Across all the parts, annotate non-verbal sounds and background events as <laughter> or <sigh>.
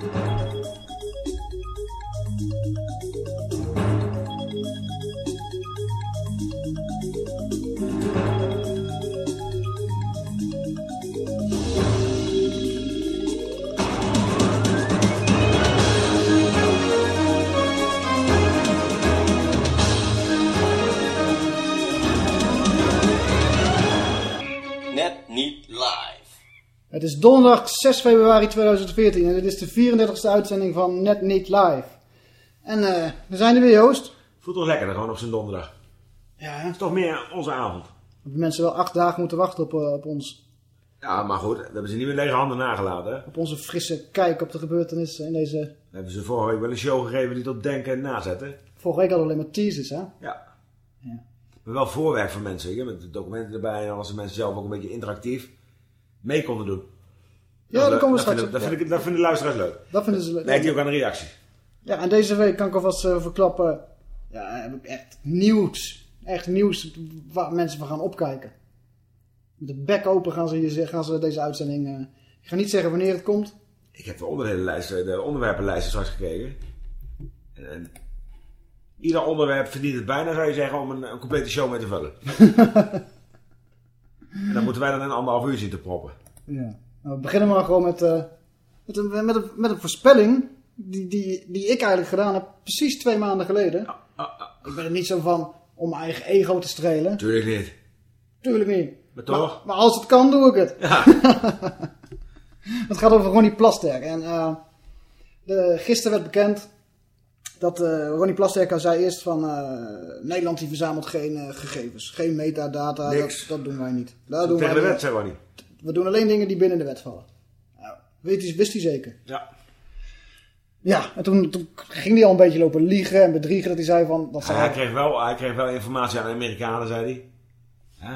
Net donderdag 6 februari 2014 en dit is de 34e uitzending van Net Niet Live. En eh, we zijn er weer, Joost. Voelt toch lekker gewoon op zijn donderdag. Ja, hè? Het is toch meer onze avond. hebben mensen wel acht dagen moeten wachten op, eh, op, ons, Ja, maar goed, dat hebben ze niet met lege handen nagelaten. Hè? op onze frisse kijk op de gebeurtenissen in deze... Dat hebben ze vorige week wel een show gegeven die tot denken en nazetten. Vorige week hadden we alleen maar teasers, hè? Ja. Ja. Maar wel voorwerk voor mensen, je, met documenten erbij en als de mensen zelf ook een beetje interactief mee konden doen. Ja, dat, daar komen we dat, straks op. dat, vind ik, dat vinden de luisteraars leuk. Dat vinden ze leuk. Je ook aan de reactie. Ja, en deze week kan ik alvast eh, verklappen. Ja, heb ik echt nieuws. Echt nieuws waar mensen van gaan opkijken. Met de bek open gaan ze, gaan ze deze uitzending. eh, ik ga niet zeggen wanneer het komt. Ik heb de onderwerpenlijst, de onderwerpenlijsten straks gekeken. En, en ieder onderwerp verdient het bijna, zou je zeggen, om een, een complete show mee te vullen. <laughs> en dan moeten wij dan in een anderhalf uur zien te proppen. Ja. Nou, we beginnen maar gewoon met, eh, met, een, met, een, met een voorspelling. Die, die, die ik eigenlijk gedaan heb, precies twee maanden geleden. Ik ben er niet zo van om mijn eigen ego te strelen. Tuurlijk niet. Tuurlijk niet. Maar toch? Maar, maar als het kan, doe ik het. Ja. <laughs> het gaat over Ronnie Plasterk. En eh, de, gisteren werd bekend dat eh, Ronnie Plasterk zei eerst van... eh, Nederland die verzamelt geen eh, gegevens. Geen metadata. Niks. Dat, dat doen wij niet. Dat doen Tegen wij de wet, zeg maar niet. We doen alleen dingen die binnen de wet vallen. Nou, weet hij, wist hij zeker. Ja. Ja, en toen, toen ging hij al een beetje lopen liegen en bedriegen. Dat hij zei van... Dat zij, hij, kreeg wel, hij kreeg wel informatie aan de Amerikanen, zei hij. Hè?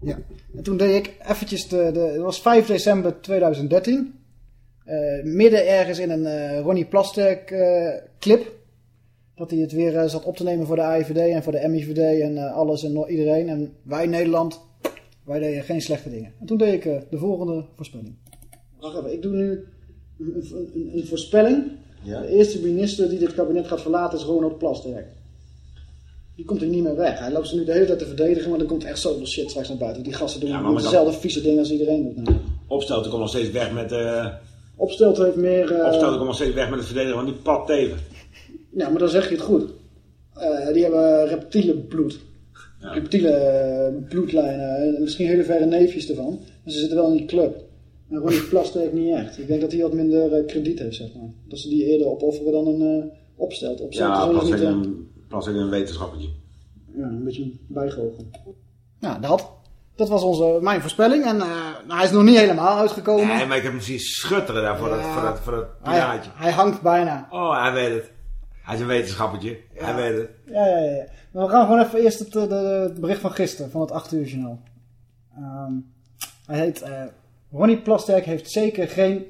Ja. En toen deed ik eventjes de, de het was 5 december 2013. Eh, midden ergens in een eh, Ronnie Plasterk eh, clip. Dat hij het weer zat op te nemen voor de AIVD en voor de MIVD en alles en iedereen. En wij Nederland, wij deden geen slechte dingen. En toen deed ik eh, de volgende voorspelling. Wacht even, ik doe nu een, een, een voorspelling. De eerste minister die dit kabinet gaat verlaten is Ronald Plasterk. Die komt er niet meer weg. Hij loopt ze nu de hele tijd te verdedigen, maar er komt echt zoveel shit straks naar buiten. Die gasten doen Ja, maar met dezelfde vieze dingen als iedereen doet. Nou. Opstelten komt nog steeds weg met, eh Opstelten heeft meer... eh, Opstelten komt nog steeds weg met het verdedigen van die pad teven. Ja, maar dan zeg je het goed. Eh, die hebben reptiele bloed. Ja. Reptiele eh, bloedlijnen. eh, Misschien hele verre neefjes ervan. Maar ze zitten wel in die club. En Ronnie Plasterk niet echt. Ik denk dat hij wat minder eh, krediet heeft, zeg maar. Dat ze die eerder opofferen dan een eh opstelt. Opstelt Ja, eh, een, in een wetenschappertje. ja, een beetje bijgehogen. Ja, dat. Dat was onze, mijn voorspelling. En eh, nou, hij is nog niet helemaal uitgekomen. Nee, maar ik heb hem zien schutteren daar voor, Ja. dat, voor, dat, voor dat hij, hij hangt bijna. Oh, hij weet het. Hij is een wetenschappertje. Hij weet het. Ja, ja, ja. ja. Maar we gaan gewoon even eerst het, eh, de, het bericht van gisteren, van het 8 uur journaal. Ehm, hij heet, eh, Ronnie Plasterk heeft zeker geen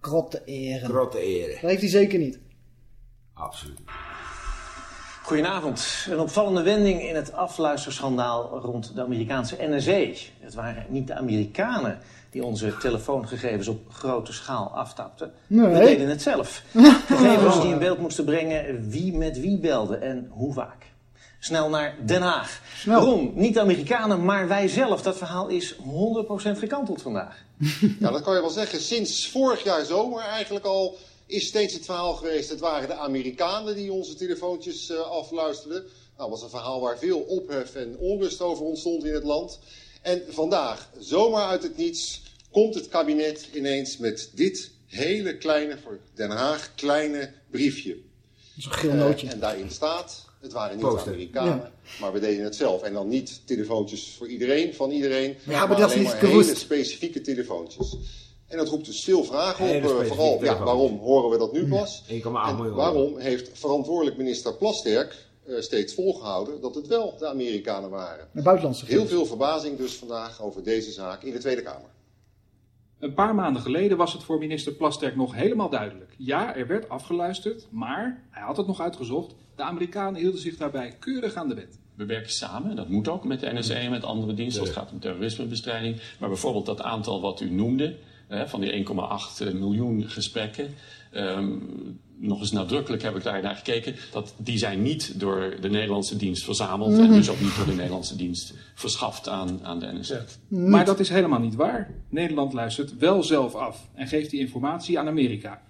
grotte eren. Grote ere. Dat heeft hij zeker niet. Absoluut. Goedenavond. Een opvallende wending in het afluisterschandaal rond de Amerikaanse NSA. Het waren niet de Amerikanen die onze telefoongegevens op grote schaal aftapten. Nee. We deden het zelf. <laughs> Gegevens die in beeld moesten brengen wie met wie belde en hoe vaak. Snel naar Den Haag. Snel. Waarom? Niet de Amerikanen, maar wij zelf. Dat verhaal is 100% gekanteld vandaag. <laughs> Ja, dat kan je wel zeggen. Sinds vorig jaar zomer eigenlijk al is steeds het verhaal geweest. Het waren de Amerikanen die onze telefoontjes eh, afluisterden. Nou, dat was een verhaal waar veel ophef en onrust over ontstond in het land. En vandaag, zomaar uit het niets, komt het kabinet ineens met dit hele kleine, voor Den Haag, kleine briefje. Dat is een geel Eh, nootje. en daarin staat, het waren niet Poster. de Amerikanen, Ja. maar we deden het zelf. En dan niet telefoontjes voor iedereen, van iedereen, Ja, maar dat is alleen niet maar hele specifieke telefoontjes. En dat roept dus veel vragen Hele op. eh, specifieke vooral, ja, waarom horen we dat nu pas? 1,8 En miljoen. waarom heeft verantwoordelijk minister Plasterk eh, steeds volgehouden dat het wel de Amerikanen waren? De buitenlandse Heel veel verbazing dus vandaag over deze zaak in de Tweede Kamer. Een paar maanden geleden was het voor minister Plasterk nog helemaal duidelijk. Ja, er werd afgeluisterd, maar hij had het nog uitgezocht. De Amerikanen hielden zich daarbij keurig aan de wet. We werken samen, dat moet ook met de NSA en met andere diensten als het gaat om terrorismebestrijding. Maar bijvoorbeeld dat aantal wat u noemde, hè, van die 1,8 miljoen gesprekken. Ehm, nog eens nadrukkelijk heb ik daar naar gekeken. Dat die zijn niet door de Nederlandse dienst verzameld. En dus ook niet door de Nederlandse dienst verschaft aan, aan de NSA. Maar dat is helemaal niet waar. Nederland luistert wel zelf af en geeft die informatie aan Amerika.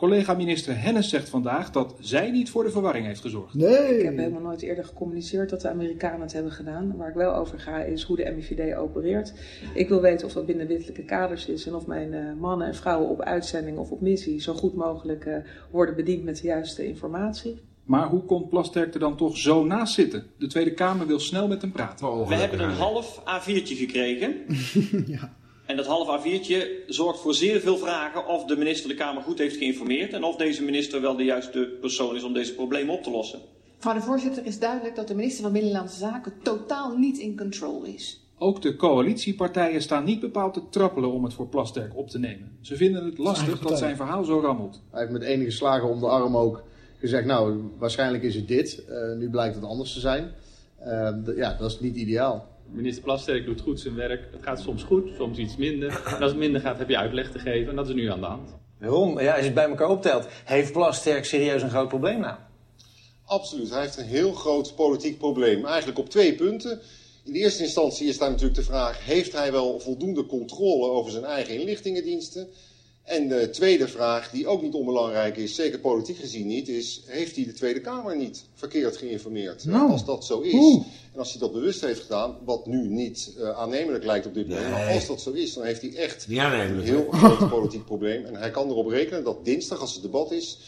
Collega minister Hennis zegt vandaag dat zij niet voor de verwarring heeft gezorgd. Ik heb Nee. helemaal nooit eerder gecommuniceerd dat de Amerikanen het hebben gedaan. Waar ik wel over ga is hoe de MIVD opereert. Ik wil weten of dat binnen wettelijke kaders is en of mijn eh, mannen en vrouwen op uitzending of op missie zo goed mogelijk eh, worden bediend met de juiste informatie. Maar hoe komt Plasterk er dan toch zo naast zitten? De Tweede Kamer wil snel met hem praten. We hebben een half A4'tje gekregen. <laughs> En dat half A4'tje zorgt voor zeer veel vragen of de minister de Kamer goed heeft geïnformeerd en of deze minister wel de juiste persoon is om deze problemen op te lossen. Mevrouw de voorzitter, is duidelijk dat de minister van Binnenlandse Zaken totaal niet in control is. Ook de coalitiepartijen staan niet bepaald te trappelen om het voor Plasterk op te nemen. Ze vinden het lastig dat zijn verhaal zo rammelt. Hij heeft met enige slagen om de arm ook gezegd, nou, waarschijnlijk is het dit. Eh, nu blijkt het anders te zijn. Eh, ja, dat is niet ideaal. Minister Plasterk doet goed zijn werk. Het gaat soms goed, soms iets minder. En als het minder gaat, heb je uitleg te geven. En dat is nu aan de hand. Ron, ja, als je het bij elkaar optelt, heeft Plasterk serieus een groot probleem nou? Absoluut. Hij heeft een heel groot politiek probleem. Eigenlijk op twee punten. In de eerste instantie is daar natuurlijk de vraag: heeft hij wel voldoende controle over zijn eigen inlichtingendiensten? En de tweede vraag, die ook niet onbelangrijk is, zeker politiek gezien niet, is: heeft hij de Tweede Kamer niet verkeerd geïnformeerd? Nou. Als dat zo is, Oeh. En als hij dat bewust heeft gedaan, wat nu niet eh, aannemelijk lijkt op dit moment, maar als dat zo is, dan heeft hij echt Niet een heel groot politiek probleem. En hij kan erop rekenen dat dinsdag, als het debat is,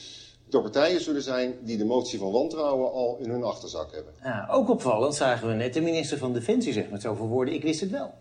er partijen zullen zijn die de motie van wantrouwen al in hun achterzak hebben. Ja, ook opvallend zagen we net de minister van Defensie zegt met zoveel woorden, ik wist het wel.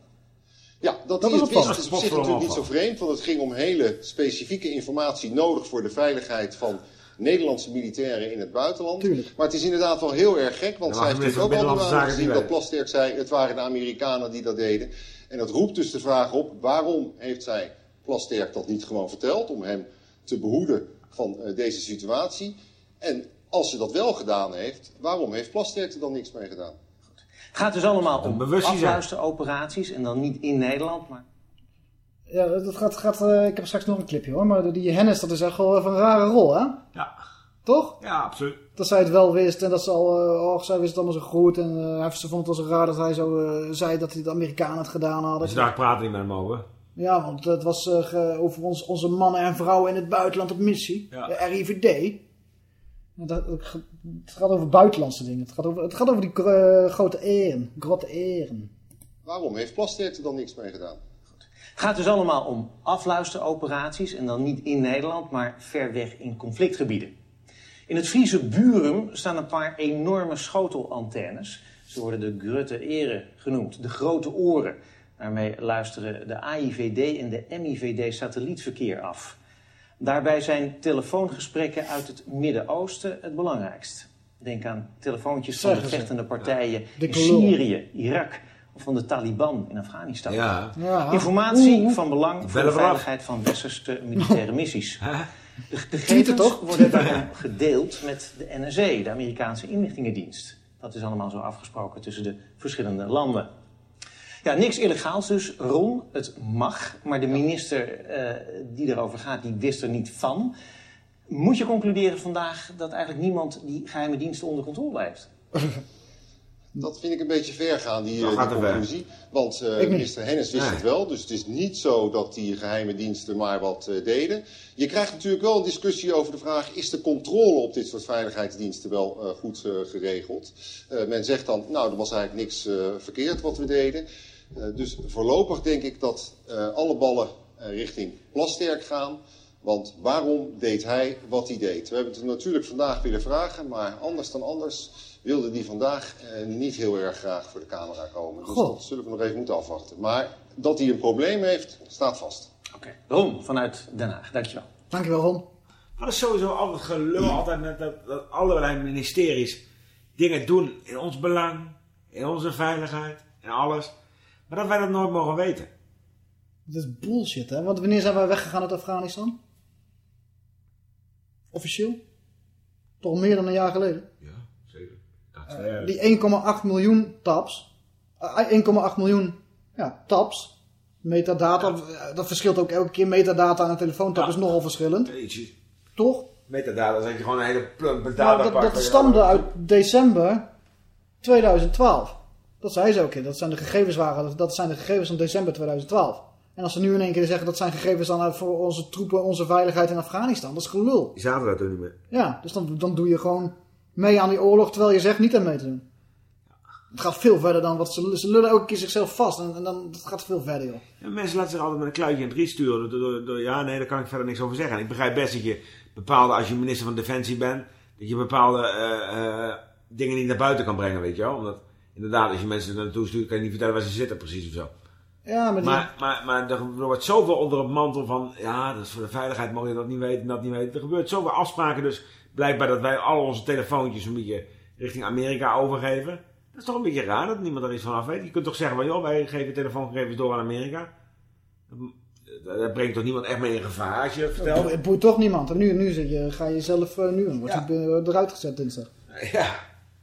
Ja, dat, Dat hij is het wist opvallend. is op zich Dat is natuurlijk niet zo vreemd, want het ging om hele specifieke informatie nodig voor de veiligheid van Nederlandse militairen in het buitenland. Tuurlijk. Maar het is inderdaad wel heel erg gek, want zij heeft natuurlijk ook van al Binnenlandse aan Zaken gezien dat. Plasterk zei, het waren de Amerikanen die dat deden. En dat roept dus de vraag op, waarom heeft zij Plasterk dat niet gewoon verteld, om hem te behoeden van eh, deze situatie? En als ze dat wel gedaan heeft, waarom heeft Plasterk er dan niks mee gedaan? Het gaat dus allemaal om afluisteroperaties en dan niet in Nederland, maar Ja, dat gaat, gaat, eh, ik heb straks nog een clipje hoor, maar die Hennis, dat is echt wel even een rare rol, hè? Ja. Toch? Ja, absoluut. Dat zij het wel wist en dat ze al, eh, oh, zij wist het allemaal zo goed. En eh, hij- ze vond het wel zo raar dat hij zo zei dat hij de Amerikanen het gedaan hadden. Dus daar praten niet met hem over. Ja, want het was eh, over ons, onze mannen en vrouwen in het buitenland op missie. Ja. De RIVD. Dat, het gaat over buitenlandse dingen. Het gaat over, het gaat over die gro- grote eren. Grote eren. Waarom heeft Plasterk er dan niks mee gedaan? Het gaat dus allemaal om afluisteroperaties en dan niet in Nederland, maar ver weg in conflictgebieden. In het Friese Burum staan een paar enorme schotelantennes. Ze worden de Grutte Eren genoemd, de grote oren. Daarmee luisteren de AIVD en de MIVD satellietverkeer af. Daarbij zijn telefoongesprekken uit het Midden-Oosten het belangrijkst. Denk aan telefoontjes van de Zeggen ze. vechtende partijen in. Syrië, Irak van de Taliban in Afghanistan. Ja. Ja. Informatie Oeh. van belang voor de veiligheid van westerse militaire missies. De Tweeten, gegevens toch? worden daarom <laughs> gedeeld met de NSA, de Amerikaanse inlichtingendienst. Dat is allemaal zo afgesproken tussen de verschillende landen. Ja, niks illegaals dus, Ron. Het mag, maar de minister eh, die erover gaat, die wist er niet van. Moet je concluderen vandaag dat eigenlijk niemand die geheime diensten onder controle heeft? <laughs> Dat vind ik een beetje ver gaan, die, die ver. conclusie. Want eh, niet. minister Hennis wist Nee. het wel. Dus het is niet zo dat die geheime diensten maar wat eh, deden. Je krijgt natuurlijk wel een discussie over de vraag... is de controle op dit soort veiligheidsdiensten wel eh, goed eh, geregeld? Eh, men zegt dan, nou, er was eigenlijk niks eh, verkeerd wat we deden. Eh, dus voorlopig denk ik dat eh, alle ballen eh, richting Plasterk gaan... Want waarom deed hij wat hij deed? We hebben het natuurlijk vandaag willen vragen, maar anders dan anders wilde hij vandaag eh, niet heel erg graag voor de camera komen. Dus dat zullen we nog even moeten afwachten. Maar dat hij een probleem heeft, staat vast. Oké. Ron, vanuit Den Haag, dankjewel. Dankjewel Ron. Dat is sowieso altijd gelul, altijd met dat, dat allerlei ministeries dingen doen in ons belang, in onze veiligheid, en alles. Maar dat wij dat nooit mogen weten. Dat is bullshit hè. Want wanneer zijn wij weggegaan uit Afghanistan? Officieel? Toch meer dan een jaar geleden. Ja. Die 1,8 miljoen tabs. eh, 1,8 miljoen ja, tabs. Metadata, eh, dat verschilt ook elke keer. Metadata aan een telefoontap is nogal verschillend. Toch? Metadata, zeg je gewoon een hele plump met Nou, data dat, dat stamde uit december 2012. Dat zei ze ook. hè. Dat zijn de gegevens waren, dat zijn de gegevens van december 2012. En als ze nu in één keer zeggen dat zijn gegevens dan voor onze troepen, onze veiligheid in Afghanistan, dat is gelul. Die zaten daar toen niet meer. Ja, dus dan, dan doe je gewoon mee aan die oorlog terwijl je zegt niet aan mee te doen. Het gaat veel verder dan wat ze, ze lullen elke keer zichzelf vast en, en dan het gaat veel verder joh. Ja, mensen laten zich altijd met een kluitje in het riet sturen. Door, door, door- ja, nee, daar kan ik verder niks over zeggen. En ik begrijp best dat je bepaalde, als je minister van Defensie bent, dat je bepaalde eh, eh, dingen niet naar buiten kan brengen, weet je wel. Omdat, inderdaad, als je mensen naartoe stuurt, kan je niet vertellen waar ze zitten precies of zo. Ja, maar, die- Maar, maar, maar er, er wordt zoveel onder het mantel van, ja, dat is voor de veiligheid, mag je dat niet weten, dat niet weten. Er gebeurt zoveel afspraken, dus blijkbaar dat wij al onze telefoontjes een beetje richting Amerika overgeven. Dat is toch een beetje raar dat niemand er iets van af weet. Je kunt toch zeggen, van, joh, wij geven telefoongegevens door aan Amerika. Dat, brengt toch niemand echt mee in gevaar als je vertelt? het boeit toch niemand. En nu, nu zit je, ga je zelf eh, nu, wordt eh, eruit gezet dinsdag. Ja.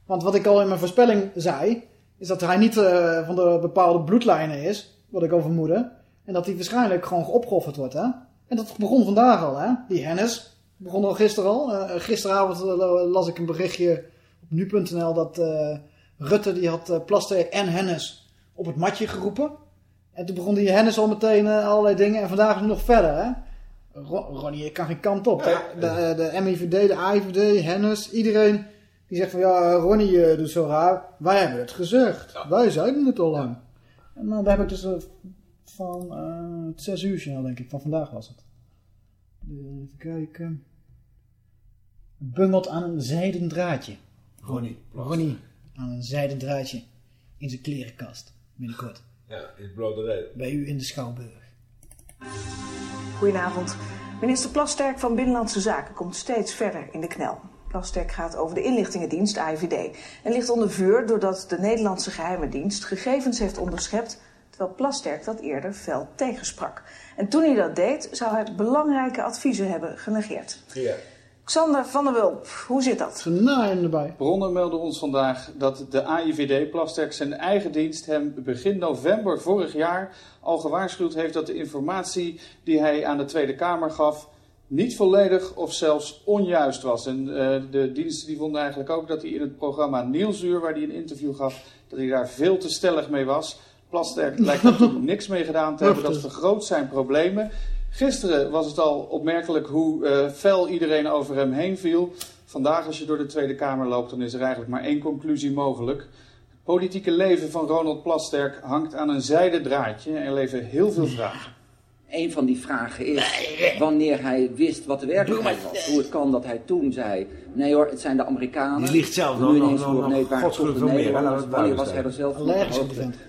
Want wat ik al in mijn voorspelling zei, is dat hij niet eh, van de bepaalde bloedlijnen is, wat ik al vermoedde. En dat hij waarschijnlijk gewoon opgeofferd wordt, hè. En dat begon vandaag al, hè. Die Hennis begon al gisteren al. Eh, gisteravond eh, las ik een berichtje op nu.nl dat eh, Rutte, die had Plasterk en Hennis op het matje geroepen. En toen begon die Hennis al meteen allerlei dingen. En vandaag is het nog verder, hè. Ro- Ronnie, je kan geen kant op. De, de MIVD, de AIVD, Hennis, iedereen die zegt van ja, Ronnie doet zo raar. Wij hebben het gezegd. Wij zeiden het al lang. En dan heb ik dus van het zes uur journaal, denk ik, van vandaag was het. Even kijken. Bungelt aan een zijden draadje. Ronnie. Ronnie aan een zijden draadje in zijn klerenkast. Binnenkort. Ja, in reden. Bij u in de Schouwburg. Goedenavond. Minister Plasterk van Binnenlandse Zaken komt steeds verder in de knel. Plasterk gaat over de inlichtingendienst AIVD en ligt onder vuur doordat de Nederlandse geheime dienst gegevens heeft onderschept terwijl Plasterk dat eerder fel tegensprak. En toen hij dat deed, zou hij belangrijke adviezen hebben genegeerd. Ja. Xander van der Wulp, hoe zit dat? Naam erbij. Bronnen melden ons vandaag dat de AIVD Plasterk zijn eigen dienst hem begin november vorig jaar al gewaarschuwd heeft dat de informatie die hij aan de Tweede Kamer gaf niet volledig of zelfs onjuist was. En eh, de diensten die vonden eigenlijk ook dat hij in het programma Nieuwsuur, waar hij een interview gaf, dat hij daar veel te stellig mee was. Plasterk lijkt er toen niks mee gedaan te hebben. Dat vergroot zijn problemen. Gisteren was het al opmerkelijk hoe eh, fel iedereen over hem heen viel. Vandaag, als je door de Tweede Kamer loopt, dan is er eigenlijk maar één conclusie mogelijk. Het politieke leven van Ronald Plasterk hangt aan een zijden draadje. Er leven heel veel vragen. Een van die vragen is wanneer hij wist wat de werkelijkheid was. Hoe het kan dat hij toen zei, nee hoor, het zijn de Amerikanen. Die liegt zelf Nu nog- ineens nog- nog- nee, nog meer, laten we het Wanneer was hij er zelf van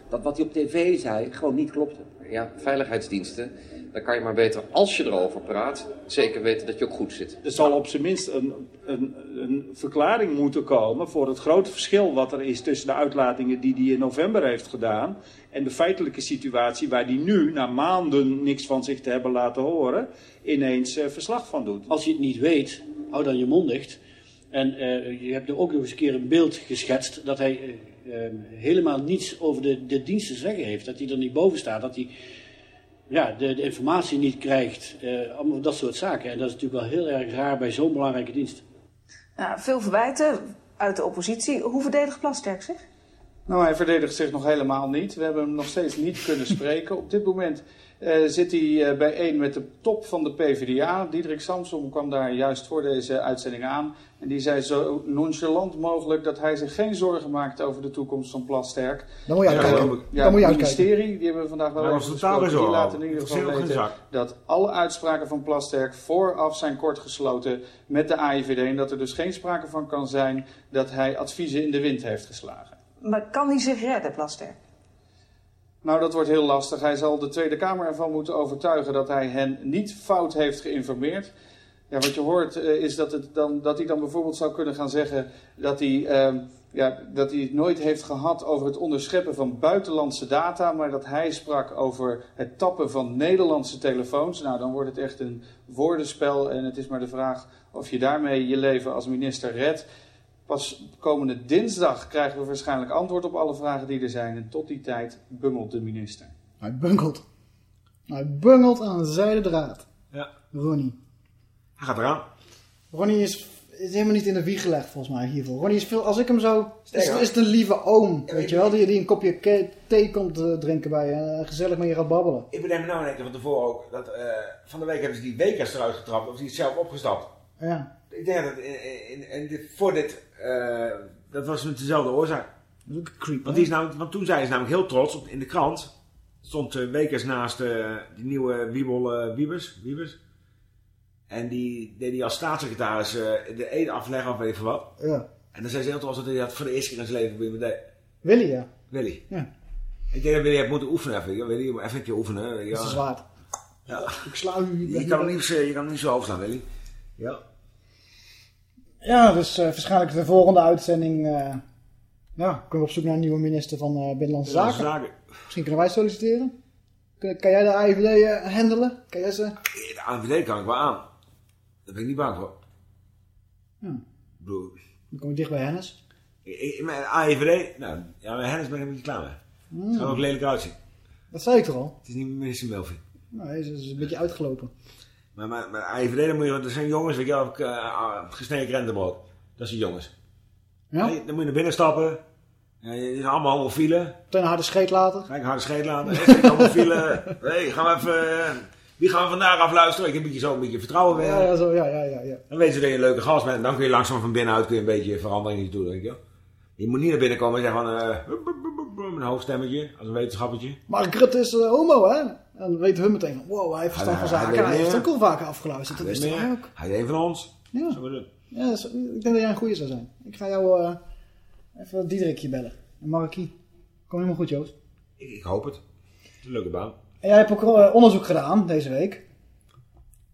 Dat wat hij op tv zei gewoon niet klopte. Ja, veiligheidsdiensten, dan kan je maar beter, als je erover praat, zeker weten dat je ook goed zit. Er zal op zijn minst een, een, een verklaring moeten komen voor het grote verschil wat er is tussen de uitlatingen die hij in november heeft gedaan en de feitelijke situatie waar hij nu, na maanden niks van zich te hebben laten horen, ineens eh, verslag van doet. Als je het niet weet, hou dan je mond dicht. En eh, je hebt nu ook nog eens een keer een beeld geschetst dat hij eh, eh, helemaal niets over de, de dienst te zeggen heeft. Dat hij er niet boven staat, dat hij ja, de, de informatie niet krijgt. eh, allemaal dat soort zaken. En dat is natuurlijk wel heel erg raar bij zo'n belangrijke dienst. Nou, veel verwijten uit de oppositie. Hoe verdedigt Plasterk zich? Nou, hij verdedigt zich nog helemaal niet. We hebben hem nog steeds niet kunnen spreken. Op dit moment eh, zit hij eh, bijeen met de top van de PvdA. Diederik Samsom kwam daar juist voor deze uitzending aan. En die zei zo nonchalant mogelijk dat hij zich geen zorgen maakt over de toekomst van Plasterk. Dan moet je Ja, uitkijken. Ja, Dan moet je het uitkijken. ministerie, die hebben we vandaag wel totaal gesproken. Die laten in ieder geval weten dat alle uitspraken van Plasterk vooraf zijn kortgesloten met de AIVD. En dat er dus geen sprake van kan zijn dat hij adviezen in de wind heeft geslagen. Maar kan hij zich redden, Plasterk? Nou, dat wordt heel lastig. Hij zal de Tweede Kamer ervan moeten overtuigen dat hij hen niet fout heeft geïnformeerd. Ja, wat je hoort eh, is dat, het dan, dat hij dan bijvoorbeeld zou kunnen gaan zeggen dat hij, ehm, ja, dat hij het nooit heeft gehad over het onderscheppen van buitenlandse data, maar dat hij sprak over het tappen van Nederlandse telefoons. Nou, dan wordt het echt een woordenspel en het is maar de vraag of je daarmee je leven als minister redt. Pas komende dinsdag krijgen we waarschijnlijk antwoord op alle vragen die er zijn. En tot die tijd bungelt de minister. Hij bunkelt. Nou, hij bungelt aan een zijden draad. Ja. Ronnie. Hij gaat eraan. Ronnie is, is helemaal niet in de wieg gelegd volgens mij hiervoor. Ronnie is veel, als ik hem zo... Is, is het een lieve oom, weet je wel? Die, die een kopje thee komt eh, drinken bij je en gezellig met je gaat babbelen. Ik bedenk me nou keer van tevoren ook. Dat, eh, van de week hebben ze die Wekers eruit getrapt. Of die is zelf opgestapt. Ja, Ik denk dat in, in, in dit, voor dit... eh, dat was met dezelfde oorzaak. creep. Want, die is namelijk, want toen zei ze namelijk heel trots op, in de krant. Stond eh, Wekers naast eh, die nieuwe Wiebel eh, Wiebers, Wiebers. En die deed hij als staatssecretaris eh, de ede afleggen of weet veel wat. Ja. En dan zei ze heel trots dat hij dat voor de eerste keer in zijn leven deed. Willy, ja. Willy. Ja. Ik denk dat Willy heeft moeten oefenen even. Willy, even een keer oefenen. Ja. Dat is zwaard. Ja. Ik sla u. Je kan niet, eh, je kan niet zo overslaan, Willy. Ja. Ja, dus eh, waarschijnlijk de volgende uitzending... eh, ja, kunnen we op zoek naar een nieuwe minister van eh, Binnenlandse Zaken. Zaken. Misschien kunnen wij solliciteren. Kun- Kan jij de AIVD handelen? Kan jij ze... De ANVD kan ik wel aan. Daar ben ik niet bang voor. Ja. Ik bedoel, Dan kom je dicht bij Hennis. met AIVD, nou, ja, met Hennis ben ik een beetje klaar mee. Het gaat er ook lelijk uitzien. Dat zei ik toch al? Het is niet minister Melfi. Nee, ze is een beetje uitgelopen. Maar met, met AIVD, dan moet je, want er zijn jongens, weet je wel, uh, gesneden krentenbrood. Dat zijn jongens. Ja? Nee, dan moet je naar binnen stappen. Ja, je zijn allemaal homofielen. Meteen een harde scheet laten. Ga ik een harde scheet laten. Hey, zijn homofielen. hey, gaan we even... eh, wie gaan we vandaag afluisteren? Ik heb een beetje zo een beetje vertrouwen weer. Ja, ja, zo, ja, ja, ja. Dan weten ze dat je een leuke gast bent. En dan kun je langzaam van binnenuit kun je een beetje verandering doen, weet je. Je moet niet naar binnen komen en zeggen van... eh, een hoog stemmetje, als een wetenschappertje. Mark Rutte is eh, homo, hè? En dan weten hun meteen van, wow, hij heeft verstand van zaken. weet Hij heeft ook al vaker afgeluisterd. Dat wist weet hij ook. Hij is een van ons. Ja. Zo. Ja, ik denk dat jij een goeie zou zijn. Ik ga jou eh, even Diederikje bellen. En Markie. Kom helemaal goed, Joost. Ik, ik hoop het. Het is een leuke baan. En jij hebt ook onderzoek gedaan deze week.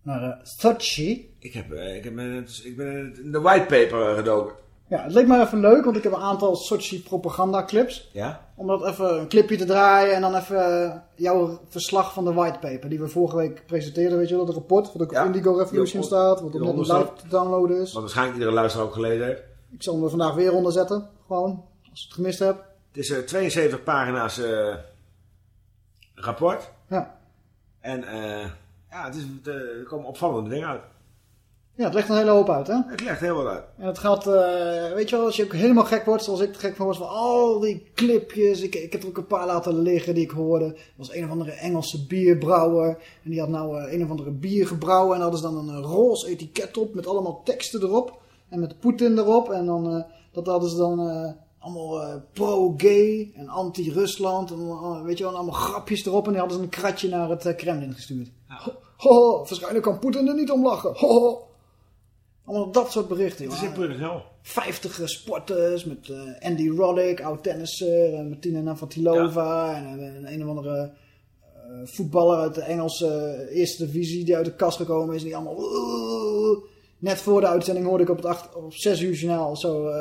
Naar Sochi. Ik, heb, ik, heb ik ben in de whitepaper gedoken. Ja, het leek me even leuk, want ik heb een aantal Sochi propaganda clips. Ja? Om dat even een clipje te draaien en dan even eh, jouw verslag van de whitepaper. Die we vorige week presenteerden, weet je wel, dat rapport. Wat ook op Indigo Revolution staat. Wat ook net live te downloaden is. Wat waarschijnlijk iedere luisteraar ook gelezen heeft. Ik zal hem er vandaag weer onder zetten. Gewoon, als je het gemist hebt. Het is eh 72 pagina's eh, rapport. Ja. En eh, ja, het is, er komen opvallende dingen uit. Ja, het legt een hele hoop uit, hè? Het legt heel wat uit. En het gaat, eh, weet je wel, als je ook helemaal gek wordt, zoals ik er gek van was, van al die clipjes. Ik, ik heb er ook een paar laten liggen die ik hoorde. Er was een of andere Engelse bierbrouwer. En die had nou eh, een of andere bier gebrouwen. En hadden ze dan een eh, roze etiket op met allemaal teksten erop. En met Poetin erop. En dan, eh, dat hadden ze dan eh, allemaal eh, pro-gay en anti-Rusland. En weet je wel, en allemaal grapjes erop. En die hadden ze een kratje naar het Kremlin gestuurd. Ho, ho, waarschijnlijk kan Poetin er niet om lachen. Ho, ho. Allemaal dat soort berichten. Het is in Brugge 50 sporters met eh, Andy Roddick, oud tennisser, en Martina Navratilova en eh, een, of andere eh, voetballer uit de Engelse eh, eerste divisie die uit de kast gekomen is. En die allemaal... Net voor de uitzending hoorde ik op het 8, op 6 uur journaal zo...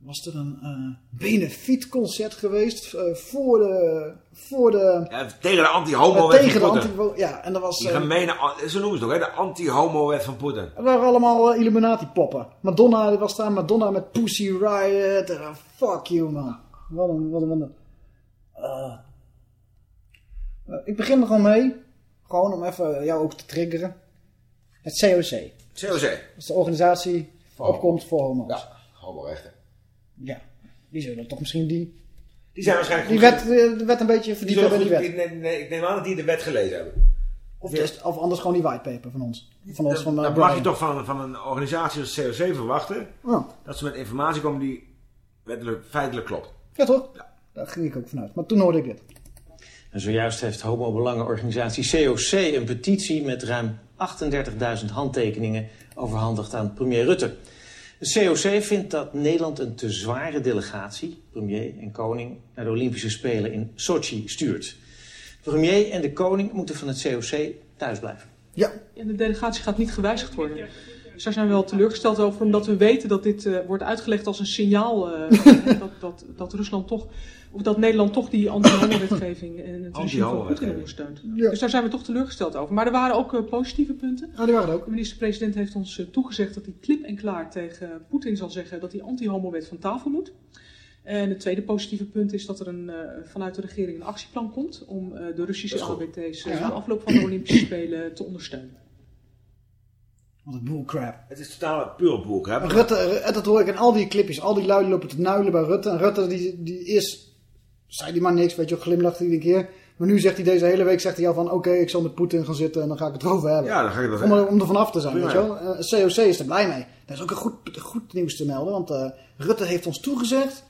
was er een eh benefietconcert geweest eh, voor de... Voor de Ja, tegen de anti-homo eh, tegen de anti Ja, en dat was... Die gemene, zo noemen ze het ook, hè? De anti-homo-wet van Poetin. Het waren allemaal Illuminati-poppen. Madonna die was daar, Madonna met Pussy Riot. Fuck you, man. Wat een, wat een, wat een. Ik begin er gewoon mee. Gewoon om even jou ook te triggeren. Het COC. COC. Dat is de organisatie voor opkomst voor homo's. Ja, homorechten. Ja. Die zullen toch misschien die... Die zijn waarschijnlijk Die wet, eh, de wet een beetje Die verdiept zullen hebben in die wet. ik, neem, nee, ik neem aan dat die de wet gelezen hebben. Of, is- of anders gewoon die whitepaper van ons. Van ons, van eh, dat mag je toch van, van een organisatie als COC verwachten. Ja. Dat ze met informatie komen die wettelijk, feitelijk klopt. Ja, toch? Daar ging ik ook vanuit. Maar toen hoorde ik dit. En zojuist heeft homo-belangenorganisatie COC een petitie met ruim 38.000 handtekeningen overhandigd aan premier Rutte. De COC vindt dat Nederland een te zware delegatie, premier en koning, naar de Olympische Spelen in Sochi stuurt. De premier en de koning moeten van het COC thuis blijven. Ja. En de delegatie gaat niet gewijzigd worden. Dus daar zijn we wel teleurgesteld over, omdat we weten dat dit eh, wordt uitgelegd als een signaal eh, <laughs> dat, dat, dat Rusland toch, of dat Nederland toch die anti-homo-wetgeving en het regime van Poetin ondersteunt. Ja. Dus daar zijn we toch teleurgesteld over. Maar er waren ook eh, positieve punten. Ja, die waren ook. De minister-president heeft ons toegezegd dat hij klip en klaar tegen Poetin zal zeggen dat die anti-homo-wet van tafel moet. En het tweede positieve punt is dat er een, eh, vanuit de regering een actieplan komt om eh, de Russische Ja. uh, de afloop van de Olympische Spelen te ondersteunen. Wat een bullcrap. Het is totaal pure bullcrap. Rutte, eh, dat hoor ik in al die clipjes. Al die lui lopen te nuilen bij Rutte. En Rutte, die, die is... Zei die maar niks, weet je wel, glimlacht hij een keer. Maar nu zegt hij deze hele week, zegt hij al van... Oké, ik zal met Poetin gaan zitten en dan ga ik het erover hebben. Ja, dan ga ik dat om, er, om er vanaf te zijn, Prima. weet je wel. Eh, COC is er blij mee. Dat is ook een goed, goed nieuws te melden. Want eh, Rutte heeft ons toegezegd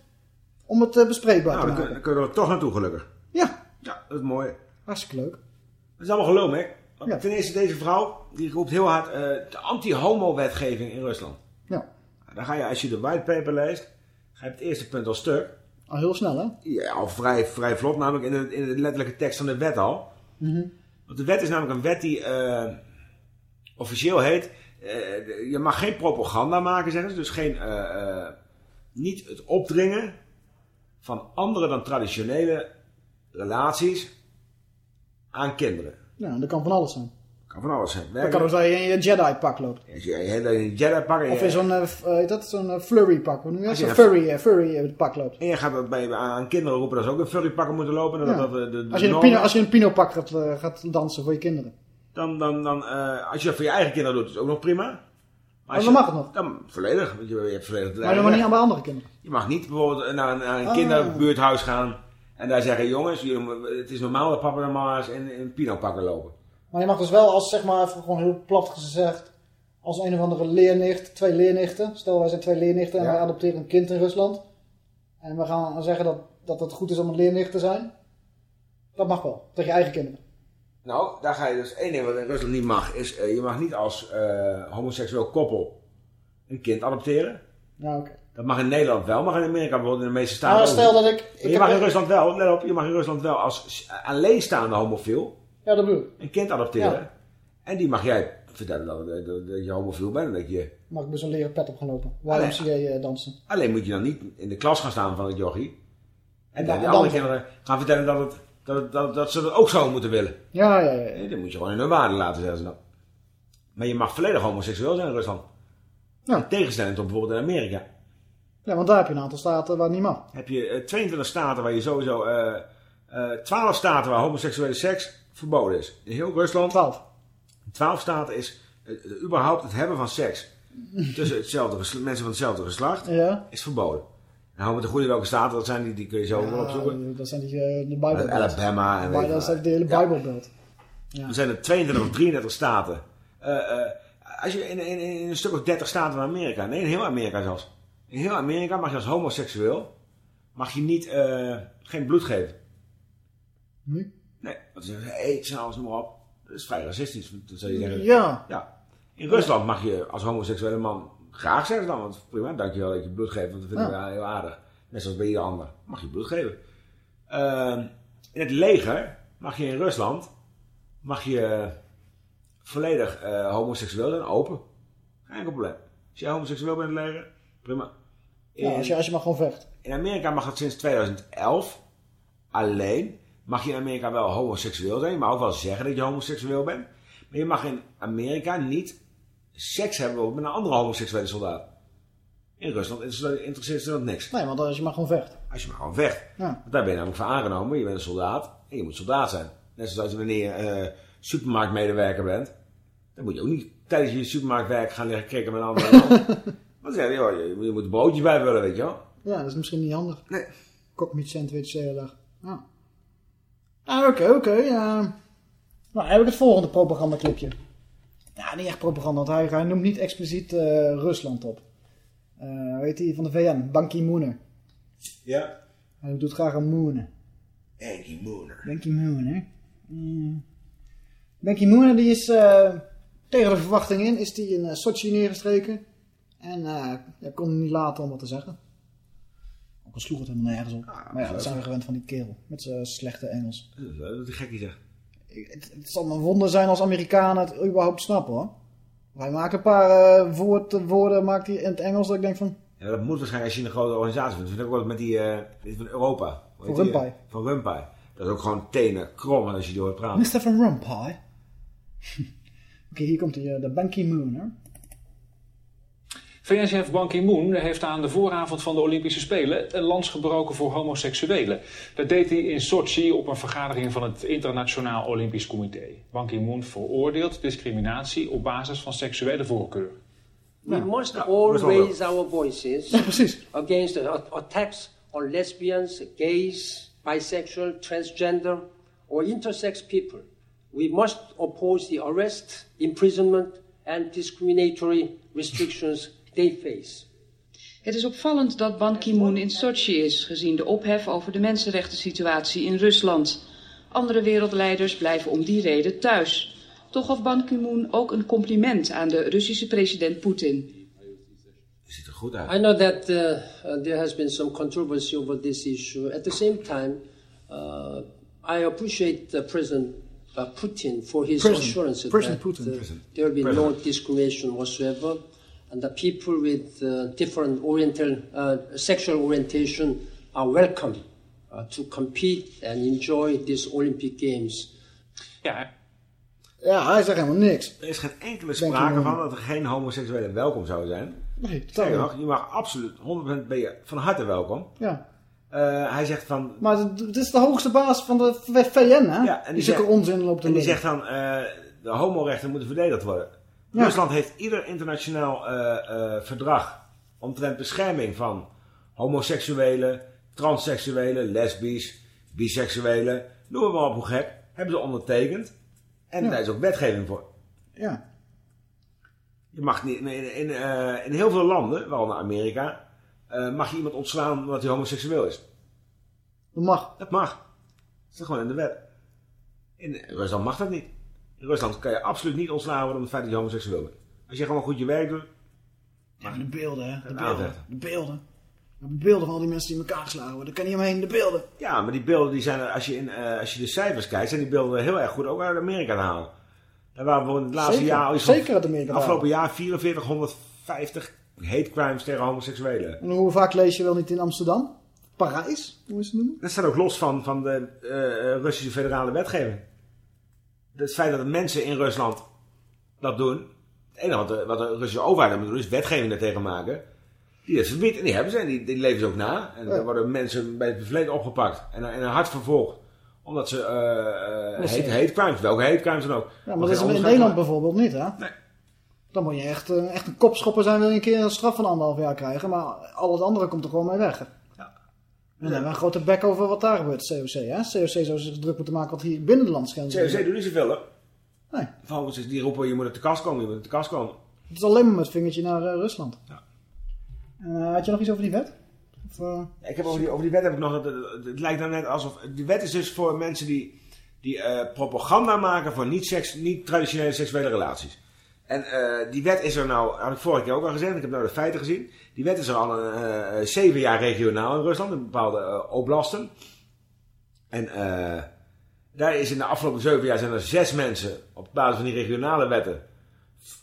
om het bespreekbaar Nou, te maken. dan kunnen we er toch naartoe gelukkig. Ja. Ja, dat is mooi. Hartstikke leuk. Dat is allemaal geloof, hè? Want Ten eerste, deze vrouw, die roept heel hard eh, de anti-homo-wetgeving in Rusland. Ja. Dan ga je, als je de whitepaper leest, ga je het eerste punt al stuk. Al heel snel, hè? Ja, al vrij, vrij vlot, namelijk in de, in de letterlijke tekst van de wet al. Mhm. Want de wet is namelijk een wet die eh, officieel heet... eh, je mag geen propaganda maken, zeggen ze. Dus geen, niet het opdringen van andere dan traditionele relaties aan kinderen. Ja, dat kan van alles zijn. Kan van alles zijn. Dat kan ook dat je in je Jedi-pak loopt. Als je in een Jedi pak en Of in zo'n, heet dat, zo'n eh, flurry-pak. Zo'n een- furry, eh, furry pak loopt. En je gaat bij, aan kinderen roepen dat ze ook een furrypakken moeten lopen. en Dat, Ja. dat, de, de, Als je een pino- als je een pino-pak gaat, gaat dansen voor je kinderen. Dan, dan, dan als je dat voor je eigen kinderen doet, is het ook nog prima. Maar dan je- mag het nog. Dan volledig. Want je, je hebt volledig Maar dan maar niet aan bij andere kinderen. Je mag niet bijvoorbeeld naar, een- naar een Ah. kinderbuurthuis gaan. En daar zeggen, jongens, het is normaal dat papa en mama's in, in pino-pakken lopen. Maar je mag dus wel als, zeg maar, even gewoon heel plat gezegd... Als een of andere leernicht, twee leernichten. Stel, wij zijn twee leernichten en Ja. wij adopteren een kind in Rusland. En we gaan zeggen dat, dat het goed is om een leernicht te zijn. Dat mag wel, tegen je eigen kinderen. Nou, daar ga je dus één ding wat in Rusland niet mag, is eh, je mag niet als eh, homoseksueel koppel een kind adopteren. Ja, oké. Dat mag in Nederland wel, mag in Amerika bijvoorbeeld in de meeste staten Nou, ook stel dat ik- Maar ik je mag in een- Rusland wel, let op, je mag in Rusland wel als alleenstaande homofiel Ja, dat bedoel ik. een kind adopteren. Ja. En die mag jij vertellen dat, dat, dat- dat je homofiel bent en dat je... Mag ik met zo'n leren pet op gaan lopen. Allee. YMCA eh, dansen. Alleen moet je dan niet in de klas gaan staan van het jochie. En dan Ja, de dan- andere kinderen gaan vertellen dat, het, dat, dat, dat ze dat ook zo moeten willen. Ja, ja, ja. Dat moet je gewoon in hun waarde laten, zeggen ze dan. Maar je mag volledig homoseksueel zijn in Rusland. Ja. In tegenstelling tot bijvoorbeeld in Amerika. Ja, want daar heb je een aantal staten waar het niet mag. Heb je eh, 22 staten waar je sowieso... eh eh 12 staten waar homoseksuele seks verboden is. In heel Rusland... 12. 12 staten is eh, eh, überhaupt het hebben van seks <laughs> tussen hetzelfde mensen van hetzelfde geslacht Ja. is verboden. Nou, met de goede welke staten dat zijn, die, die kun je zo wel opzoeken. Dat zijn die, eh, de. Alabama en Dat is de hele Bijbelbeeld. Ja. Er zijn er 22 of 33 staten. Eh, eh, als je in, in, in een stuk of 30 staten van Amerika, nee, in heel Amerika zelfs. In heel Amerika mag je als homoseksueel mag je niet, eh, geen bloed geven. Nee? Nee, want ze zeggen, noem maar op. Dat is vrij racistisch. Zou je zeggen. Ja. ja. In Rusland mag je als homoseksuele man graag zeggen dan, want prima, dankjewel dat je bloed geeft, want dat vinden Ja. we heel aardig. Net zoals bij ieder ander, mag je bloed geven. Ehm, in het leger mag je in Rusland, mag je volledig eh, homoseksueel zijn, open. Geen enkel probleem. Als jij homoseksueel bent in het leger, prima. Ja, als je, als je maar gewoon vecht. In Amerika mag het sinds 2011 alleen. Mag je in Amerika wel homoseksueel zijn. Je mag ook wel zeggen dat je homoseksueel bent. Maar je mag in Amerika niet seks hebben met een andere homoseksuele soldaat. In Rusland interesseert ze dat niks. Nee, want als je maar gewoon vecht. Als je maar gewoon vecht. Ja. Want daar ben je namelijk voor aangenomen. Je bent een soldaat en je moet soldaat zijn. Net zoals wanneer je eh, supermarktmedewerker bent. Dan moet je ook niet tijdens je supermarktwerk gaan liggen krikken met een andere man. <laughs> Zeggen, joh, je, je moet een broodje bij willen, weet je wel. Ja, dat is misschien niet handig. Nee. Kokmeat sandwich de hele dag. Ja. Ah, oké, oké. ja. Nou, heb ik het volgende propagandaclipje. Ja, niet echt propaganda, want hij, hij noemt niet expliciet eh, Rusland op. Eh weet hij van de VN, Ban Ki-moon. Ja. Hij doet graag een moon. Ban Ki-moon. Ban Ki-moon, hè. Mm. Ban Ki-moon, die is eh, tegen de verwachting in, is die in eh, Sochi neergestreken. En eh hij kon niet laten om wat te zeggen. Ook al sloeg het helemaal nergens op. maar ja, dat zijn we gewend van die kerel. Met zijn slechte Engels. Dat is leuk dat die zegt. Het, het zal een wonder zijn als Amerikanen het überhaupt snappen hoor. Hij maakt een paar eh, woord, woorden maakt hij in het Engels dat ik denk van... Ja, dat moet waarschijnlijk als je in een grote organisatie bent. Dat vind ik ook wel met die eh, die van Europa. Van die, eh, Rompuy. Van Rumpai. Dat is ook gewoon tenen krommen als je die hoort praten. Mr. Van Rompuy. <laughs> Oké, hier komt hij, eh, de Ban Ki-moon hè. VN-chef Ban Ki-moon heeft aan de vooravond van de Olympische Spelen een lans gebroken voor homoseksuelen. Dat deed hij in Sochi op een vergadering van het Internationaal Olympisch Comité. Ban Ki-moon veroordeelt discriminatie op basis van seksuele voorkeur. We must Ja, all is wel leuk. raise our voices Ja, precies. against attacks on lesbians, gays, bisexual, transgender, or intersex people. We must oppose the arrest, imprisonment, and discriminatory restrictions they face. Het is opvallend dat Ban Ki-moon in Sochi is, gezien de ophef over de mensenrechten-situatie in Rusland. Andere wereldleiders blijven om die reden thuis. Toch gaf Ban Ki-moon ook een compliment aan de Russische president Poetin. Ziet er goed uit. I know that uh, uh, there has been some controversy over this issue. At the same time, uh, I appreciate uh, President uh, Putin for his President- assurance President that Putin. uh, there will be no discrimination whatsoever, and that people with uh, different oriental uh, sexual orientation are welcome uh, to compete and enjoy these Olympic Games. Ja, Ja, hij zegt helemaal niks. Er is geen enkele sprake van dat er geen homoseksuelen welkom zouden zijn. Nee, totaal je mag absoluut, 100% ben je van harte welkom. Ja. Eh, hij zegt van... Maar het- is de hoogste baas van de VN, hè? Ja, en die zegt, onzin loopt en die zegt dan, eh, de homorechten moeten verdedigd worden. Ja. Rusland heeft ieder internationaal eh, eh, verdrag omtrent bescherming van homoseksuelen, transseksuelen, lesbisch, biseksuelen, noem het maar op hoe gek, hebben ze ondertekend. En Ja. daar is ook wetgeving voor. Ja. Je mag niet, in, in, eh, in heel veel landen, waaronder Amerika, mag je iemand ontslaan omdat hij homoseksueel is. Dat mag. Dat mag. Dat staat gewoon in de wet. In Rusland mag dat niet. In Rusland kan je absoluut niet ontslaan worden om het feit dat je homoseksueel bent. Als je gewoon goed je werk doet. Ja, maar de beelden, hè? De En beelden. De beelden. De beelden van al die mensen die in elkaar geslagen worden. Daar kan niet omheen, de beelden. Ja, maar die beelden, die zijn, er- als je, in, eh, als je de cijfers kijkt, zijn die beelden heel erg goed ook uit Amerika te halen. Daar waren we in het laatste Zeker, jaar... zeker uit Amerika Afgelopen jaar 4450 hate crimes tegen homoseksuelen. En hoe vaak lees je wel niet in Amsterdam? Parijs? Hoe is het noemen? Dat staat ook los van, van de eh, Russische federale wetgeving. Het feit dat de mensen in Rusland dat doen. Het enige wat de, wat de Russische overheid moet doen is wetgeving daartegen maken. Die dat verbiedt. En die hebben ze en die, die leven ze ook na. En Ja. dan worden mensen bij het verleden opgepakt. En, en hard vervolgd. Omdat ze eh eh is zeker. hate crimes, welke hate crimes dan ook. Ja, maar dat is in Nederland maken. bijvoorbeeld niet, hè? Nee. Dan moet je echt, eh, echt een kopschopper zijn, wil je een keer een straf van anderhalf jaar krijgen. Maar al het andere komt er gewoon mee weg. Ja. En dan hebben we een grote bek over wat daar gebeurt, COC. Hè? COC zou zich druk moeten maken wat hier binnen de landsgrenzen COC doet niet zoveel hoor. Nee. Volgens die roepen je moet uit de kast komen, je moet uit de kast komen. Het is alleen maar met het vingertje naar eh, Rusland. En, eh, had je nog iets over die wet? Of, eh, Ik heb over, die, over die wet heb ik nog. Het, het- het lijkt nou net alsof. Die wet is dus voor mensen die, die propaganda maken voor niet, seks, niet seksuele relaties. En eh, die wet is er nou, had ik vorige keer ook al gezegd, ik heb nou de feiten gezien. Die wet is er al een, eh, zeven jaar regionaal in Rusland, in bepaalde eh, oblasten. En eh, daar is in de afgelopen zeven jaar zijn er zes mensen op basis van die regionale wetten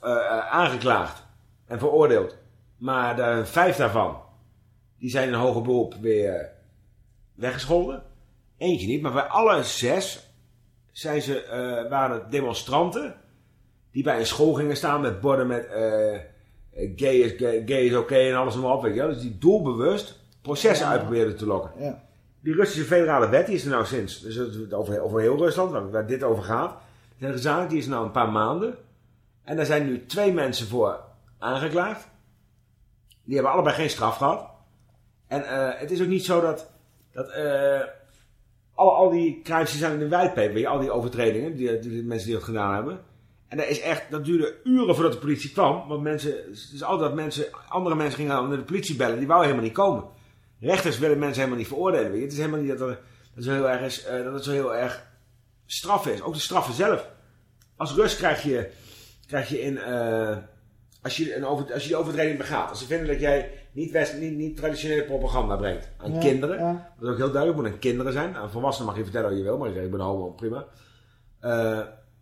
eh, eh, aangeklaagd en veroordeeld. Maar vijf daarvan die zijn in hoger beroep weer weggescholden. Eentje niet, maar bij alle zes zijn ze, eh, waren het demonstranten die bij een school gingen staan met borden met eh, gay is, gay, gay is oké en alles maar op. Weet je wel. Dus die doelbewust processen Ja. te lokken. Ja. Die Russische federale wet die is er nou sinds, dus het- over, over heel Rusland, waar, waar dit over gaat, zijn gezamenlijk, die is er nou een paar maanden. En daar zijn nu twee mensen voor aangeklaagd. Die hebben allebei geen straf gehad. En eh, het is ook niet zo dat, dat eh, al, al die crimes die zijn in de je, al die overtredingen, die, die, die mensen die dat gedaan hebben. En dat is echt, dat duurde uren voordat de politie kwam. Want mensen, het is altijd dat mensen, andere mensen gingen naar de politie bellen, die wou helemaal niet komen. Rechters willen mensen helemaal niet veroordelen. Weet je. Het is helemaal niet dat, er, dat, het zo heel erg is, eh, dat het zo heel erg straf is. Ook de straffen zelf. Als Rus krijg je, krijg je in, eh, als, je een over, als je die overtreding begaat. Als ze vinden dat jij niet, west, niet, niet traditionele propaganda brengt aan Ja, kinderen. ja. Dat is ook heel duidelijk. Het moet aan kinderen zijn. Aan volwassenen mag je vertellen wat je wil. Maar ik ben homo, prima. Eh,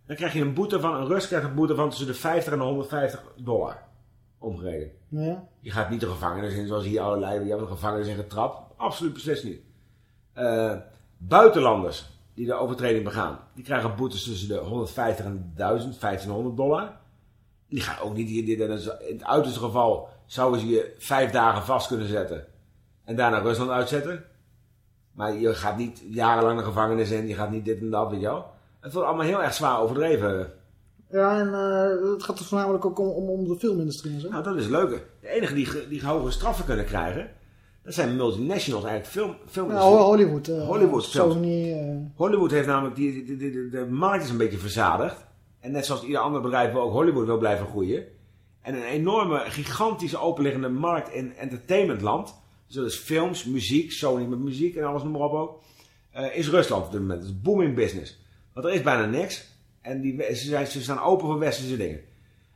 dan krijg je een boete van, een Rus krijgt een boete van tussen de 50 en de 150 dollar. Omgerekend. ja. Je gaat niet de gevangenis in zoals hier allerlei. Je hebt een gevangenis in getrapt. Absoluut beslist niet. Eh, buitenlanders die de overtreding begaan. Die krijgen boetes tussen de 150 en 1000, 1500 dollar. Die gaan ook niet... Die, die, dat is- in het uiterste geval zouden ze je vijf dagen vast kunnen zetten. En daarna Rusland uitzetten. Maar je gaat niet jarenlang de gevangenis in. Je gaat niet dit en dat, weet je wel. Het wordt allemaal heel erg zwaar overdreven. Ja, en eh, het gaat er voornamelijk ook om, om, om de filmindustrie en zo. Nou, dat is het leuke. De enige die, die hoge straffen kunnen krijgen... Dat zijn multinationals eigenlijk. Film, film Ja, Hollywood. eh, Hollywood. Sony. eh, Hollywood heeft namelijk, die, die, die- die- de markt is een beetje verzadigd. En net zoals ieder ander bedrijf wil ook Hollywood wil blijven groeien. En een enorme, gigantische openliggende markt in entertainmentland. Dus dat is films, muziek, Sony met muziek en alles noem maar op ook. is Rusland op dit moment. Het is booming business. Want er is bijna niks. En die, ze, zijn, ze staan open voor westerse dingen.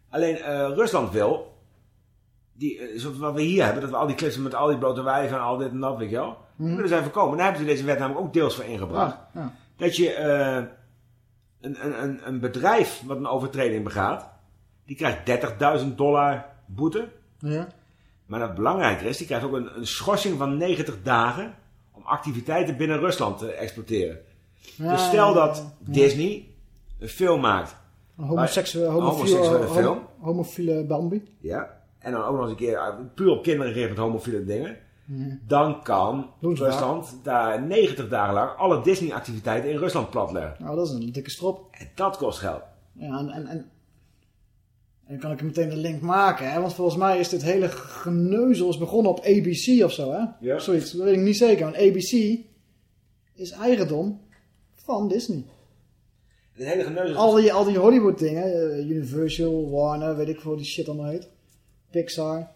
Alleen eh, Rusland wil, die, eh, zoals wat we hier hebben, dat we al die clips met al die blote wijven en al dit en dat, weet je wel. Mhm. willen zij voorkomen. Daar hebben ze deze wet namelijk ook deels voor ingebracht ja, ja. dat je eh, een, een, een, een bedrijf wat een overtreding begaat, die krijgt 30.000 dollar boete. Ja. Maar dat belangrijker is, die krijgt ook een, een schorsing van 90 dagen om activiteiten binnen Rusland te exporteren. Ja, dus stel dat. Disney een film maakt. Een homoseksuele, homofiele, homoseksuele film. homofiele Bambi. Ja. En dan ook nog eens een keer eh, puur op kinderen gericht met homofiele dingen. Ja. Dan kan Rusland daar 90 dagen lang alle Disney activiteiten in Rusland platleggen. Nou, dat is een dikke strop. En dat kost geld. Ja, en, en, en, en dan kan ik meteen de link maken, hè? want volgens mij is dit hele geneuzel is begonnen op ABC of zo, hè? Ja. Zoiets, dat weet ik niet zeker, want ABC is eigendom van Disney. Het hele geneuzel Al die, al die Hollywood dingen, eh, Universal, Warner, weet ik veel die shit allemaal heet, Pixar,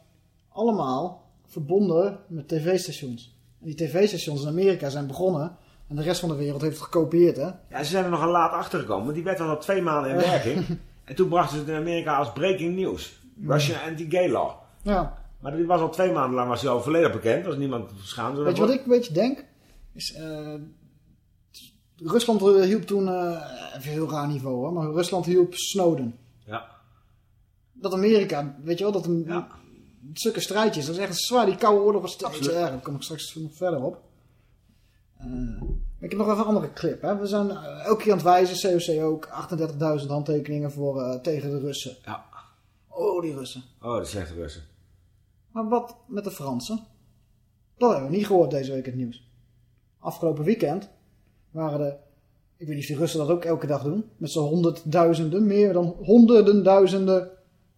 allemaal verbonden met tv-stations. En die tv-stations in Amerika zijn begonnen en de rest van de wereld heeft het gekopieerd, hè? Ja, ze zijn er nogal laat achter gekomen, want die wet was al twee maanden in werking. <laughs> en toen brachten ze het in Amerika als breaking news. Russian anti-gay law. Ja. Maar die was al twee maanden lang was al volledig bekend. Was niemand schaamde. Weet je wat ik een beetje denk? Is, eh, Rusland eh, hielp toen, eh, even heel raar niveau hoor, maar Rusland hielp Snowden. Ja. Dat Amerika, weet je wel, dat een stukken strijdjes, dat is echt zwaar. Die koude oorlog was steeds erger. Daar kom ik straks nog verder op. Eh, ik heb nog even een andere clip. Hè. We zijn elke keer aan het wijzen, COC ook, 38.000 handtekeningen voor, tegen de Russen. Ja. Oh, die Russen. Oh, de slechte Russen. Maar wat met de Fransen? Dat hebben we niet gehoord deze week in het nieuws. Afgelopen weekend waren de, ik weet niet of die Russen dat ook elke dag doen, met zo'n honderdduizenden, meer dan honderden duizenden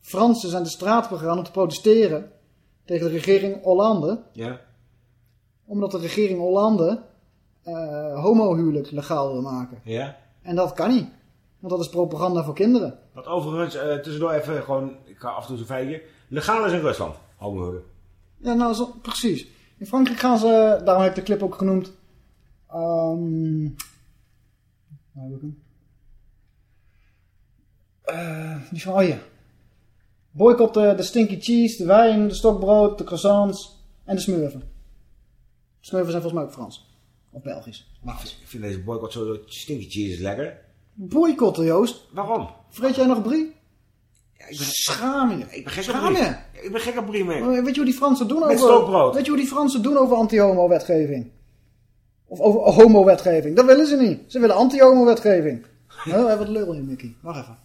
Fransen zijn de straat op gegaan om te protesteren tegen de regering Hollande. Ja. Omdat de regering Hollande eh homohuwelijk legaal wil maken. Ja. En dat kan niet. Want dat is propaganda voor kinderen. Wat overigens, eh, tussendoor even gewoon, ik ga af en toe zo'n feitje. Legaal is in Rusland, homohuwelijk. Ja, nou, zo, precies. In Frankrijk gaan ze, daarom heb ik de clip ook genoemd. Ehm waar heb ik hem? Eh, die van, oh ja. Boycott de, stinky cheese, de wijn, de stokbrood, de croissants en de smurfen. De smurfen zijn volgens mij ook Frans. Of Belgisch. Ik vind deze boycott zo stinky cheese lekker. Boycotten, Joost. Waarom? Vreet jij nog brie? Ja, ik ben, Schaam je. ik ben gek op brie. Ik ben gek op brie, man. Oh, Weet je hoe die Fransen doen Met over... stokbrood. Weet je hoe die Fransen doen over anti-homo-wetgeving? Of over homo-wetgeving? Dat willen ze niet. Ze willen anti-homo-wetgeving. Nou, wat lul je, Mickey. Wacht even.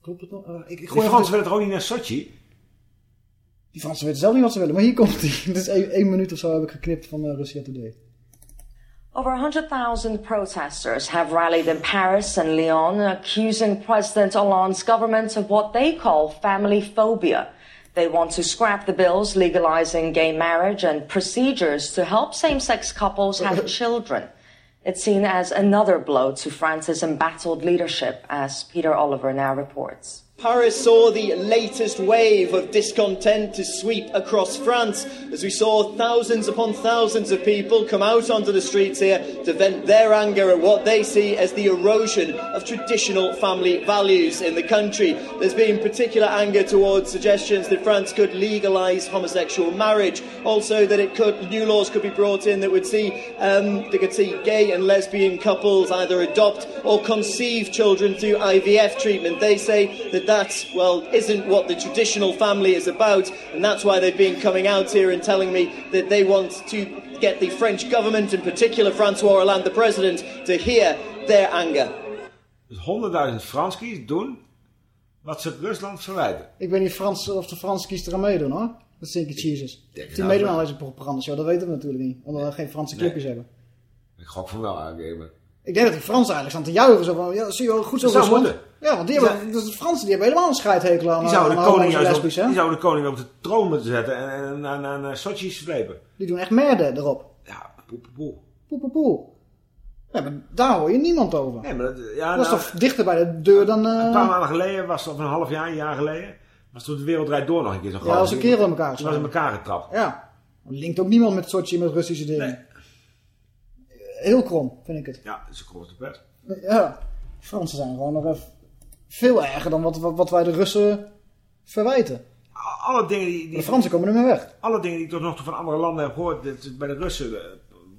Klopt het nog? Eh, ik, gooi even Fransen willen toch ook niet naar Sochi? Die Fransen weten zelf niet wat ze willen. Maar hier <laughs> komt die. Dit is één, één minuut of zo heb ik geknipt van uh, Russia Today. Over 100,000 protesters have rallied in Paris and Lyon, accusing President Hollande's government of what they call family phobia. They want to scrap the bills legalizing gay marriage and procedures to help same sex couples have <laughs> children. It's seen as another blow to France's embattled leadership, as Peter Oliver now reports. Paris saw the latest wave of discontent to sweep across France as we saw thousands upon thousands of people come out onto the streets here to vent their anger at what they see as the erosion of traditional family values in the country. There's been particular anger towards suggestions that France could legalize homosexual marriage, also that it could new laws could be brought in that would see um, they could see gay and lesbian couples either adopt or conceive children through IVF treatment. They say that that, well, isn't what the traditional family is about, and that's why they've been coming out here and telling me that they want to get the French government, in particular Francois Hollande, the president, to hear their anger. Dus 100.000 Franskies doen Wat ze Rusland verwijten. Ik weet niet Frans, of de Fransen kiest er aan meedoen hoor. Dat denk Of het die meedoen aan deze propaganda show, dat weten we natuurlijk niet. Omdat we geen Franse Nee. clipjes hebben. Ik gok van wel aangeven. Ik denk dat die Fransen eigenlijk staan te juichen. Zo van, ja, zie je wel goed zo Dat zou Rusland. moeten. Ja, want die hebben, de Fransen die hebben helemaal een scheidhekel aan Die zouden, aan de koning juist op, lesbisch, die zouden de koning op de troon moeten zetten en, en naar, naar, naar Sochi slepen. Die doen echt merde erop. Ja, poe, poe, poe. Poe, poe, poe. Ja, maar daar hoor je niemand over. Nee, maar dat, ja, dat is nou, toch dichter bij de deur dan... eh, Een paar maanden geleden, was het, of een half jaar, een jaar geleden, was toen de wereld draait door nog een keer zo Ja, als een kerel in elkaar Toen was in elkaar getrapt. Ja. Linkt ook niemand met Sochi met Russische dingen. Heel krom, vind ik het. Ja, dat is een pet. Ja. Fransen zijn gewoon nog even veel erger dan wat, wat, wat wij de Russen verwijten. Alle dingen die, die, De Fransen komen er mee weg. alle dingen die ik tot nog toe van andere landen heb gehoord, is bij de Russen eh,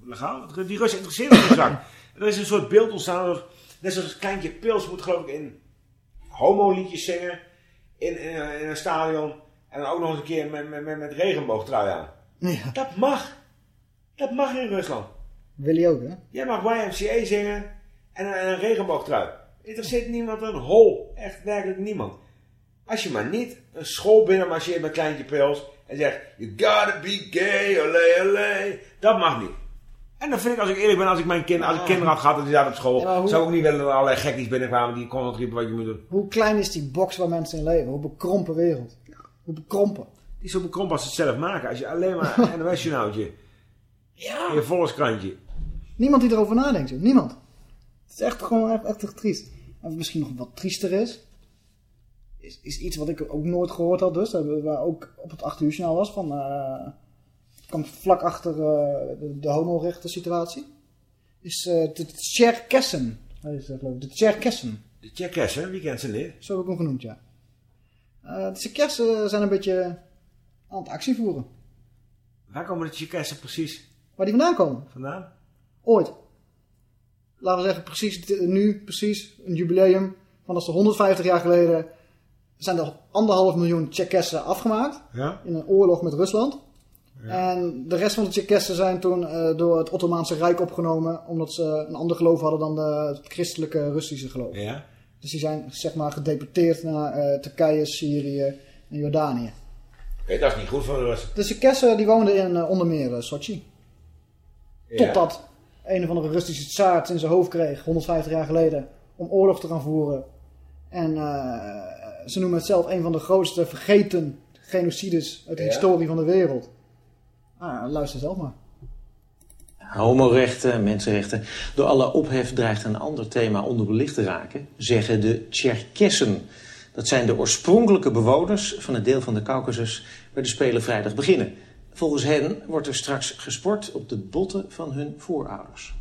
legaal. Die Russen interesseren zich zak. Er is een soort beeld ontstaan, dat- net zoals Kleintje Pils moet geloof ik in homo-liedjes zingen in, in, in een stadion. En dan ook nog eens een keer met, met, met, met regenboogtrui aan. Ja. Dat mag. Dat mag in Rusland. Wil je ook, hè? Jij mag YMCA zingen en een, en een regenboogtrui. Interesseert niemand een hol. Echt werkelijk niemand. Als je maar niet een school binnenmarcheert met Kleintje Pils en zegt, you gotta be gay, olé, olé. Dat mag niet. En dan vind ik, als ik eerlijk ben, als ik mijn kind, als ik kinderen had gehad en die zaten op school, Ja, maar hoe- zou ik ook niet willen dat er allerlei gekkies binnenkwamen die konden riepen wat je moet doen. Hoe klein is die box waar mensen in leven? Hoe bekrompen wereld. Hoe bekrompen. Die is zo bekrompen als ze het zelf maken. Als je alleen maar <laughs> een NOS-journaaltje, Ja. in je volkskrantje. Niemand die erover nadenkt, joh. Niemand. Het is echt gewoon echt, echt, echt triest. En wat misschien nog wat triester is, is, is iets wat ik ook nooit gehoord had dus. Waar ook op het 8 uur journaal was van... het kwam vlak achter eh, de, de homorechten situatie. Is eh de Cherkessen. Dat is dat geloof ik. De Cherkessen. De Tsjerkessen, wie kent ze niet? Zo heb ik hem genoemd, ja. De Cherkessen zijn een beetje aan het actie voeren. Waar komen de Tsjerkessen precies Waar die vandaan komen. vandaan? Ooit. Laten we zeggen, precies nu, precies, een jubileum. Van als er 150 jaar geleden zijn er anderhalf miljoen Tsjerkessen afgemaakt. Ja? In een oorlog met Rusland. En de rest van de Tsjerkessen zijn toen eh, door het Ottomaanse Rijk opgenomen. Omdat ze een ander geloof hadden dan de, het christelijke Russische geloof. Ja? Dus die zijn zeg maar gedeporteerd naar eh, Turkije, Syrië en Jordanië. Oké, dat is niet goed voor de Russen. De Tsjerkessen die woonden in eh, onder meer Sochi. Ja. Totdat een of andere Russische het in zijn hoofd kreeg, 150 jaar geleden, om oorlog te gaan voeren. En eh, ze noemen het zelf een van de grootste vergeten genocides uit de Ja. historie van de wereld. Ah, luister zelf maar. Homorechten, mensenrechten. Door alle ophef dreigt een ander thema onderbelicht te raken, zeggen de Tsjerkessen. Dat zijn de oorspronkelijke bewoners van het deel van de Caucasus waar de Spelen vrijdag beginnen. Volgens hen wordt er straks gesport op de botten van hun voorouders.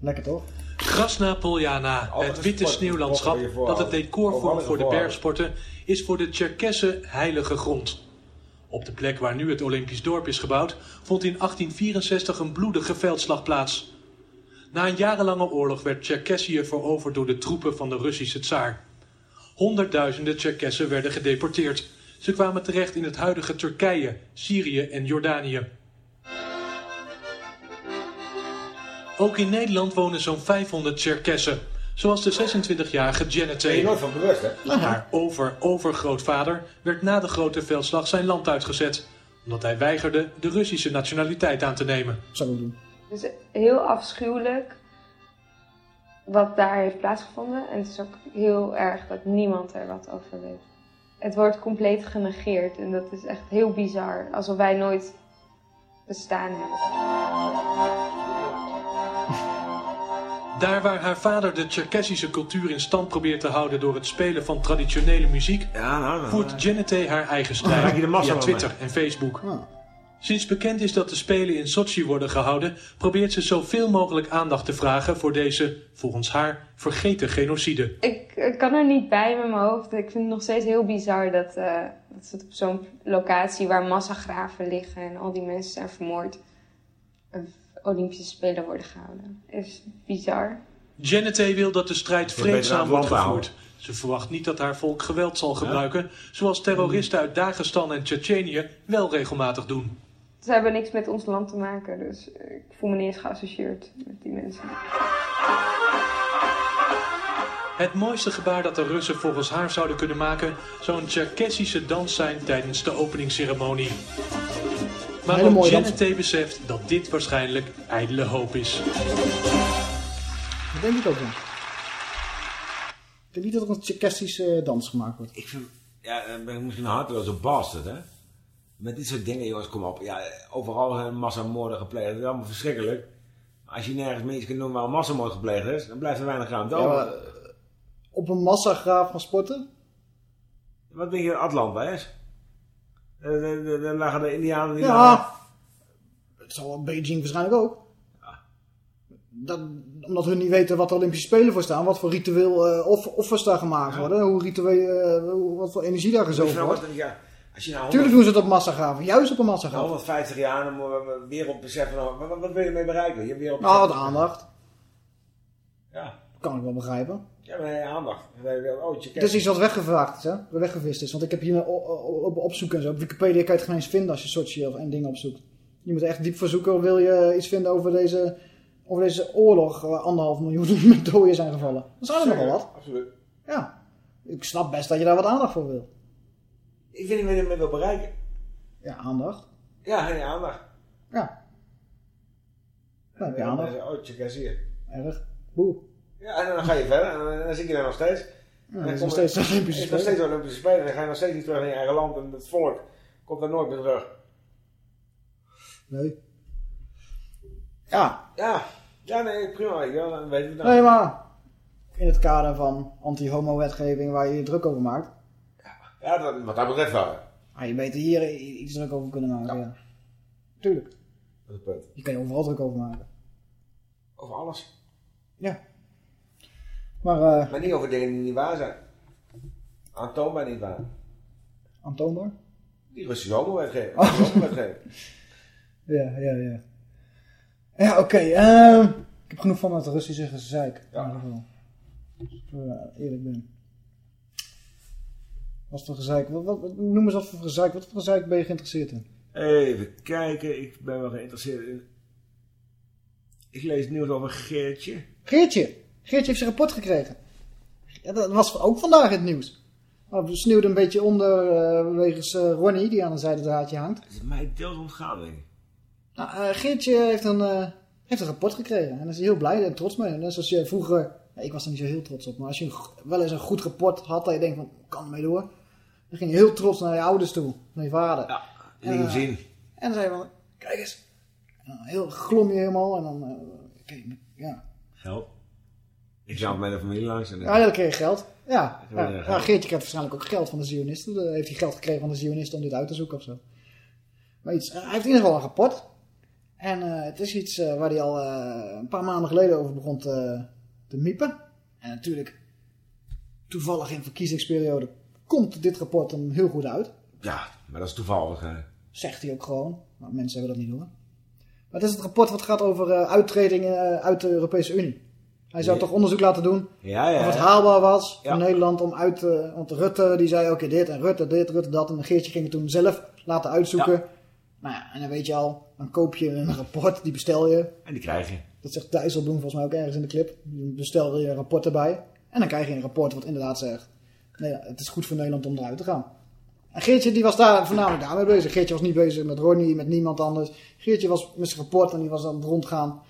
Lekker toch? Krasna Poljana, het witte sneeuwlandschap dat het decor vormt voor de bergsporten, is voor de Tsjerkessen heilige grond. Op de plek waar nu het Olympisch dorp is gebouwd, vond in 1864 een bloedige veldslag plaats. Na een jarenlange oorlog werd Tsjerkessië veroverd door de troepen van de Russische tsaar. Honderdduizenden Tsjerkessen werden gedeporteerd. Ze kwamen terecht in het huidige Turkije, Syrië en Jordanië. Ook in Nederland wonen zo'n 500 Tsjerkessen. Zoals de 26-jarige Janet Ben je nooit van bewust, hè? Haar over-overgrootvader werd na de grote veldslag zijn land uitgezet. Omdat hij weigerde de Russische nationaliteit aan te nemen. Zou ik doen. Het is heel afschuwelijk wat daar heeft plaatsgevonden. En het is ook heel erg dat niemand er wat over weet. Het wordt compleet genegeerd en dat is echt heel bizar. Alsof wij nooit bestaan hebben. <laughs> Daar waar haar vader de Tsjerkessische cultuur in stand probeert te houden door het spelen van traditionele muziek, nou, voert Janete haar eigen strijd via Twitter en Facebook. Ah. Sinds bekend is dat de Spelen in Sochi worden gehouden, probeert ze zoveel mogelijk aandacht te vragen voor deze, volgens haar, vergeten genocide. Ik, ik kan er niet bij met mijn hoofd. Ik vind het nog steeds heel bizar dat, eh, dat het op zo'n locatie waar massagraven liggen en al die mensen zijn vermoord, Olympische Spelen worden gehouden. is bizar. Janete wil dat de strijd vreedzaam wordt gevoerd. Ze verwacht niet dat haar volk geweld zal gebruiken, zoals terroristen uit Dagestan en Tsjetsjenië wel regelmatig doen. Ze hebben niks met ons land te maken, dus ik voel me niet eens geassocieerd met die mensen. Het mooiste gebaar dat de Russen volgens haar zouden kunnen maken... zou een Cherkessische dans zijn tijdens de openingsceremonie. Maar Hele ook Janet T. beseft dat dit waarschijnlijk ijdele hoop is. Dat denk ik ook wel. Ik denk niet dat er een Tjerkessische dans gemaakt wordt. Ik vind, ja, dan ben ik misschien harteloos een bastard, hè. Met dit soort dingen, jongens, kom op. Ja, overal zijn massamoorden gepleegd. Dat is allemaal verschrikkelijk. Maar als je nergens mensen kunt noemen waar een massamoord gepleegd is, dan blijft er weinig ruimte Ja, over. eh, op een massagraaf van sporten? Wat denk je dat Atlanta is? Eh, Daar lagen de Indianen die Ja. lagen- Het zal Beijing waarschijnlijk ook. Dat, omdat hun niet weten wat de Olympische Spelen voor staan. Wat voor ritueel eh, off- offers daar gemaakt worden. Hoe ritueel, eh, wat voor energie daar gezogen wordt. ja, als je nou Tuurlijk doen ze het op massagraven. Juist op een massagraaf. 150 jaar, dan moeten we wereldbesef van, wat, wat wil je ermee bereiken? Je wereld Nou, wat aandacht. Ja. Kan ik wel begrijpen. Ja, maar nee, aandacht. Oh, je Het is iets wat weggevraagd is, hè? Weggevist is. Want ik heb hier op, op, opzoeken en zo. Op Wikipedia kan je het geen eens vinden als je Sochi of en dingen opzoekt. Je moet echt diep verzoeken. Wil je iets vinden over deze, over deze oorlog waar anderhalf miljoen <laughs> met doden zijn gevallen? Dan zijn er nogal wat. Absoluut. Ja. Ik snap best dat je daar wat aandacht voor wil. Ik weet niet wat je ermee wil bereiken. Ja, aandacht. Ja, geen aandacht. Ja. Dan heb je En dan aandacht. zeggen, Oh, check eens hier. Erg. Boe. Ja, en dan ga je verder en dan, dan zit je daar nog steeds. Ja, En dat is dan nog kom steeds Olympische is nog steeds Olympische Spelen. Dan ga je nog steeds niet terug naar je eigen land. En het volk komt daar nooit meer terug. Nee. Ja. Ja. Ja, nee, prima. weet wel, Dan weten we het dan. Nee, maar in het kader van anti-homo-wetgeving waar je je druk over maakt. Ja, dat, wat dat betreft wel. Ah, je beter hier iets druk over kunnen maken. Ja. Tuurlijk. Dat is het punt. Je kan je overal druk over maken. Over alles. Ja. Maar eh Maar niet over dingen die niet waar zijn. Aantoonbaar niet waar. aantoonbaar? Die Russische homo-wetgeving. Oh. <laughs> Ja, ja, ja. Ja, oké. ehm, ik heb genoeg van het Russische gezeik. In ieder geval. Als ik eerlijk ben. Wat voor gezeik? Wat, noem eens wat voor gezeik. Wat voor gezeik ben je geïnteresseerd in? Even kijken. Ik ben wel geïnteresseerd in... Ik lees het nieuws over Geertje. Geertje. Geertje heeft zijn rapport gekregen. Ja, dat was ook vandaag in het nieuws. Maar we sneeuwden een beetje onder eh wegens eh, Ronnie, die aan een zijdraadje hangt. Het is mij deels ontgaan, denk ik. Nou, eh, Geertje heeft een, heeft een rapport gekregen. En daar is hij heel blij en trots mee. Net zoals je vroeger... ja, ik was er niet zo heel trots op. Maar als je wel eens een goed rapport had, dat je denkt van, kan ermee door. Dan ging je heel trots naar je ouders toe. Naar je vader. Ja, liet hem zien. En dan zei je van, kijk eens. En dan heel glom je helemaal. En dan, eh, kijk, ja. Geld. Ik zou met de familie langs. En Ja, dan kreeg je geld. Ja, ja. er ja geld. Geertje krijgt waarschijnlijk ook geld van de Zionisten. Dan heeft hij geld gekregen van de Zionisten om dit uit te zoeken of zo. Maar iets, hij heeft in ieder geval een rapport. En eh, het is iets eh, waar hij al eh, een paar maanden geleden over begon te, te miepen. En natuurlijk, toevallig in verkiezingsperiode komt dit rapport hem heel goed uit. Ja, maar dat is toevallig. Hè. Zegt hij ook gewoon. Maar mensen hebben dat niet door. Maar het is het rapport wat gaat over eh, uittredingen eh, uit de Europese Unie. Hij zou toch onderzoek laten doen Ja, ja. of het haalbaar was Ja. voor Nederland om uit te... Want Rutte die zei oké dit en Rutte dit, Rutte dat. En Geertje ging het toen zelf laten uitzoeken. Nou ja, en dan weet je al, dan koop je een rapport, die bestel je. En die krijg je. Dat zegt Dijsselbloem volgens mij ook ergens in de clip. Dan bestel je een rapport erbij. En dan krijg je een rapport wat inderdaad zegt... Nee, het is goed voor Nederland om eruit te gaan. En Geertje die was daar voornamelijk daarmee bezig. Geertje was niet bezig met Ronnie, met niemand anders. Geertje was met zijn rapport en die was aan het rondgaan.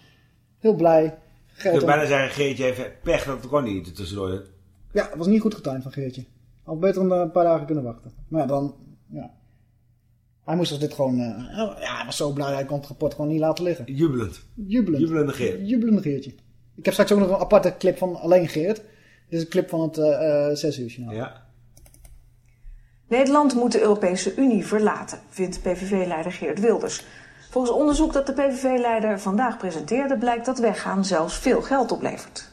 Heel blij. Geld kunt om- bijna zeggen, Geertje heeft pech dat Ronnie er tussendoor. Ja, het was niet goed getimed van Geertje. Had beter een eh, paar dagen kunnen wachten. Maar ja, dan... Ja. Hij moest zich dit gewoon... eh, ja, hij was zo blij. Hij kon het rapport gewoon niet laten liggen. Jubelend. Jubelend. Jubelende Geert. Jubelende Geertje. Ik heb straks ook nog een aparte clip van alleen Geert. Dit is een clip van het 6 uur journaal. Ja. Nederland moet de Europese Unie verlaten, vindt PVV-leider Geert Wilders. Volgens onderzoek dat de PVV-leider vandaag presenteerde... blijkt dat weggaan zelfs veel geld oplevert.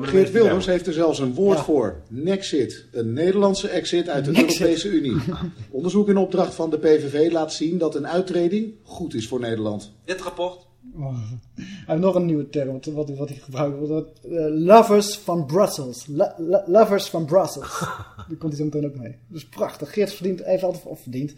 Geert Wilders heeft er zelfs een woord voor. Nexit. Een Nederlandse exit uit de Nexit. Europese Unie. <laughs> Onderzoek in opdracht van de PVV laat zien dat een uittreding goed is voor Nederland. Dit rapport Oh. Hij <laughs> heeft nog een nieuwe term wat, wat, hij gebruikt. Wat, eh, lovers van Brussels. Lo- lo- lovers van Brussels. <laughs> Daar komt hij zo meteen ook mee. Is prachtig. Geert verdient even altijd, of verdient,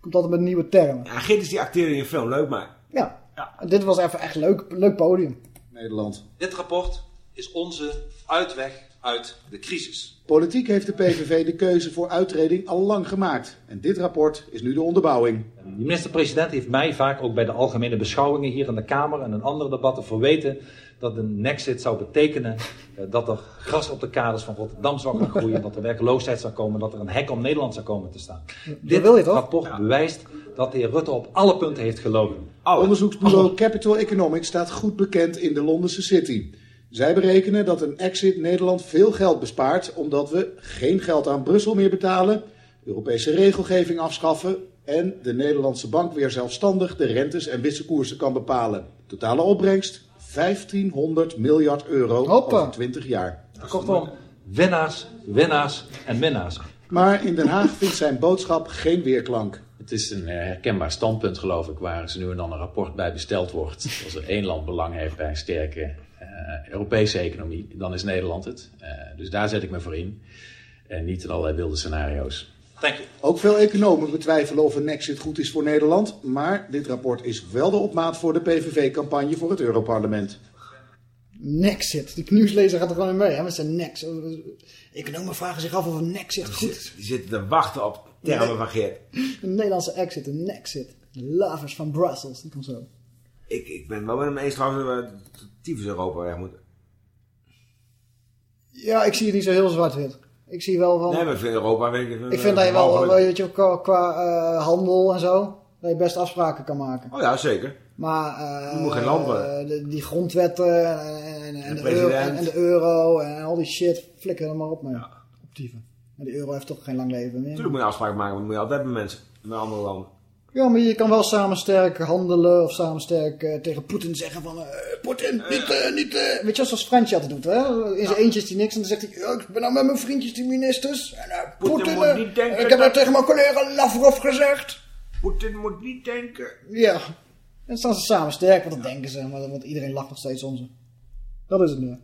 komt altijd met nieuwe termen. Ja, Geert is die acteerde in je film. Leuk maar. Ja. En Dit was even echt leuk, leuk podium. Nederland. Dit rapport is onze uitweg uit de crisis. Politiek heeft de PVV de keuze voor uittreding al lang gemaakt. En dit rapport is nu de onderbouwing. De minister-president heeft mij vaak ook bij de algemene beschouwingen hier in de Kamer en in andere debatten verweten dat een nexit zou betekenen uh, dat er gras op de kaders van Rotterdam zou gaan groeien, dat er werkloosheid zou komen, dat er een hek om Nederland zou komen te staan. Dit rapport ja. bewijst dat de heer Rutte op alle punten heeft gelogen. Onderzoeksbureau Capital Economics staat goed bekend in de Londense City. Zij berekenen dat een exit Nederland veel geld bespaart omdat we geen geld aan Brussel meer betalen, Europese regelgeving afschaffen en de Nederlandse bank weer zelfstandig de rentes en wisselkoersen kan bepalen. Totale opbrengst 1500 miljard euro Hoppa. over 20 jaar. Kortom, winnaars, winnaars en winnaars. Maar in Den Haag vindt zijn boodschap geen weerklank. Het is een herkenbaar standpunt, geloof ik, waar ze nu en dan een rapport bij besteld wordt. Als er één land belang heeft bij een sterke Europese economie, dan is Nederland het. Uh, dus daar zet ik me voor in. En niet in allerlei wilde scenario's. Dank je. Ook veel economen betwijfelen of een exit goed is voor Nederland. Maar dit rapport is wel de opmaat voor de PVV-campagne voor het Europarlement. Nexit. Die nieuwslezer gaat er gewoon in mee, hè, met zijn nex. Economen vragen zich af of een nexit goed is. Die zitten te wachten op termen van Geert. Een Nederlandse exit, een nexit. De lovers van Brussels, die komt zo. Ik, ik ben wel met hem eens trouwens we tyfus Europa weg moeten. Ja, ik zie het niet zo heel zwart-wit. Ik zie wel van... Nee, maar voor Europa weet ik... Ik vind dat je wel, weet je, qua, qua uh, handel en zo, dat je best afspraken kan maken. Oh ja, zeker. Maar uh, moet geen land worden. De, die grondwetten en, en, en, de, de euro, en, de euro en al die shit, flikker er maar op mee. Ja. Op dieven. Maar die euro heeft toch geen lang leven meer. Tuurlijk moet je afspraken maken, maar dat moet je altijd met mensen, met andere landen. Ja, maar je kan wel samen sterk handelen of samen sterk uh, tegen Poetin zeggen van... Uh, Poetin, niet, uh, niet... weet je, zoals Fransje altijd doet, hè? In zijn ja. eentjes die niks en dan zegt hij... ik ben nou met mijn vriendjes die ministers. En Poetin, moet niet denken ik heb dat tegen mijn collega Lavrov gezegd. Poetin moet niet denken. Ja. En dan staan ze samen sterk, want dat denken ze. Want iedereen lacht nog steeds om ze. Dat is het meer.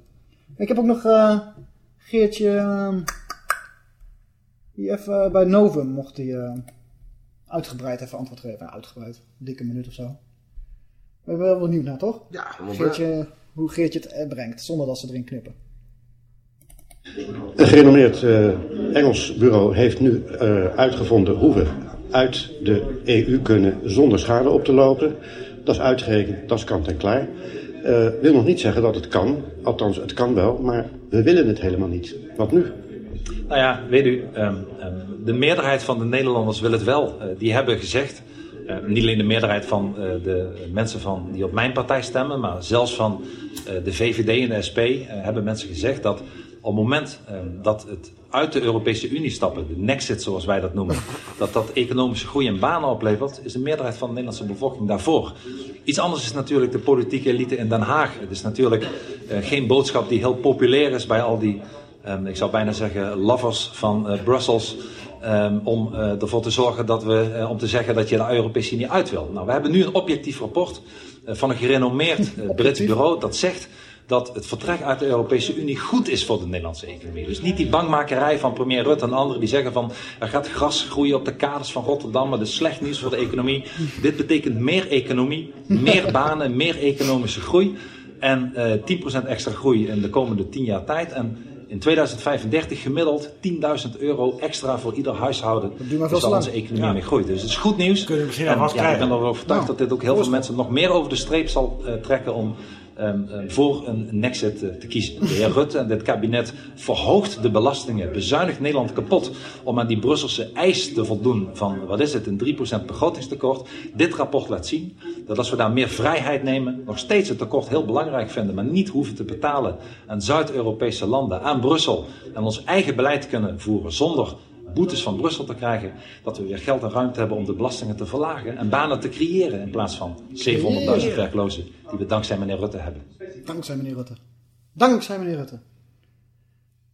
Ik heb ook nog Geertje... ehm, die even bij Novum mocht hij uitgebreid even antwoord geven. Nou, uitgebreid, een dikke minuut of zo. We zijn wel benieuwd naar, toch? Ja, Geertje, hoe Geertje het brengt, zonder dat ze erin knippen. Een gerenommeerd uh, Engels bureau heeft nu uh, uitgevonden hoe we uit de EU kunnen zonder schade op te lopen. Dat is uitgerekend, dat is kant en klaar. Uh, wil nog niet zeggen dat het kan, althans het kan wel, maar we willen het helemaal niet. Wat nu? Nou ja, weet u, um, um, de meerderheid van de Nederlanders wil het wel. Uh, die hebben gezegd, uh, niet alleen de meerderheid van uh, de mensen van, die op mijn partij stemmen, maar zelfs van de VVD en de SP hebben mensen gezegd dat op het moment dat het uit de Europese Unie stappen, de nexit zoals wij dat noemen, <laughs> dat dat economische groei en banen oplevert, is de meerderheid van de Nederlandse bevolking daarvoor. Iets anders is natuurlijk de politieke elite in Den Haag. Het is natuurlijk geen boodschap die heel populair is bij al die Um, ik zou bijna zeggen lovers van uh, Brussels. Um, om uh, ervoor te zorgen dat we, uh, om te zeggen dat je de Europese Unie uit wil. Nou, we hebben nu een objectief rapport van een gerenommeerd Brits bureau dat zegt dat het vertrek uit de Europese Unie goed is voor de Nederlandse economie. Dus niet die bangmakerij van premier Rutte en anderen die zeggen van er gaat gras groeien op de kaders van Rotterdam, maar dat is slecht nieuws voor de economie. Dit betekent meer economie, meer <laughs> banen, meer economische groei en 10% extra groei in de komende 10 jaar tijd. En in 2035 gemiddeld 10.000 euro extra voor ieder huishouden. Dus zal onze economie ja. mee groeit. Dus het is goed nieuws. Kunnen we misschien en, alvast ja, ik ben ervan overtuigd nou, dat dit ook heel veel mensen nog meer over de streep zal uh, trekken om um, um, voor een Nexit uh, te kiezen. De heer Rutte en dit kabinet verhoogt de belastingen, bezuinigt Nederland kapot om aan die Brusselse eis te voldoen van, wat is het, een 3% begrotingstekort. Dit rapport laat zien dat als we daar meer vrijheid nemen, nog steeds het tekort heel belangrijk vinden, maar niet hoeven te betalen aan Zuid-Europese landen, aan Brussel en ons eigen beleid kunnen voeren zonder boetes van Brussel te krijgen, dat we weer geld en ruimte hebben om de belastingen te verlagen en banen te creëren in plaats van 700.000 werklozen die we dankzij meneer Rutte hebben. Dankzij meneer Rutte. Dankzij meneer Rutte.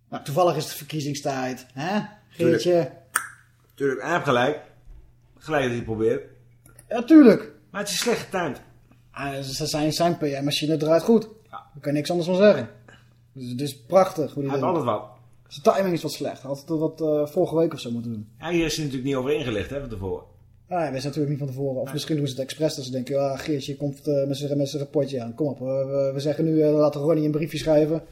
Nou, toevallig is het verkiezingstijd, hè? Geertje. Tuurlijk, hij heeft gelijk. Gelijk dat hij probeert. Ja, tuurlijk. Maar het is slecht getimed. Ah, zijn, zijn PR-machine draait goed. Ja. Daar kan je niks anders van zeggen. Dus het is prachtig. Hoe hij heeft altijd wat. Zijn timing is wat slecht. Had het wat uh, vorige week of zo moeten doen. Ja, hier is hij natuurlijk niet over ingelicht, hè, van tevoren. Ah, hij wist natuurlijk niet van tevoren. Of nee. misschien doen ze het expres. Dat ze denken, ja, Geertje komt uh, met zijn rapportje aan. Kom op, we, we zeggen nu, uh, laten Ronnie een briefje schrijven.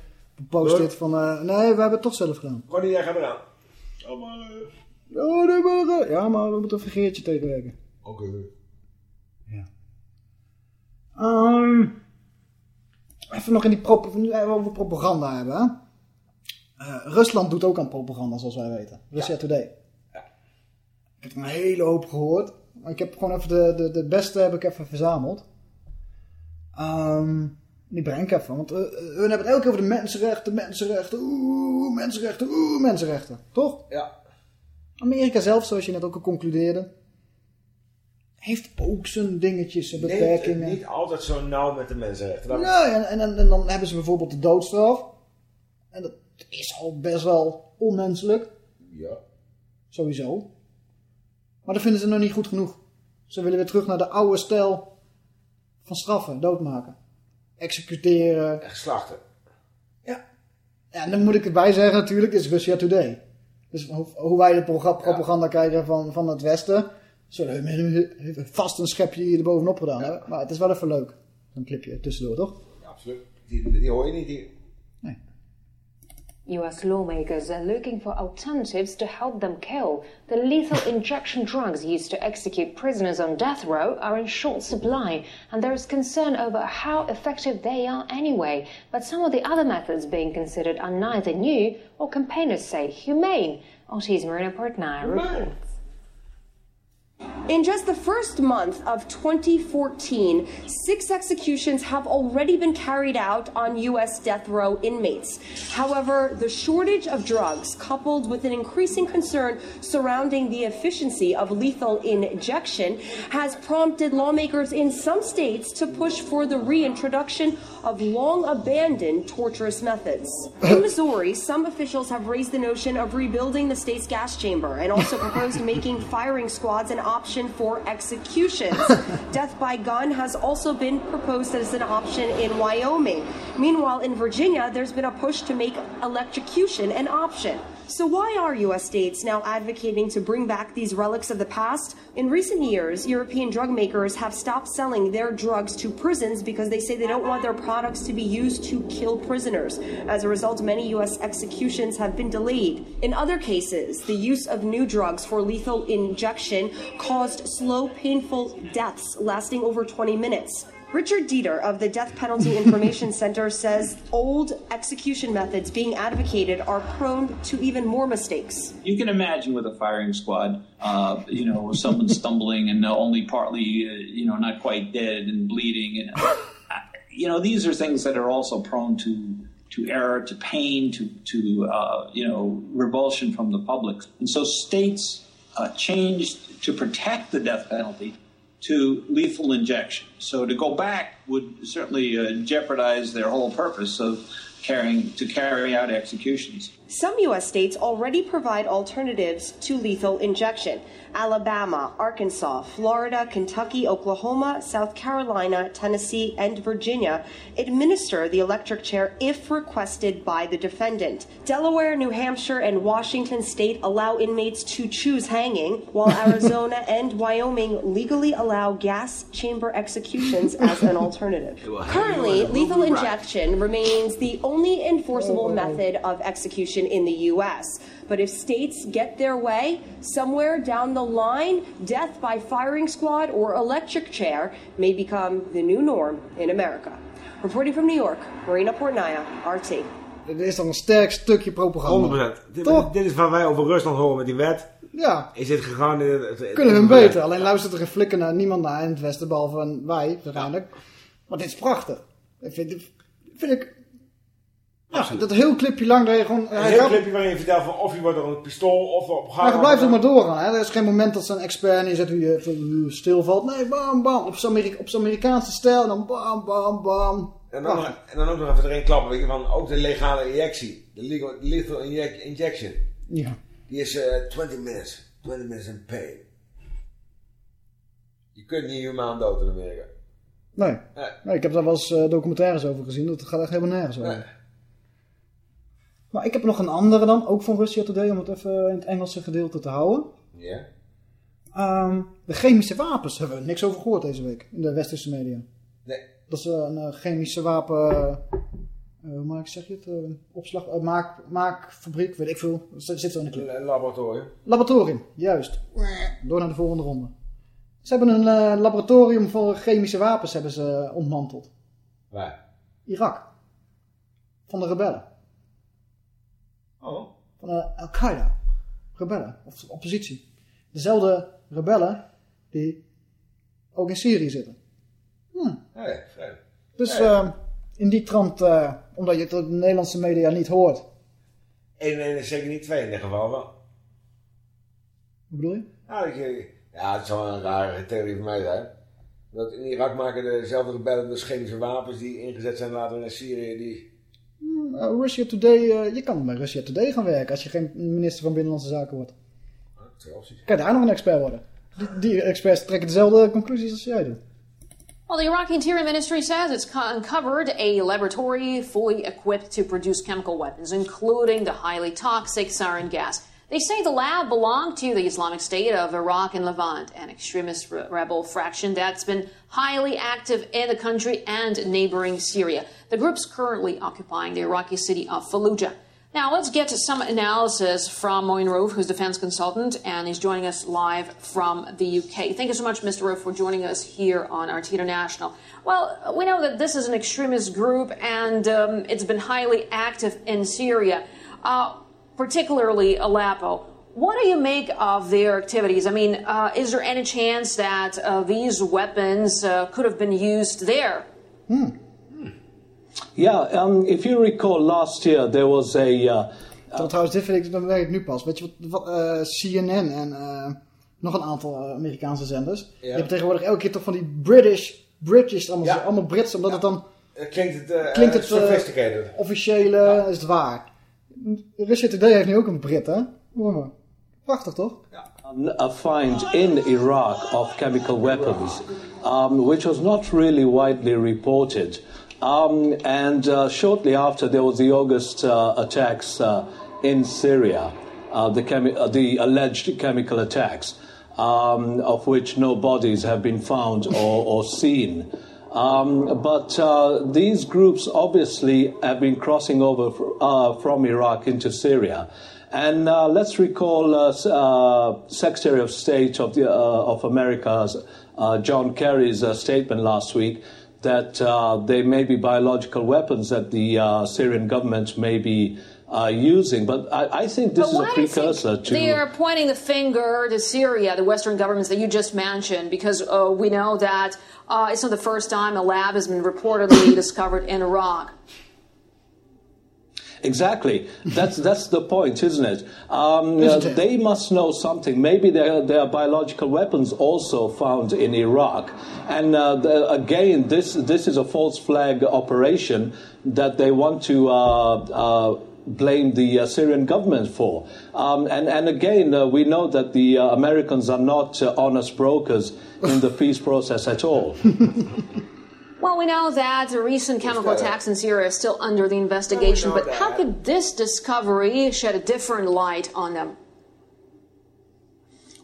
Post dit van, eh, nee, we hebben het toch zelf gedaan. Gewoon niet, jij gaat eraan. Ja, nee, maar, eh, ja, maar we moeten een vergeertje tegenwerken. Oké. Ehm, even nog in die prop even over propaganda hebben. Hè? Eh, Rusland doet ook aan propaganda, zoals wij weten. Russia Today. Ik heb een hele hoop gehoord. Maar ik heb gewoon even de, de, de beste heb ik even verzameld. Ehm, die breng ik even. Want uh, we hebben het elke keer over de mensenrechten, mensenrechten, oeh, mensenrechten, oeh, mensenrechten. Toch? Ja. Amerika zelf, zoals je net ook al concludeerde, heeft ook zijn dingetjes en beperkingen. Niet, niet altijd zo nauw met de mensenrechten. Ja, en, en, en, en dan hebben ze bijvoorbeeld de doodstraf. En dat is al best wel onmenselijk. Ja. Sowieso. Maar dat vinden ze nog niet goed genoeg. Ze willen weer terug naar de oude stijl van straffen, doodmaken. Executeren. En geslachten. Ja, en dan moet ik erbij zeggen natuurlijk, dit is Russia Today. Dus hoe, hoe wij de propaganda krijgen van, van het Westen, zullen we vast een schepje hier erbovenop gedaan hebben. Maar het is wel even leuk. Een clipje tussendoor, toch? Ja, absoluut. Die, die hoor je niet hier. US lawmakers are looking for alternatives to help them kill. The lethal injection drugs used to execute prisoners on death row are in short supply, and there is concern over how effective they are anyway. But some of the other methods being considered are neither new or campaigners say humane. RT's Marina Portnaya reports. In just the first month of 2014, six executions have already been carried out on U.S. death row inmates. However, the shortage of drugs, coupled with an increasing concern surrounding the efficiency of lethal injection, has prompted lawmakers in some states to push for the reintroduction of long abandoned torturous methods. <coughs> In Missouri, some officials have raised the notion of rebuilding the state's gas chamber and also proposed making firing squads an option for executions. <laughs> Death by gun has also been proposed as an option in Wyoming. Meanwhile, in Virginia, there's been a push to make electrocution an option. So, why are U.S. states now advocating to bring back these relics of the past? In recent years, European drug makers have stopped selling their drugs to prisons because they say they don't want their products to be used to kill prisoners. As a result, many U.S. executions have been delayed. In other cases, the use of new drugs for lethal injection caused slow, painful deaths lasting over 20 minutes. Richard Dieter of the Death Penalty Information <laughs> Center says old execution methods being advocated are prone to even more mistakes. You can imagine with a firing squad, uh, you know, someone <laughs> stumbling and only partly, uh, you know, not quite dead and bleeding. And, uh, you know, these are things that are also prone to to error, to pain, to to uh, you know revulsion from the public. And so states uh, changed to protect the death penalty to lethal injection. So to go back would certainly uh, jeopardize their whole purpose of carrying to carry out executions. Some U.S. states already provide alternatives to lethal injection. Alabama, Arkansas, Florida, Kentucky, Oklahoma, South Carolina, Tennessee, and Virginia administer the electric chair if requested by the defendant. Delaware, New Hampshire, and Washington state allow inmates to choose hanging, while <laughs> Arizona and Wyoming legally allow gas chamber executions as an <laughs> alternative. Currently, lethal injection remains the only enforceable method of execution in the U.S. But if states get their way, somewhere down the line, death by firing squad or electric chair may become the new norm in America. Reporting from New York, Marina Portnaya, RT. Dit is dan een sterk stukje propaganda. 100%. Dit, dit is wat wij over Rusland horen met die wet. Ja. Is dit gegaan... in het- het- Kunnen hun beter. Alleen luistert er geen flikker naar niemand naar in het Westen, behalve wij waarschijnlijk. Maar dit is prachtig. Ik vind, vind ik... Ja, dat heel clipje lang dat je gewoon... Een heel gaat- clipje waarin je vertelt van of je wordt door een pistool of op Maar je blijft ook maar doorgaan. Hè? Er is geen moment dat ze een expert neerzet hoe je, hoe je stilvalt. Nee, bam, bam. Op zijn Amerikaanse stijl. En dan bam, bam, bam. En dan, nog- en dan ook nog even erin klappen, weet je, van ook de legale injectie. De legal, lethal injec- injection. Ja. Die is eh 20 minutes. 20 minutes in pain. Je kunt niet humaan dood in Amerika. Nee. Nee. nee. Ik heb daar wel eens eh, documentaires over gezien. Dat gaat echt helemaal nergens over. Nee. Maar ik heb nog een andere dan. Ook van Russia Today. Om het even in het Engelse gedeelte te houden. Ja. Ehm, de chemische wapens hebben we niks over gehoord deze week. In de westerse media. Nee. Dat is eh, een eh, chemische wapen uh, maak, zeg je het, uh, opslag, uh, maak, maakfabriek, weet ik veel. Zit zo in de. Laboratorium. Laboratorium, juist. Door naar de volgende ronde. Ze hebben een laboratorium voor chemische wapens hebben ze ontmanteld. Waar? Irak. Van de rebellen. Oh. Van de Al-Qaeda. Rebellen, of oppositie. Dezelfde rebellen die ook in Syrië zitten. Hm. Vrij. Dus uh, in die trant, uh, omdat je het de Nederlandse media niet hoort. 1 en 1 is zeker niet 2 in ieder geval wel. Hoe bedoel je? Ja, dat je, ja, het zal een rare theorie van mij zijn. Dat in Irak maken dezelfde rebellen dus chemische wapens die ingezet zijn later in Syrië. Die... Uh, Russia Today, uh, je kan bij Russia Today gaan werken als je geen minister van Binnenlandse Zaken wordt. Kan je daar nog een expert worden? Die, die experts trekken dezelfde conclusies als jij doet. Well, the Iraqi Interior Ministry says it's uncovered a laboratory fully equipped to produce chemical weapons, including the highly toxic sarin gas. They say the lab belonged to the Islamic State of Iraq and Levant, an extremist rebel fraction that's been highly active in the country and neighboring Syria. The group's currently occupying the Iraqi city of Fallujah. Now, let's get to some analysis from Moin Roof, who's defense consultant, and he's joining us live from the UK. Thank you so much, Mr. Roof, for joining us here on RT International. Well, we know that this is an extremist group, and um, it's been highly active in Syria, uh, particularly Aleppo. What do you make of their activities? I mean, uh, is there any chance that uh, these weapons uh, could have been used there? Hmm. Yeah, um, if you recall last year there was a... Uh, uh, trouwens, dit vind ik, dan weet ik nu pas. Weet je wat, wat uh, CNN en uh, nog een aantal Amerikaanse zenders. Ja. Die hebben tegenwoordig elke keer toch van die British, British, allemaal, ja. allemaal Brits, omdat ja. het dan... Klinkt het, klinkt het sophisticated. officiële, is het waar. Russia Today heeft nu ook een Brit, hè? Prachtig, toch? A find in Iraq of chemical weapons, um, which was not really widely reported. Um, and uh, shortly after, there was the August uh, attacks uh, in Syria, uh, the, uh, the alleged chemical attacks, um, of which no bodies have been found or, or seen. Um, but uh, these groups obviously have been crossing over fr- from Iraq into Syria. And let's recall Secretary of State of, the, of America's John Kerry's statement last week that uh, they may be biological weapons that the uh, Syrian government may be uh, using. But I, I think this is a precursor to. They are pointing the finger to Syria, the Western governments that you just mentioned, because uh, we know that uh, it's not the first time a lab has been reportedly <coughs> discovered in Iraq. Exactly. That's that's the point, isn't it? Um, isn't it? they must know something. Maybe there, there are biological weapons also found in Iraq. And uh, the, again, this this is a false flag operation that they want to. Uh, uh, blame the uh, Syrian government for. Um, and, and again, uh, we know that the uh, Americans are not honest brokers in the peace process at all. <laughs> Well, we know that the recent chemical attacks in Syria are still under the investigation, but that. how could this discovery shed a different light on them?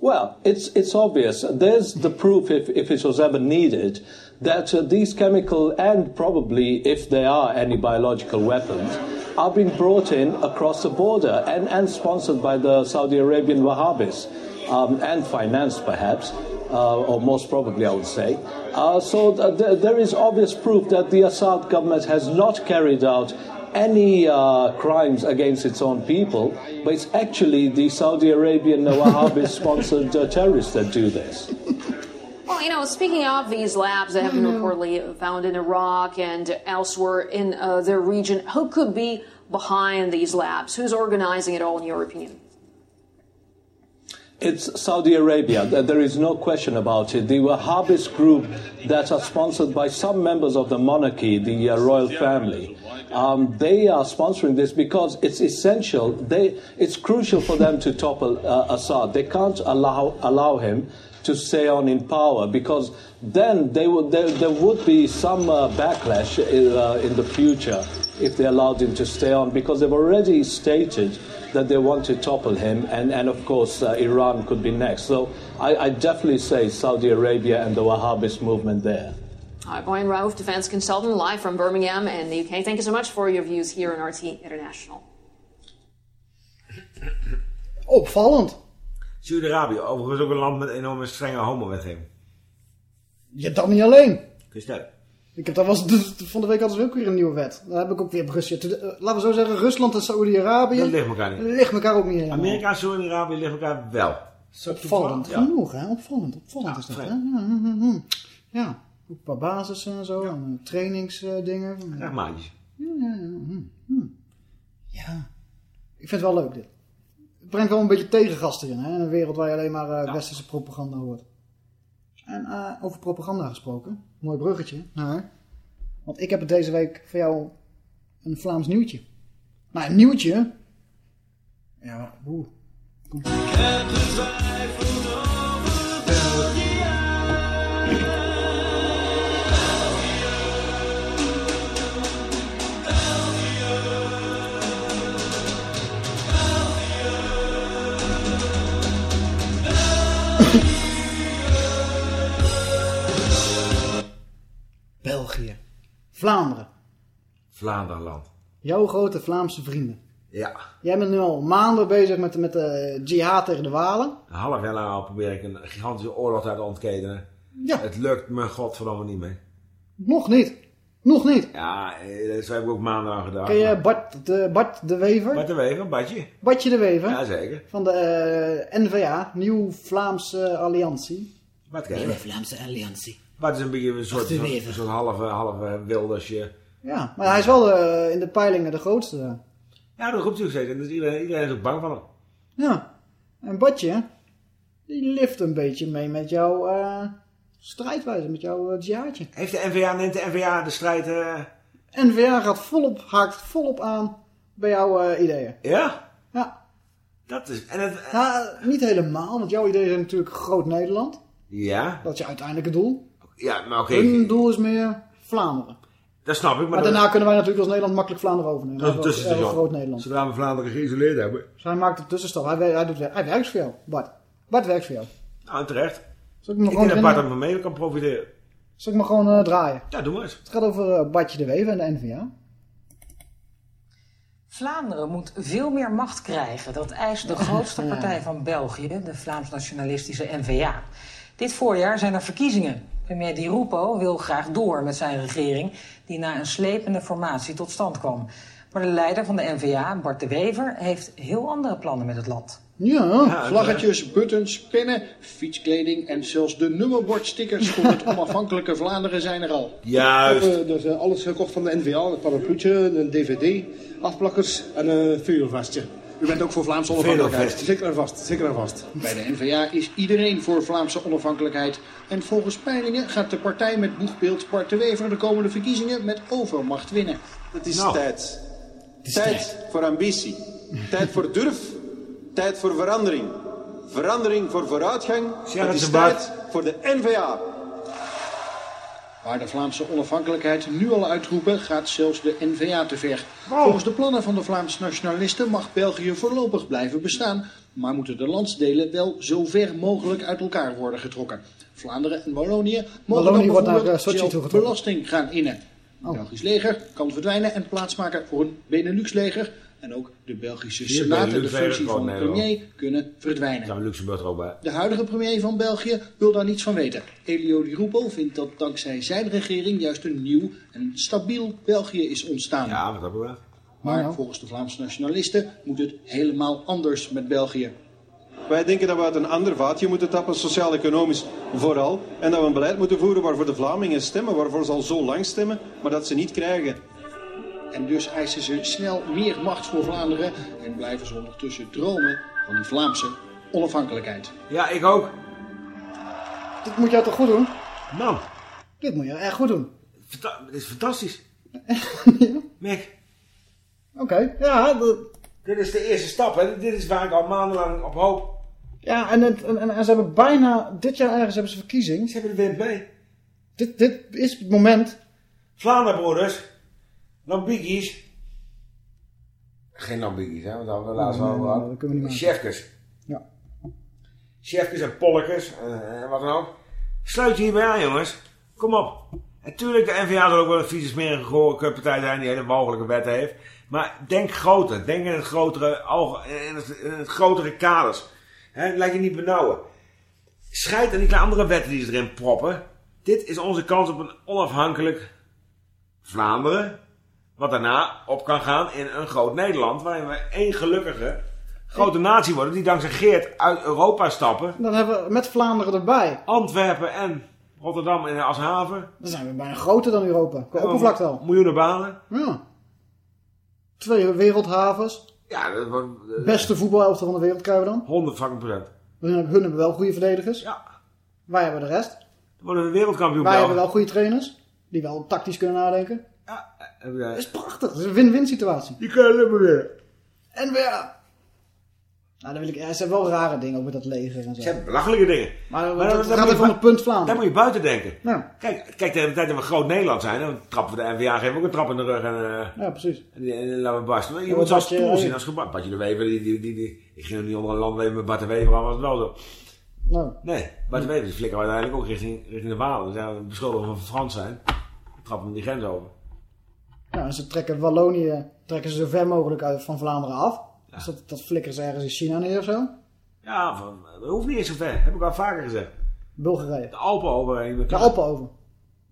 Well, it's, it's obvious. There's the proof, if, if it was ever needed, that uh, these chemical and probably, if there are any biological weapons, are being brought in across the border and, and sponsored by the Saudi Arabian Wahhabis um, and financed perhaps uh, or most probably, I would say. Uh, so th- th- there is obvious proof that the Assad government has not carried out any uh, crimes against its own people, but it's actually the Saudi Arabian Wahhabi <laughs> sponsored uh, terrorists that do this. Well, you know, speaking of these labs that have been reportedly found in Iraq and elsewhere in uh, their region, who could be behind these labs? Who's organizing it all, in your opinion? It's Saudi Arabia. There is no question about it. The Wahhabist group that are sponsored by some members of the monarchy, the uh, royal family, um, they are sponsoring this because it's essential. They, it's crucial for them to topple uh, Assad. They can't allow, allow him to stay on in power because then they would, there, there would be some uh, backlash uh, in the future if they allowed him to stay on because they've already stated that they want to topple him, and, and of course, uh, Iran could be next. So I, I definitely say Saudi Arabia and the Wahhabist movement there. Hi, Brian Rove, defense consultant, live from Birmingham and the UK. Thank you so much for your views here on RT International. Opvallend. Saudi-Arabië, overigens ook een land met enorme strenge homowetgeving. Ja, dat niet alleen. Is dat? Ik heb, dat was, dus, van de week hadden ze ook weer een nieuwe wet. Daar heb ik ook weer Rusland. Uh, laten we zo zeggen, Rusland en Saoedi-Arabië. Dat ligt elkaar niet. ligt elkaar ook niet helemaal. Amerika en Saoedi-Arabië liggen elkaar wel. Opvallend Ja. genoeg, hè? Opvallend, opvallend Ja, is dat, hè? Ja, ja, ook een paar basissen en zo, en eh, trainingsdingen. Echt maatjes. Ja, ja, ja. hm, hm. Ja, ik vind het wel leuk dit. Het brengt wel een beetje tegengas erin, hè? In een wereld waar je alleen maar eh, westerse propaganda hoort. En eh, over propaganda gesproken, mooi bruggetje. naar- want ik heb het deze week voor jou een Vlaams nieuwtje. Nou, een nieuwtje. Ja, oeh. Kom. België. Vlaanderen. Vlaanderenland. Jouw grote Vlaamse vrienden. Ja. Jij bent nu al maanden bezig met, met de jihad tegen de Walen. Een half jaar lang al probeer ik een gigantische oorlog daar te ontketenen. Ja. Het lukt me godverdomme niet mee. Nog niet. Nog niet. Ja, eh, zo heb ik ook maanden aan gedaan. Ken je Bart de, Bart de Wever? Bart de Wever, Bartje. Bartje de Wever. Jazeker. Van de eh, NVA, Nieuw Vlaamse Alliantie. Bart ken Nieuwe je. Vlaamse Alliantie. Bart is een beetje een soort, soort, soort halve, halve wildersje. Ja, maar hij is wel eh, in de peilingen de grootste. Ja, dat roept hij ook steeds. En dus iedereen, iedereen is ook bang van hem. Ja. En Bartje, die lift een beetje mee met jouw eh, strijdwijze, met jouw uh, jihadje. Heeft de NVA, neemt de NVA de strijd... eh, NVA gaat volop, haakt volop aan bij jouw eh, ideeën. Ja? Ja. Dat is... En het, Ja, niet helemaal, want jouw ideeën zijn natuurlijk groot Nederland. ja? Dat is je uiteindelijke doel. Ja, maar oké. Hun doel is meer Vlaanderen. Dat snap ik. Maar, Maar, daarna kunnen wij natuurlijk als Nederland makkelijk Vlaanderen overnemen. Dat is een groot Nederland. Zodra we Vlaanderen geïsoleerd hebben. Dus hij maakt de tussenstap. Hij, wer- hij, doet, hij werkt voor jou, Bart. Bart werkt voor jou. Nou, terecht. Zal ik me Ik gewoon, denk dat Bart er van mee kan profiteren. Zal ik me gewoon eh, draaien? Ja, doe maar eens. Het gaat over eh, Bartje de Wever en de NVA. Vlaanderen moet veel meer macht krijgen. Dat eist de <laughs> grootste Ja. partij van België, de Vlaams-nationalistische N-VA. Dit voorjaar zijn er verkiezingen. Premier Di Rupo wil graag door met zijn regering... die na een slepende formatie tot stand kwam. Maar de leider van de N-VA, Bart de Wever... heeft heel andere plannen met het land. Ja, Vlaggetjes, buttons, pinnen, fietskleding en zelfs de nummerbordstickers voor het <laughs> onafhankelijke Vlaanderen zijn er al. Juist. We hebben dus eh, alles gekocht van de NVA, een parapluutje, een dvd, afplakkers en een vuurvestje. U bent ook voor Vlaamse onafhankelijkheid. Zeker en vast, zeker en vast. Bij de NVA is iedereen voor Vlaamse onafhankelijkheid. En volgens peilingen gaat de partij met boegbeeld Bart de Wever de komende verkiezingen met overmacht winnen. Het is Nou. tijd. Tijd voor ambitie. Tijd voor durf. Tijd voor verandering. Verandering voor vooruitgang. Het is tijd voor de NVA. Waar de Vlaamse onafhankelijkheid nu al uitroepen, gaat zelfs de NVA te ver. Volgens de plannen van de Vlaamse nationalisten mag België voorlopig blijven bestaan, maar moeten de landsdelen wel zo ver mogelijk uit elkaar worden getrokken. Vlaanderen en Wallonië mogen Wallonië dan bijvoorbeeld eh, zelf belasting gaan innen. Het Belgisch leger kan verdwijnen en plaatsmaken voor een Benelux-leger. En ook de Belgische Senaat en de functie van Nederland. premier kunnen verdwijnen. Luxemburg ook bij. De huidige premier van België wil daar niets van weten. Elio Di Rupo vindt dat dankzij zijn regering juist een nieuw en stabiel België is ontstaan. Ja, wat hebben we? Maar volgens de Vlaamse nationalisten moet het helemaal anders met België. Wij denken dat we uit een ander vaatje moeten tappen, sociaal-economisch vooral. En dat we een beleid moeten voeren waarvoor de Vlamingen stemmen, waarvoor ze al zo lang stemmen, maar dat ze niet krijgen. En dus eisen ze snel meer macht voor Vlaanderen en blijven ze ondertussen dromen van die Vlaamse onafhankelijkheid. Ja, ik ook. Dit moet jij toch goed doen? Man. Dit moet je echt goed doen. Dit is fantastisch. <laughs> Mick. Oké, ja. dat- Dit is de eerste stap. Hè. Dit is waar ik al maandenlang op hoop. Ja, en, het, en, en, en ze hebben bijna, dit jaar ergens hebben ze verkiezing. Ze hebben de wind mee. Dit, dit is het moment. Vlaanderen, broeders. Lambiekjes. Geen lambiekjes, hè, want dat hadden we laatst Nee, al nee, gehad. nee, dat kunnen we niet maken. Chefkes. Ja. Chefkes en polkes en, en wat dan ook. Sluit je hierbij aan, jongens. Kom op. En tuurlijk, de NVA zal ook wel een vieze smerige partij zijn die hele mogelijke wetten heeft. Maar denk groter. Denk in het grotere, in het, in het grotere kaders. Hè, laat je niet benauwen. Scheid aan die kleine andere wetten die ze erin proppen. Dit is onze kans op een onafhankelijk Vlaanderen. Wat daarna op kan gaan in een groot Nederland. Waarin we één gelukkige grote natie worden. Die dankzij Geert uit Europa stappen. Dan hebben we met Vlaanderen erbij. Antwerpen en Rotterdam in als haven. Dan zijn we bijna groter dan Europa. Qua oppervlakte al. Miljoenen banen. Ja. Twee wereldhavens. Ja, dat wordt... eh, Beste voetbalelftal van de wereld krijgen we dan. 100 fucking procent. Hun, hebben wel goede verdedigers. Ja. Wij hebben de rest. Dan worden we wereldkampioen. Wij hebben wel goede trainers. Die wel tactisch kunnen nadenken. Heb jij- Dat is prachtig. Dat is een win-win situatie. Kunnen alleen maar weer. En weer. Nou, dan wil ik, ze hebben wel rare dingen ook met dat leger en zo. Ze hebben belachelijke dingen. Maar, Maar het dan gaat even je om het punt Vlaanderen. Daar moet je buiten denken. Ja. Kijk, kijk, de tijd dat we groot Nederland zijn, dan trappen we de NVA, geven we ook een trap in de rug en, eh, Ja, precies. en, en laten we barsten. Je Ja, moet je- Poel zien als gebouw. Bartje de Wever, die, die, die, die, ik ging nog niet onder een land leven met Bart de Wever, maar was het wel zo. Nou, Nee, Bart de Wever die flikkeren uiteindelijk ook richting, richting de Waal. Dan zijn we beschuldigd van Frans zijn. Trappen we die grens over. Ja, en ze trekken Wallonië trekken ze zo ver mogelijk uit van Vlaanderen af. Dus dat, dat flikkeren ze ergens in China neer of zo. Ja, van, dat hoeft niet eens zo ver. Heb ik al vaker gezegd. Bulgarije. De Alpen overheen. De Alpen over.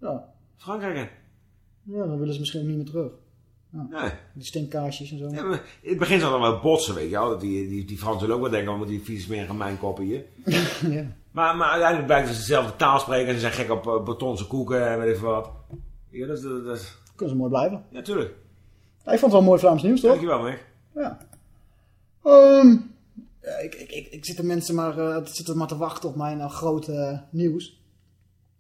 Ja. Frankrijk ja, dan willen ze misschien ook niet meer terug. Nee. Die stinkkaarsjes en zo. Ja, maar in het begin zal er wel botsen, weet je wel. Dat die, die, die Fransen zullen ook wel denken, want die vies meer mijn koppen hier. <laughs> ja. Maar, maar uiteindelijk blijkt dat ze dezelfde taal spreken en ze zijn gek op uh, betonse koeken en weet ik wat. Ja, dat. Dat, dat. Kunnen ze mooi blijven. Ja, tuurlijk. Ja, ik vond het wel mooi Vlaams nieuws, toch? Dankjewel, Mick. Ja. Ja, ik, ik, ik, ik zit mensen maar, eh, zitten maar te wachten op mijn eh, grote eh, nieuws.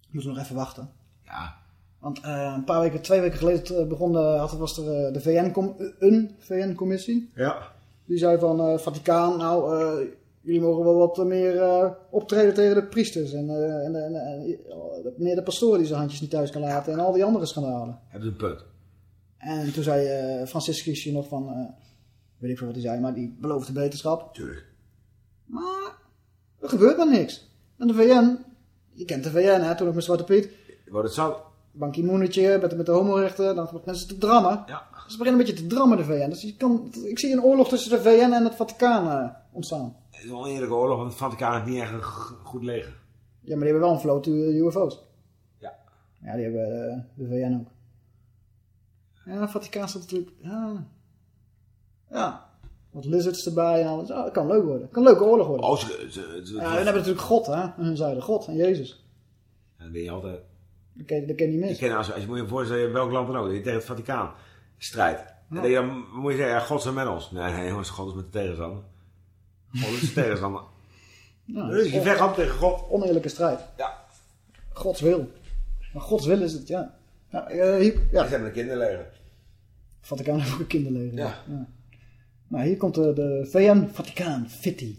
Ik moet nog even wachten. Ja. Want een paar weken, twee weken geleden begon de, had, was er de VN een VN-commissie. Ja. Die zei van Vaticaan, nou, jullie mogen wel wat meer eh, optreden tegen de priesters. En, eh, en, en, en de- meneer de pastoor die zijn handjes niet thuis kan laten. En al die andere schandalen. Hebben ze een punt. En toen zei eh Franciscus nog van, eh, weet ik veel wat hij zei, maar die beloofde beterschap. Tuurlijk. Maar er gebeurt maar niks. En de VN, je kent de VN hè, toen ook met Zwarte Piet. Wat het zou... Ban Ki-moonetje met, met de homorechten, dan beginnen mensen te drammen. Ja. Ze beginnen een beetje te drammen, de VN. Dus je kan, ik zie een oorlog tussen de VN en het Vaticaan eh, ontstaan. Het is wel een eerlijke oorlog, want het Vaticaan heeft niet echt een goed leger. Ja, maar die hebben wel een vloot UFO's. Ja. Ja, die hebben eh, de VN ook. Ja, het Vaticaan staat natuurlijk... Ja. ja. Wat lizards erbij en alles. Dat kan leuk worden. Het kan een leuke oorlog worden. Oh, ze, ze, ze, Ja, hun hebben natuurlijk God, hè. Hun zeiden God en Jezus. Dat ben je altijd... Dat ken, dat ken je niet Je mis. ken, als, als je moet je voorstellen, welk land dan ook, je tegen het Vaticaan strijdt. En dan, dan moet je zeggen, ja, God is met ons. Nee, nee, jongens, God is met de tegenstander. God <laughs> is de tegenstander. Ja, dus je vecht op tegen God. Oneerlijke strijd. Ja. Gods wil. Maar Gods wil is het, ja. ja, eh, hier, ja. Ze hebben een kinderleger. Vaticaan heeft ook een kinderleger. Ja. Nou, hier komt de, de VN Vaticaan Fitty.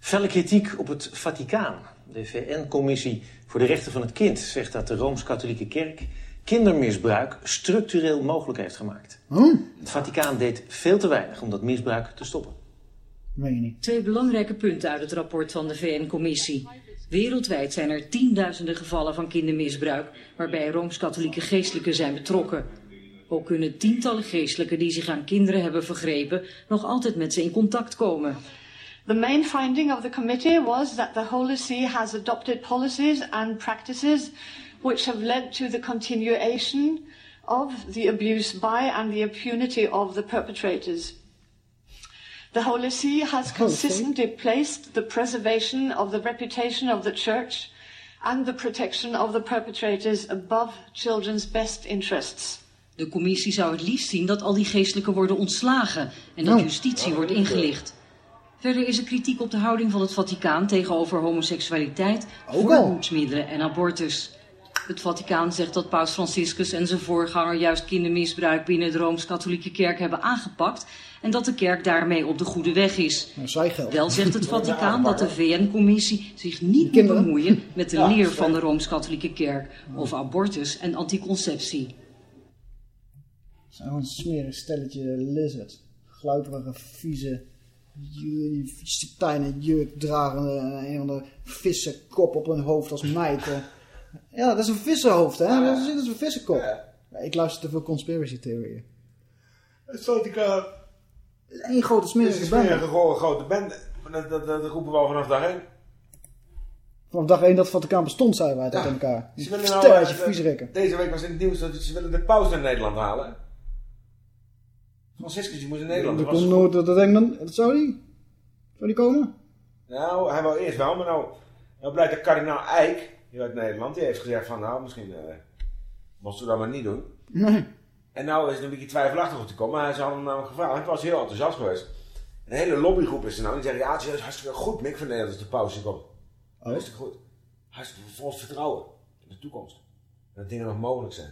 Felle kritiek op het Vaticaan. De VN-commissie voor de rechten van het kind zegt dat de Rooms-Katholieke Kerk kindermisbruik structureel mogelijk heeft gemaakt. Het Vaticaan deed veel te weinig om dat misbruik te stoppen. Meen je niet. Twee belangrijke punten uit het rapport van de VN-commissie. Wereldwijd zijn er tienduizenden gevallen van kindermisbruik... waarbij Rooms-Katholieke geestelijken zijn betrokken. Ook kunnen tientallen geestelijken die zich aan kinderen hebben vergrepen... nog altijd met ze in contact komen. The main finding of the committee was that the Holy See has adopted policies and practices which have led to the continuation of the abuse by and the impunity of the perpetrators. The Holy See has consistently placed the preservation of the reputation of the Church and the protection of the perpetrators above children's best interests. De commissie zou het liefst zien dat al die geestelijken worden ontslagen... en dat Nou. justitie wordt ingelicht. Verder is er kritiek op de houding van het Vaticaan tegenover homoseksualiteit, voorboedsmiddelen en abortus. Het Vaticaan zegt dat paus Franciscus en zijn voorganger juist kindermisbruik binnen de Rooms-Katholieke Kerk hebben aangepakt en dat de kerk daarmee op de goede weg is. Nou. Wel zegt het Vaticaan dat de VN-commissie zich niet moet bemoeien met de leer van de Rooms-Katholieke Kerk over abortus en anticonceptie. Zo'n smerig stelletje lizard. Gluiperige, vieze, satijnen jurk dragende, een van de vissenkop op hun hoofd als meid. eh, Ja, dat is een vissenhoofd, hè? Dat is, een vissenkop. Ja, ik luister te veel conspiracy theorieën. Exotica. Eén grote smerige Het is bende. een grote, grote bende. Dat, dat, dat roepen we al vanaf dag één. Vanaf dag 1 dat het Vaticaan bestond, zeiden wij tegen elkaar. Ze willen nou, sterretje eh, viesrekken. Deze week was in het nieuws dat ze willen de paus naar Nederland halen. Franciscus, die moest in Nederland. Dat komt nooit, dat denk dan, dat zou die? Zou die komen? Nou, hij wou eerst wel, maar nou, nou blijkt dat kardinaal Eijk, hier uit Nederland, die heeft gezegd van, nou, misschien eh moesten we dat maar niet doen. Nee. En nou is het een beetje twijfelachtig of te komen, maar ze hadden hem namelijk gevraagd. Hij was heel enthousiast geweest. Een hele lobbygroep is er nou, die zeggen, ja, het is hartstikke goed, Mick van Nederland, als de paus hier komt. Hartstikke goed. Hartstikke ons vertrouwen in de toekomst. Dat dingen nog mogelijk zijn.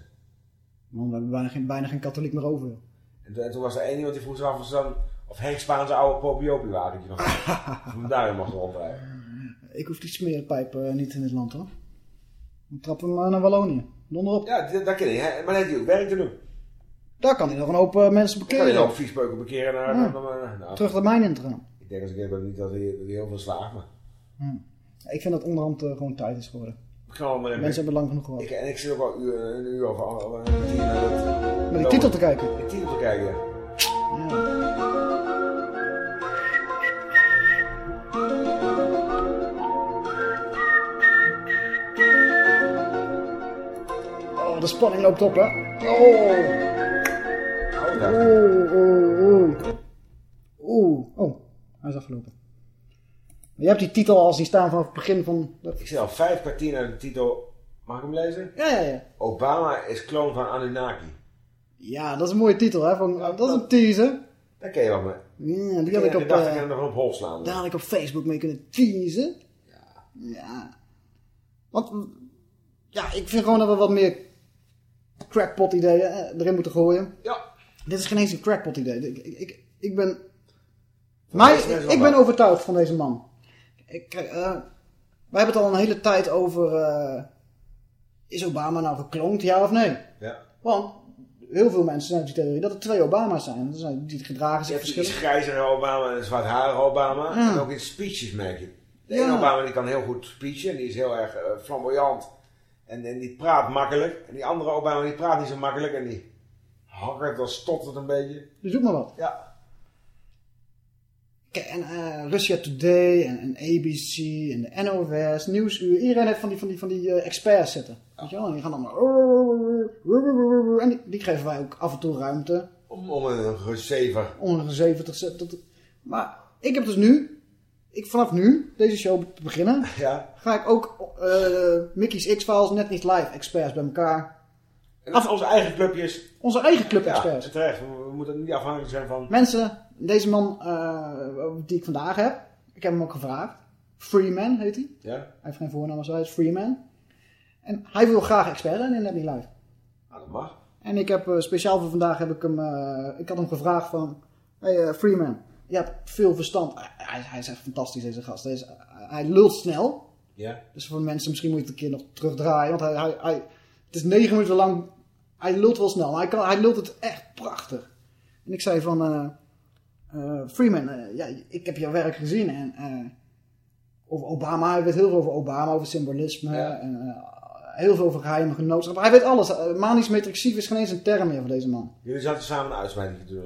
Man, we hebben bijna geen, bijna geen katholiek meer over. En, toen- en toen was er één iemand die vroeg zich af of, dan, of Henk Spaanse oude Popiopie wagentje nog <laughs> had. Of hem daarin mocht rondrijden. Ik hoef die smeerpijp eh, niet in dit land, hoor. Dan trappen we maar naar Wallonië. Donderop. Ja, dat, dat ken ik. hè. Maar net die ook werk te doen. Daar kan hij nog een hoop eh, mensen Ik kan je bekeren. ook viespeuken bekeren naar... Ja. naar- naar- nou, Terug de mijn in gaan. Ik denk als ik ben niet dat hij, hij heel veel slaagt, maar... Ik vind dat onderhand eh, gewoon tijd is geworden. Even- Mensen hebben lang genoeg gehad. Ik, en ik zit ook al een uur, een uur of al- al een kwartier naar dat... Naar die titel te kijken. Die titel te kijken, ja. Oh, de spanning loopt op, hè? Oh. Oeh, oeh, oeh. Oeh, oh, hij is afgelopen. Maar je hebt die titel als die staan vanaf het begin van... Dat... Ik zit al vijf kwartier naar de titel... Mag ik hem lezen? Ja, ja, ja. Obama is kloon van Anunnaki. Ja, dat is een mooie titel, hè? Van, dat is een teaser. Daar ken je wat mee. Ja, die had ik op, dacht eh, ik hem nog op hol slaan. daar had ik op Facebook mee kunnen teasen. Ja. Ja. Want, ja, ik vind gewoon dat we wat meer crackpot ideeën eh, erin moeten gooien. Ja. Dit is geen eens een crackpot idee. Ik, ik, ben... Mij, ik ben overtuigd van deze man. Ik, kijk, eh, wij hebben het al een hele tijd over... eh, is Obama nou gekloond, ja of nee? Ja. Want heel veel mensen zijn die theorie dat er twee Obama's zijn. Die gedragen Je zich verschillend. grijzere Obama en een zwartharige Obama. Ja. En ook in speeches merk je. De Ja. ene Obama die kan heel goed speechen. En die is heel erg eh, flamboyant. En, en die praat makkelijk. En die andere Obama die praat niet zo makkelijk. En die hakkert of stottert een beetje. Dus zoek maar wat. Ja. Kijk, en eh, Russia Today en, en ABC en de NOS, Nieuwsuur. Iedereen heeft van die, van die, van die eh, experts zitten. Weet je wel? En die gaan dan maar... En die, die geven wij ook af en toe ruimte. Om, om een gezever. Om een gezeven te zetten. Maar ik heb dus nu... Ik, vanaf nu, deze show te beginnen... Ja. Ga ik ook eh Mickey's X-Files net niet live experts bij elkaar. En Af, onze eigen clubjes. Onze eigen club Ja, terecht. We, we moeten niet afhankelijk zijn van... Mensen, deze man eh, die ik vandaag heb, ik heb hem ook gevraagd. Freeman heet hij. Ja. Hij heeft geen voornaam als hij is Freeman. En hij wil graag expert zijn in Net Niet Live. Nou, dat mag. En ik heb eh, speciaal voor vandaag heb ik hem, eh, ik had hem gevraagd van, hey Freeman, je hebt veel verstand. Hij, hij is echt fantastisch deze gast. Hij, is, hij lult snel. Ja. Dus voor mensen misschien moet je het een keer nog terugdraaien. Want hij, hij, hij, het is negen minuten lang. Hij lult wel snel. Hij, kan, hij lult het echt prachtig. En ik zei van... eh, eh, Freeman, eh, ja, ik heb jouw werk gezien. En over Obama. Hij weet heel veel over Obama. Over symbolisme. En, heel veel over geheime genootschap. Hij weet alles. Manisch metrixief is geen eens een term meer voor deze man. Jullie zaten samen een uitsmijting te doen.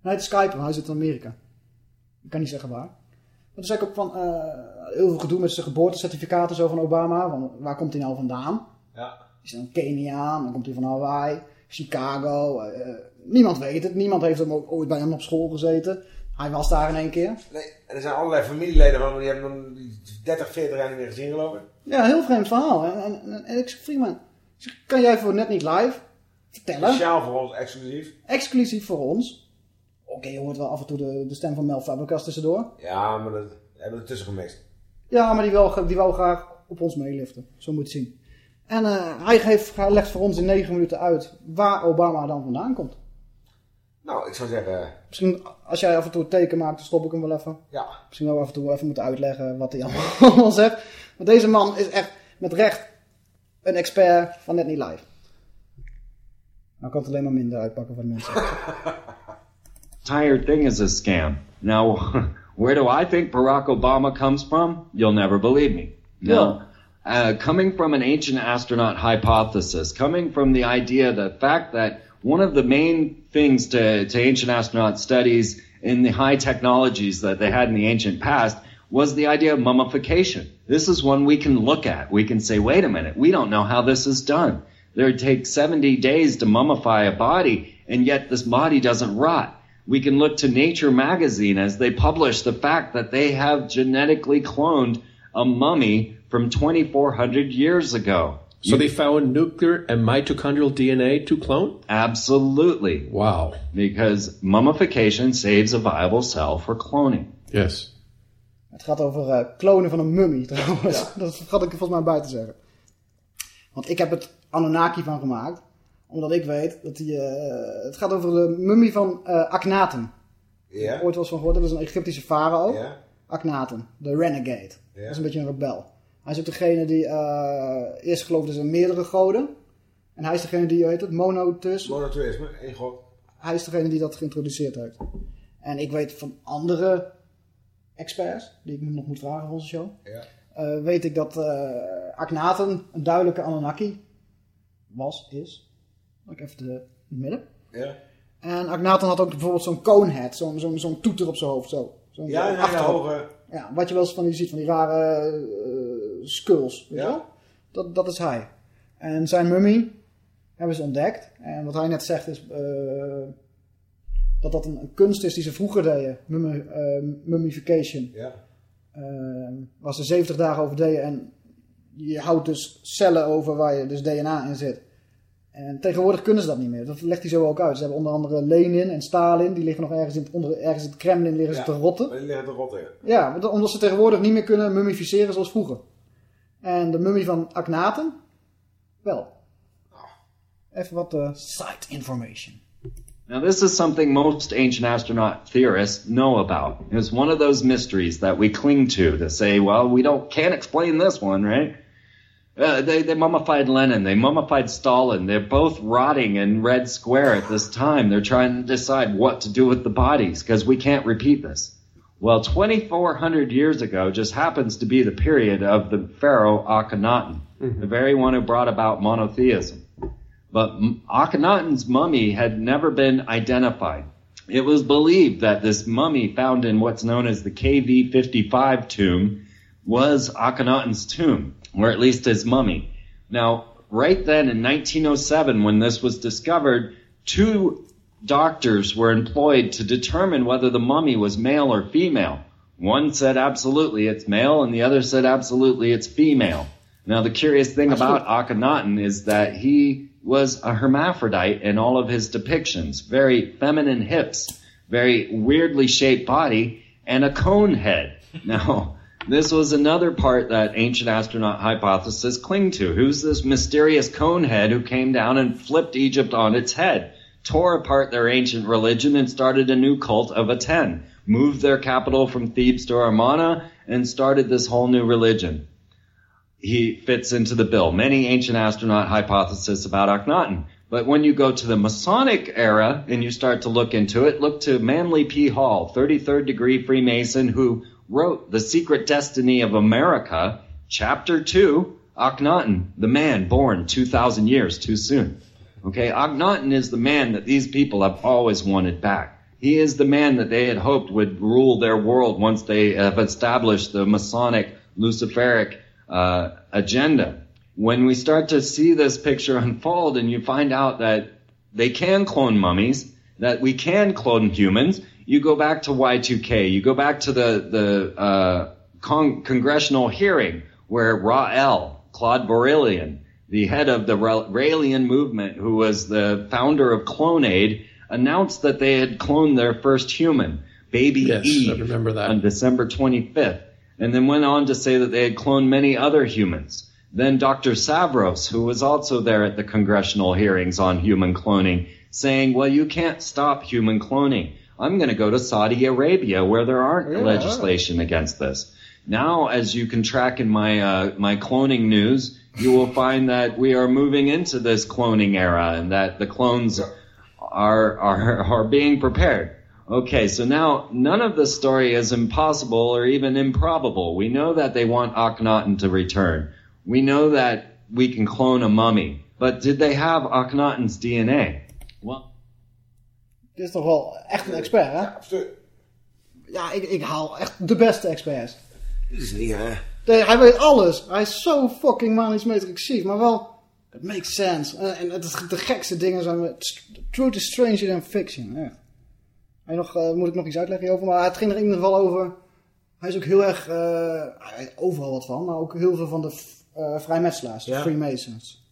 Nee, het is Skype. Hij zit in Amerika. Ik kan niet zeggen waar. Maar toen zei ik ook van... heel veel gedoe met zijn geboortecertificaten zo van Obama. Van, waar komt hij nou vandaan? Ja. Is hij een Keniaan? Dan komt hij van Hawaii. Chicago. eh, eh, niemand weet het. Niemand heeft hem ook ooit bij hem op school gezeten. Hij was daar in één keer. Nee, er zijn allerlei familieleden van hem, die hebben hem 30, 40 jaar niet meer gezien geloof ik. Ja, heel vreemd verhaal. En, en, en, en ik zeg, Freeman, kan jij voor net niet live vertellen? Speciaal voor ons, exclusief. Exclusief voor ons. Oké, je hoort wel af en toe de, de stem van Mel Fabregas tussendoor. Ja, maar dat hebben we ertussen gemixt. Ja, maar die wil, die wil graag op ons meeliften. Zo moet je het zien. En uh, hij, geeft, legt voor ons in negen minuten uit waar Obama dan vandaan komt. Nou, ik zou zeggen... Misschien als jij af en toe een teken maakt, dan stop ik hem wel even. Ja. Misschien wel af en toe even moeten uitleggen wat hij allemaal <laughs> zegt. Maar deze man is echt met recht een expert van net niet live. Nou kan het alleen maar minder uitpakken van mensen. <laughs> entire thing is a scam. Now, <laughs> where do I think Barack Obama comes from? You'll never believe me. No. Uh, coming from an ancient astronaut hypothesis, coming from the idea, the fact that one of the main things to, to ancient astronaut studies in the high technologies that they had in the ancient past was the idea of mummification. This is one we can look at. We can say, wait a minute, we don't know how this is done. There would take 70 days to mummify a body, and yet this body doesn't rot. We can look to Nature magazine as they publish the fact that they have genetically cloned a mummy from 2400 years ago. So they found nuclear and mitochondrial DNA to clone? Absolutely. Wow. Because mummification saves a viable cell for cloning. Yes. Het gaat over uh, klonen van een mummie <laughs> trouwens. Ja. Dat vergat ik er volgens mij bij te zeggen. Want ik heb het Anunnaki van gemaakt. Omdat ik weet dat die... Uh, het gaat over de mummie van uh, Akhenaten. Ja. Ooit wel eens van gehoord. Dat is een Egyptische farao. Ja. Akhenaten. De renegade. Ja. Dat is een beetje een rebel. Hij is ook degene die eerst geloofde zijn meerdere goden. En hij is degene die, hoe heet het, monotheïsme. Monotheïsme, één god. Hij is degene die dat geïntroduceerd heeft. En ik weet van andere experts, die ik nog moet vragen voor onze show. Ja. Uh, weet ik dat uh, Akhenaten een duidelijke Anunnaki was, is. Ik even de midden. Ja. En Akhenaten had ook bijvoorbeeld zo'n conehead, zo'n zo'n zo'n toeter op zijn hoofd. Zo. Ja, ja, ja, hoge... ja, wat je wel eens van die ziet, van die rare uh, skulls. Weet ja. dat, dat is hij. En zijn mummie hebben ze ontdekt. En wat hij net zegt is dat dat een, een, kunst is die ze vroeger deden. Mummi, uh, mummification. Ja. Uh, waar ze 70 dagen over deden. En je houdt dus cellen over waar je dus DNA in zit. En tegenwoordig kunnen ze dat niet meer. Dat legt hij zo ook uit. Ze hebben onder andere Lenin en Stalin. Die liggen nog ergens in het, onder, ergens in het Kremlin liggen ja, ze te rotten. Die liggen te rotten, ja. Ja, omdat ze tegenwoordig niet meer kunnen mummificeren zoals vroeger. En de mummie van Akhenaten? Wel. Even wat uh, site information. Now, this is something most ancient astronaut theorists know about. It's one of those mysteries that we cling to to say, well, we don't can't explain this one, right? Uh, they, they mummified Lenin. They mummified Stalin. They're both rotting in Red Square at this time. They're trying to decide what to do with the bodies because we can't repeat this. Well, 2,400 years ago just happens to be the period of the pharaoh Akhenaten, mm-hmm. the very one who brought about monotheism. But Akhenaten's mummy had never been identified. It was believed that this mummy found in what's known as the KV-55 tomb was Akhenaten's tomb, or at least his mummy. Now, right then in 1907, when this was discovered, two doctors were employed to determine whether the mummy was male or female. One said absolutely it's male, and the other said absolutely it's female. Now, the curious thing about Akhenaten is that he was a hermaphrodite in all of his depictions. Very feminine hips, very weirdly shaped body, and a cone head. <laughs> Now, this was another part that ancient astronaut hypothesis cling to. Who's this mysterious cone head who came down and flipped Egypt on its head, tore apart their ancient religion and started a new cult of Aten, moved their capital from Thebes to Armana, and started this whole new religion? he fits into the bill. Many ancient astronaut hypotheses about Akhenaten. But when you go to the Masonic era and you start to look into it, look to Manly P. Hall, 33rd degree Freemason, who wrote The Secret Destiny of America, chapter 2, Akhenaten, the man born 2,000 years too soon. Okay, Akhenaten is the man that these people have always wanted back. He is the man that they had hoped would rule their world once they have established the Masonic, Luciferic, uh, agenda. When we start to see this picture unfold and you find out that they can clone mummies, that we can clone humans, you go back to Y2K, you go back to the, the uh, con- congressional hearing where Rael, Claude Borillian, the head of the Raelian movement, who was the founder of CloneAid, announced that they had cloned their first human, baby yes, Eve, I remember that. on December 25th and then went on to say that they had cloned many other humans. Then Dr. Savros, who was also there at the congressional hearings on human cloning, saying, well, you can't stop human cloning. I'm going to go to Saudi Arabia where there aren't oh, Yeah. legislation against this. Now, as you can track in my, uh, my cloning news, you will find that we are moving into this cloning era and that the clones are, are, are being prepared. Okay, so now none of this story is impossible or even improbable. We know that they want Akhenaten to return. We know that we can clone a mummy, but did they have Akhenaten's DNA? Well, Dit is toch wel echt een expert, hè? Ja, ik, ik haal echt de beste experts. Dit is niet, hè? Nee, hij weet alles. Hij is zo fucking manisch metrixief, maar wel... Het makes sense. En, en het de gekste dingen zijn... Truth is stranger than fiction. Ja. En nog, eh, moet ik nog iets uitleggen hierover? Maar het ging er in ieder geval over... Hij is ook heel erg... eh, hij weet overal wat van, maar ook heel veel van de eh vrijmetselaars. De Ja. Freemasons.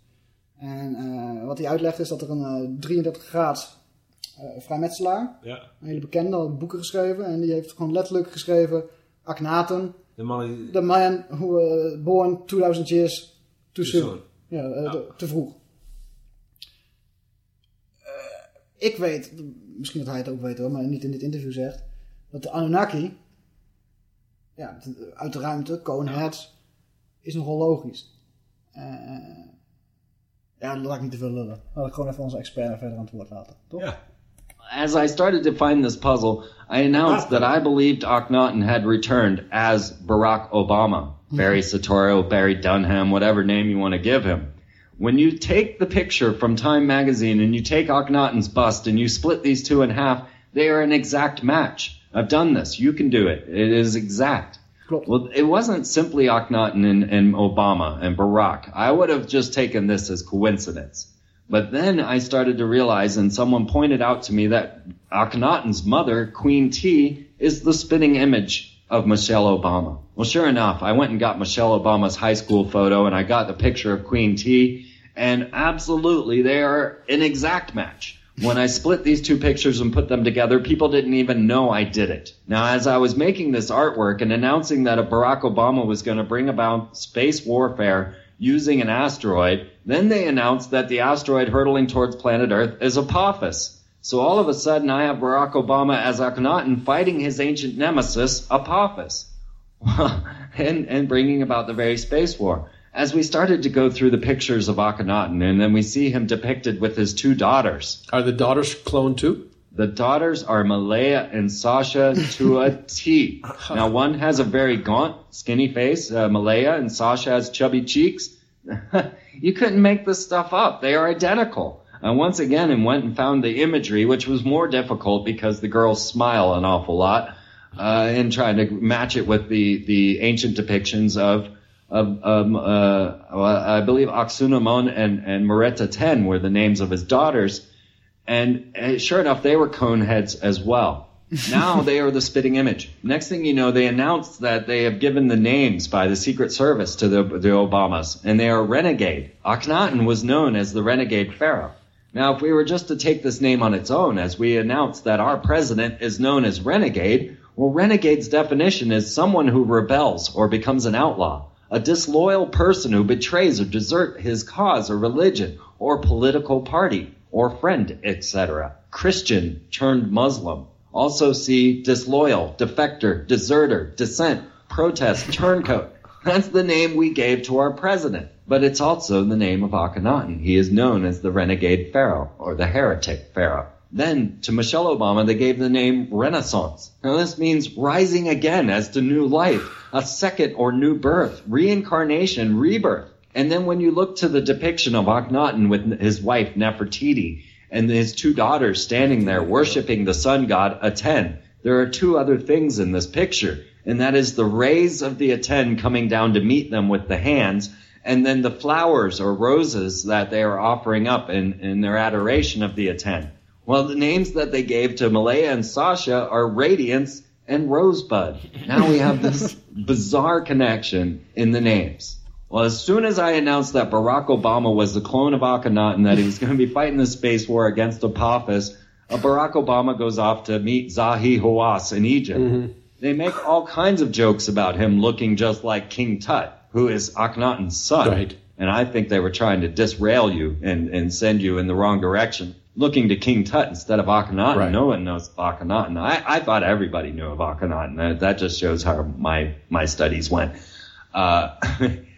En eh, wat hij uitlegt is dat er een eh, 33 graad eh, vrijmetselaar... Ja. Een hele bekende, had boeken geschreven. En die heeft gewoon letterlijk geschreven... Akhenaten, De man die... The man who uh, born 2000 years too soon. Ja, eh, de- te vroeg. Eh, ik weet, misschien dat hij het ook weet hoor, maar niet in dit interview zegt, dat de Anunnaki, ja, de- uit de ruimte, Coneheads, is nogal logisch. Eh, ja, laat ik niet te veel lullen. Laat ik gewoon even onze expert verder aan het woord laten, toch? As I started to find this puzzle, I announced that I believed Akhenaten had returned as Barack Obama, Barry mm-hmm. Soetoro, Barry Dunham, whatever name you want to give him. When you take the picture from Time magazine and you take Akhenaten's bust and you split these two in half, they are an exact match. I've done this. You can do it. It is exact. Well, it wasn't simply Akhenaten and, and Obama and Barack. I would have just taken this as coincidence. But then I started to realize, and someone pointed out to me that Akhenaten's mother, Queen T, is the spitting image of Michelle Obama. Well, sure enough, I went and got Michelle Obama's high school photo and I got the picture of Queen T, and absolutely they are an exact match. When I split these two pictures and put them together, people didn't even know I did it. Now, as I was making this artwork and announcing that a Barack Obama was going to bring about space warfare using an asteroid, then they announced that the asteroid hurtling towards planet Earth is Apophis. So all of a sudden, I have Barack Obama as Akhenaten fighting his ancient nemesis, Apophis, <laughs> and, and bringing about the very space war. As we started to go through the pictures of Akhenaten, and then we see him depicted with his two daughters. Are the daughters cloned too? The daughters are Malaya and Sasha to a <laughs> T. Now, one has a very gaunt, skinny face, uh, Malaya, and Sasha has chubby cheeks. <laughs> you couldn't make this stuff up. They are identical. I once again and went and found the imagery, which was more difficult because the girls smile an awful lot, uh, and trying to match it with the, the ancient depictions of, of um, uh, I believe Aksunamon and, and Moretta Ten were the names of his daughters. And uh, sure enough, they were cone heads as well. <laughs> now they are the spitting image. Next thing you know, they announced that they have given the names by the Secret Service to the, the Obamas, and they are renegade. Akhenaten was known as the renegade pharaoh. Now, if we were just to take this name on its own, as we announced that our president is known as renegade, well, renegade's definition is someone who rebels or becomes an outlaw, a disloyal person who betrays or desert his cause or religion or political party or friend, etc. Christian turned Muslim. Also see disloyal, defector, deserter, dissent, protest, turncoat. That's the name we gave to our president. But it's also the name of Akhenaten. He is known as the renegade pharaoh or the heretic pharaoh. Then to Michelle Obama, they gave the name Renaissance. Now this means rising again as to new life, a second or new birth, reincarnation, rebirth. And then when you look to the depiction of Akhenaten with his wife Nefertiti and his two daughters standing there worshiping the sun god Aten, there are two other things in this picture. And that is the rays of the Aten coming down to meet them with the hands and then the flowers or roses that they are offering up in, in their adoration of the Aten. Well, the names that they gave to Malaya and Sasha are Radiance and Rosebud. Now we have this <laughs> bizarre connection in the names. Well, as soon as I announced that Barack Obama was the clone of Akhenaten, and that he was going to be fighting the space war against Apophis, uh, Barack Obama goes off to meet Zahi Hawass in Egypt. They make all kinds of jokes about him looking just like King Tut, who is Akhenaten's son. Right. And I think they were trying to disrail you and, and send you in the wrong direction, looking to King Tut instead of Akhenaten. Right. No one knows Akhenaten. I, I thought everybody knew of Akhenaten. That, that just shows how my, my studies went. Uh, <laughs>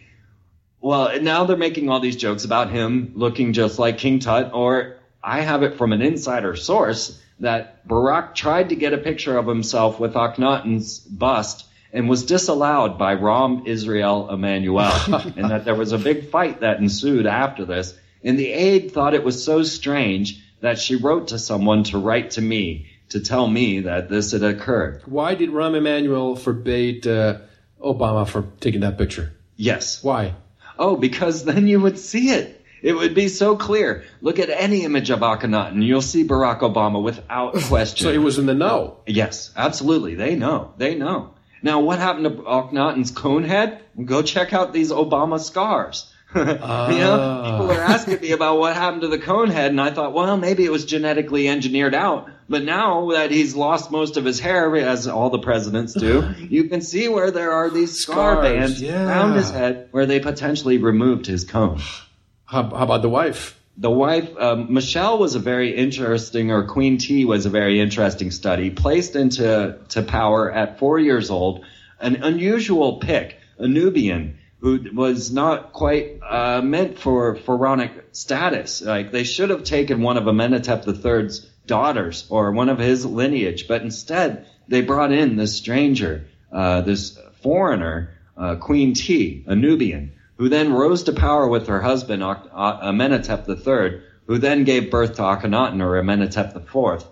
well, now they're making all these jokes about him looking just like King Tut, or I have it from an insider source that Barack tried to get a picture of himself with Akhenaten's bust, and was disallowed by Ram Israel Emanuel, <laughs> and that there was a big fight that ensued after this. And the aide thought it was so strange that she wrote to someone to write to me to tell me that this had occurred. Why did Rahm Emanuel forbade uh, Obama from taking that picture? Yes. Why? Oh, because then you would see it. It would be so clear. Look at any image of Akhenaten. You'll see Barack Obama without <laughs> question. So he was in the know. Yes, absolutely. They know. They know. Now, what happened to Akhenaten's cone head? Go check out these Obama scars. <laughs> you know, people ah. are asking me about what happened to the cone head, and I thought, well, maybe it was genetically engineered out. But now that he's lost most of his hair, as all the presidents do, <laughs> you can see where there are these scar Scars, bands yeah. around his head where they potentially removed his comb. <sighs> How, how about the wife? The wife, um, Michelle, was a very interesting, or Queen T was a very interesting study, placed into to power at four years old, an unusual pick, a Nubian who was not quite uh, meant for pharaonic status. Like they should have taken one of Amenhotep III's daughters or one of his lineage, but instead they brought in this stranger, uh, this foreigner, uh, Queen T, a Nubian, who then rose to power with her husband uh, Amenhotep III, who then gave birth to Akhenaten or Amenhotep IV,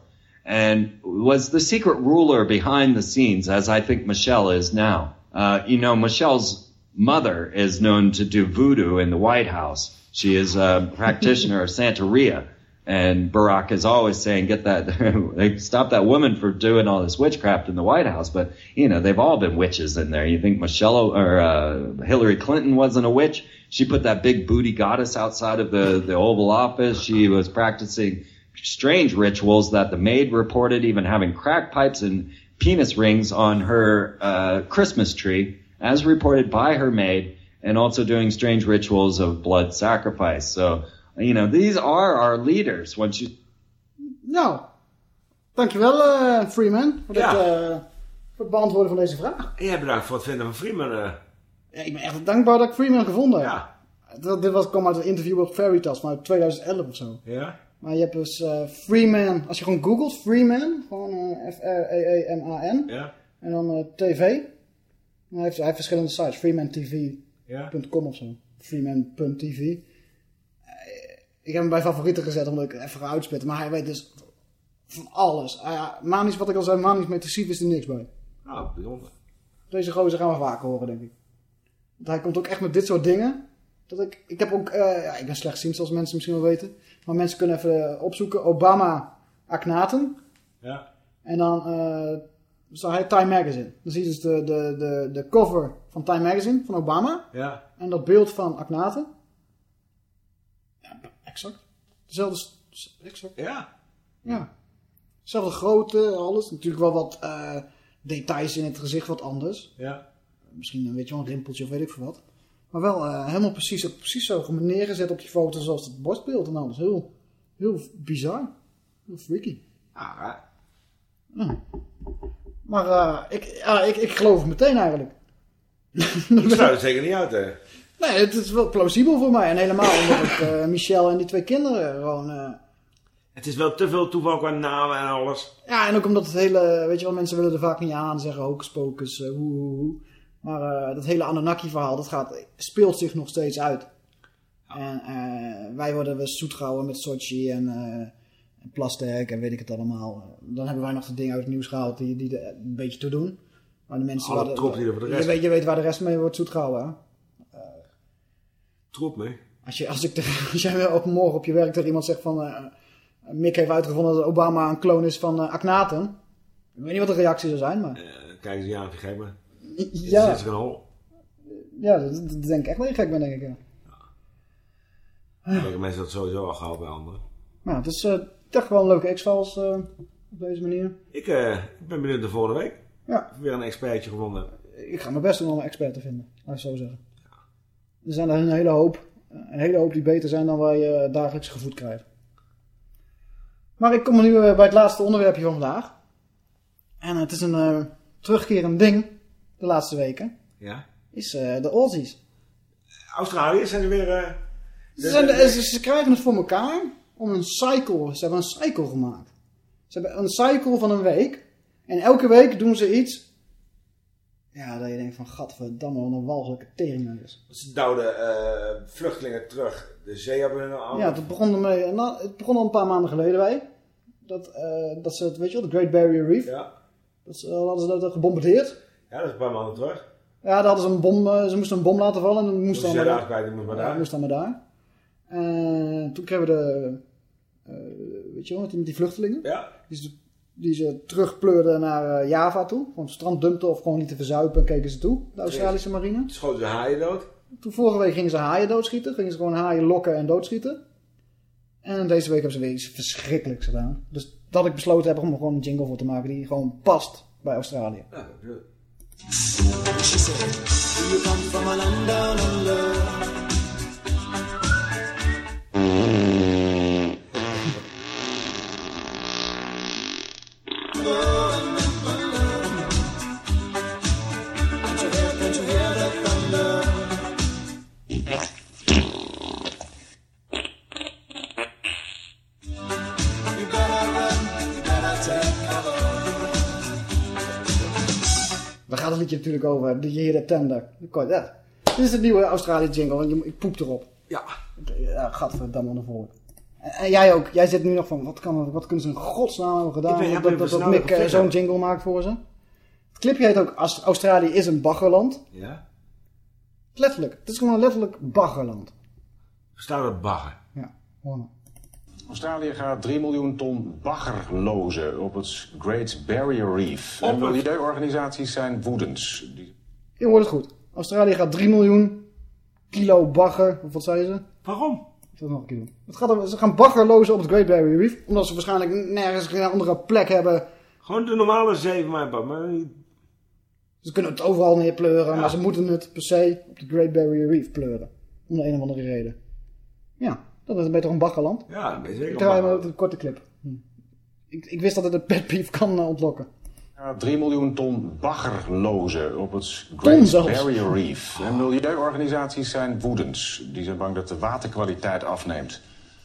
and was the secret ruler behind the scenes, as I think Michelle is now. Uh, you know, Michelle's mother is known to do voodoo in the White House. She is a practitioner of Santeria. And Barack is always saying, get that, <laughs> stop that woman for doing all this witchcraft in the White House. But, you know, they've all been witches in there. You think Michelle or, uh, Hillary Clinton wasn't a witch? She put that big booty goddess outside of the, the Oval Office. She was practicing strange rituals that the maid reported, even having crack pipes and penis rings on her, uh, Christmas tree, as reported by her maid, and also doing strange rituals of blood sacrifice. So, you know, these are our leaders. Once you Nou, dankjewel eh Freeman voor, dit, Ja. eh, voor het beantwoorden van deze vraag. En jij bedankt voor het vinden van Freeman. eh. Ja, ik ben echt dankbaar dat ik Freeman gevonden heb. Dat, dit was, kwam uit een interview op Veritas, maar uit 2011 of zo. Ja? Maar je hebt dus eh, Freeman, als je gewoon googelt, Freeman, gewoon F-R-E-E-M-A-N. Ja. En dan eh, TV. En hij, heeft, hij heeft verschillende sites, freemantv.com of zo. Freeman.tv. Eh, Ik heb hem bij favorieten gezet omdat ik even ga uitspitten. Maar hij weet dus van alles. Ah manisch, wat ik al zei, manisch depressief is er niks bij. Nou, bijzonder. Deze gozer gaan we vaker horen, denk ik. Want hij komt ook echt met dit soort dingen. Dat ik, ik heb ook, eh, ja, ik ben slechtziend zoals mensen misschien wel weten. Maar mensen kunnen even eh, opzoeken. Obama Akhenaten. Ja. En dan eh zo hij Time Magazine. Dan zie je dus de, de, de, de cover van Time Magazine van Obama. Ja. En dat beeld van Akhenaten. Exact. Dezelfde, exact. Ja. Ja. Zelfde grootte, alles. Natuurlijk wel wat eh, details in het gezicht wat anders. Ja. Misschien een beetje een rimpeltje of weet ik veel wat. Maar wel eh, helemaal precies, precies zo neergezet op die foto zoals het borstbeeld en alles. Heel, heel bizar. Heel freaky. Ah, Ja. Maar eh, ik, ik, ik geloof het meteen eigenlijk. ik sluit het zeker niet uit, hè. Nee, het is wel plausibel voor mij. En helemaal omdat ik eh, Michel en die twee kinderen gewoon... eh, Het is wel te veel toeval qua namen en alles. Ja, en ook omdat het hele, weet je wel, mensen willen er vaak niet aan zeggen hocus pocus, eh, hoe. Maar dat hele Anunnaki-verhaal, dat gaat, speelt zich nog steeds uit. En wij worden wel zoet gehouden met Sochi en, eh en Plasterk en weet ik het allemaal. Dan hebben wij nog de dingen uit het nieuws gehaald die, die er een beetje toe doen. Maar de mensen... Alle waar de- troep die er voor de je, rest- weet, je weet waar de rest mee wordt zoet gehouden, hè? Troep mee. Als, je, als, ik <laughs> als jij op morgen op je werk tegen iemand zegt van... eh, Mick heeft uitgevonden dat Obama een kloon is van Akhenaten. Ik weet niet wat de reactie zou zijn, maar... Eh, Kijk eens, ja, vergeet me. Ja. Zit zich een hol. Ja, dat, dat denk ik echt wel je gek ben, denk ik. Ja. Ik denk dat mensen dat sowieso al gauw bij anderen. Nou, het is eh toch wel een leuke X-Files op deze manier. Ik, ik ben benieuwd de volgende week. Ja. Ik weer een expertje gevonden. Ik ga mijn best doen om een expert te vinden, laat ik zo zeggen. Er zijn er een hele hoop. Een hele hoop die beter zijn dan wij eh, dagelijks gevoed krijgen. Maar ik kom nu eh, bij het laatste onderwerpje van vandaag. En het is een eh, terugkerend ding de laatste weken. Ja. Is de Aussies. Australië zijn er weer... Ze, zijn de- ze, ze krijgen het voor elkaar om een cycle. Ze hebben een cycle gemaakt. Ze hebben een cycle van een week. En elke week doen ze iets Ja, dat je denkt van, gadverdamme, wat een walgelijke tering is. Ze duwden eh, vluchtelingen terug de zee op hun armen. Ja, het begon, ermee, nou, het begon al een paar maanden geleden bij. Dat, eh, dat ze het, weet je wel, de Great Barrier Reef. Ja. Dat ze, hadden ze dat gebombardeerd. Ja, dat is een paar maanden terug. Ja, daar hadden ze een bom, eh, ze moesten een bom laten vallen en dan moest Moest dan jij maar daar moest maar Ja, daar. moest dan maar daar. En toen kregen we de, weet je wel, met die, met die vluchtelingen. Ja. Die die ze terugpleurden naar eh, Java toe. Gewoon strand dumpten of gewoon lieten verzuipen en keken ze toe. De Australische marine. Schoten ze haaien dood. Toen vorige week gingen ze haaien doodschieten. Gingen ze gewoon haaien lokken en doodschieten. En deze week hebben ze weer iets verschrikkelijks gedaan. Dus dat ik besloten heb om er gewoon een jingle voor te maken die gewoon past bij Australië. Ja, dat- She said, Do you come from a land down under? Het liedje natuurlijk over. De the Tender. Ja. Dit is het nieuwe Australië jingle. En je- ik poep erop. Ja. Ja, gadverdamme naar voren. En, jij ook. Jij zit nu nog van, wat, kan, wat kunnen ze in godsnaam hebben gedaan? Ik ben- ja, dat dat, dat, dat Mick eh, zo'n jingle maakt voor ze. Het clipje heet ook Aus- Australië is een baggerland. Ja. Letterlijk. Het is gewoon letterlijk baggerland. Staat het bagger. Ja, hoor. Australië gaat 3 miljoen ton bagger lozen op het Great Barrier Reef. Op En milieuorganisaties zijn woedend. Die Je hoort het goed. Australië gaat 3 miljoen kilo bagger, of wat zei ze? Waarom? Ik zal het nog een keer doen. Het gaat om, ze gaan bagger lozen op het Great Barrier Reef. Omdat ze waarschijnlijk nergens geen andere plek hebben. Gewoon de normale zee. Maar niet- Ze kunnen het overal neerpleuren, maar ze moeten het per se op de Great Barrier Reef pleuren. Om de een of andere reden. Ja, dat is beter een baggerland. Ja, dat zeker Ik draai maar een korte clip. Hm. Ik, ik wist dat het een pet peeve kan eh, ontlokken. gaat 3 miljoen ton bagger lozen op het Great. Barrier Reef. En milieuorganisaties zijn woedend. Die zijn bang dat de waterkwaliteit afneemt.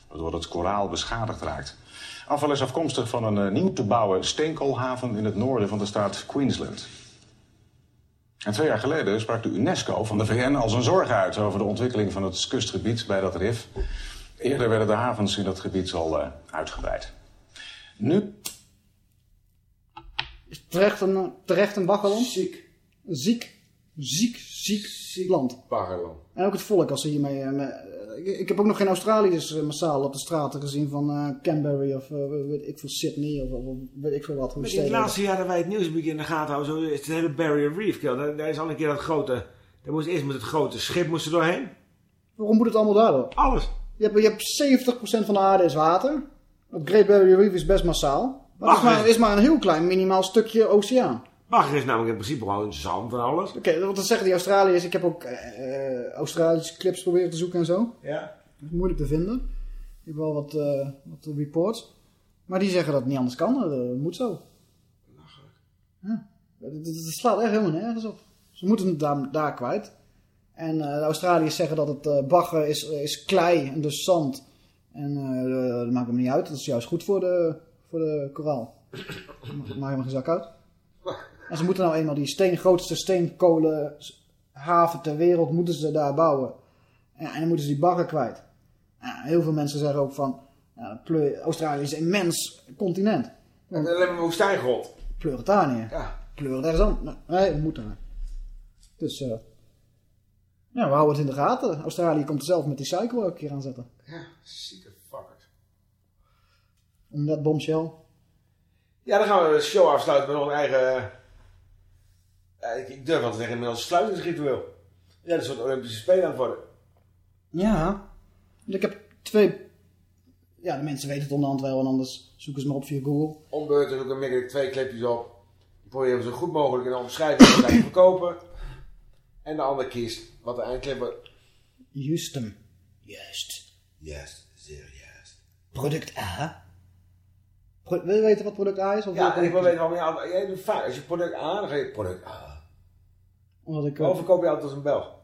Waardoor het koraal beschadigd raakt. Afval is afkomstig van een eh, nieuw te bouwen steenkoolhaven in het noorden van de staat Queensland. En twee jaar geleden sprak de UNESCO van de VN als een zorg uit over de ontwikkeling van het kustgebied bij dat rif. Eerder werden de havens in dat gebied al eh, uitgebreid. Nu Is terecht een, terecht een baggerland? Ziek. Ziek. Ziek, ziek, land. Baggerland. En ook het volk als ze hiermee... eh, eh, ik, ik heb ook nog geen Australiërs massaal op de straten gezien van eh, Canberra of weet ik veel Sydney of, of weet ik veel wat. Hoe in het laatste jaar dat wij het nieuws een beetje in de gaten houden, zo is het hele Barrier Reef. Daar, daar is al een keer dat grote... Daar moest eerst met het grote schip moest er doorheen. Waarom moet het allemaal daardoor? Alles. Je hebt, je hebt 70% van de aarde is water. Het Great Barrier Reef is best massaal. Maar het is maar, is maar een heel klein minimaal stukje oceaan. Bagger is namelijk in principe gewoon zand en alles. Oké, wat dan zeggen die Australiërs. Ik heb ook eh, eh, Australische clips proberen te zoeken en zo. Ja. Dat is moeilijk te vinden. Ik heb wel wat, eh, wat reports. Maar die zeggen dat het niet anders kan. Dat moet zo. Ja. Het, het- het slaat echt helemaal nergens op. Ze moeten het daar, daar kwijt. En eh, de Australiërs zeggen dat het eh, bagger is, is klei en dus zand. En eh, dat maakt hem niet uit. Dat is juist goed voor de, voor de koraal. Maakt hem geen zak uit. En ze moeten nou eenmaal die steen, grootste steenkolenhaven ter wereld moeten ze daar bouwen. Ja, en dan moeten ze die bagger kwijt. Heel veel mensen zeggen ook van... Australië is een immens continent. En alleen maar woestijngrond. Pleur het daar neer. Ja. Pleur het ergens aan. Nee, Nee, het moet daar. Dus... eh ja, we houden het in de gaten. Australië komt er zelf met die cycle ook een keer aan zetten. Ja, zieke fuckers. Om dat bombshell. Ja, dan gaan we de show afsluiten met ons eigen... Ja, ik, durf wel te zeggen, inmiddels sluitingsritueel. Ja, dat is een soort Olympische Spelen aan het worden. Ja. Ik heb twee... Ja, de mensen weten het onderhand wel. En anders zoeken ze maar op via Google. Ombeurten doe ik twee clipjes op. Probeer hem zo goed mogelijk in de omschrijving te <coughs> verkopen. En de ander kiest wat de wordt. Justum. Juist. Juist, zeer juist. Product A. Pro- wil je weten wat product A is? Of Ja, ik wil weten waarom je altijd... Jij doet vaak. Als je product A, dan ga je product A. Omdat ik, Waarom verkoop je altijd als een Belg?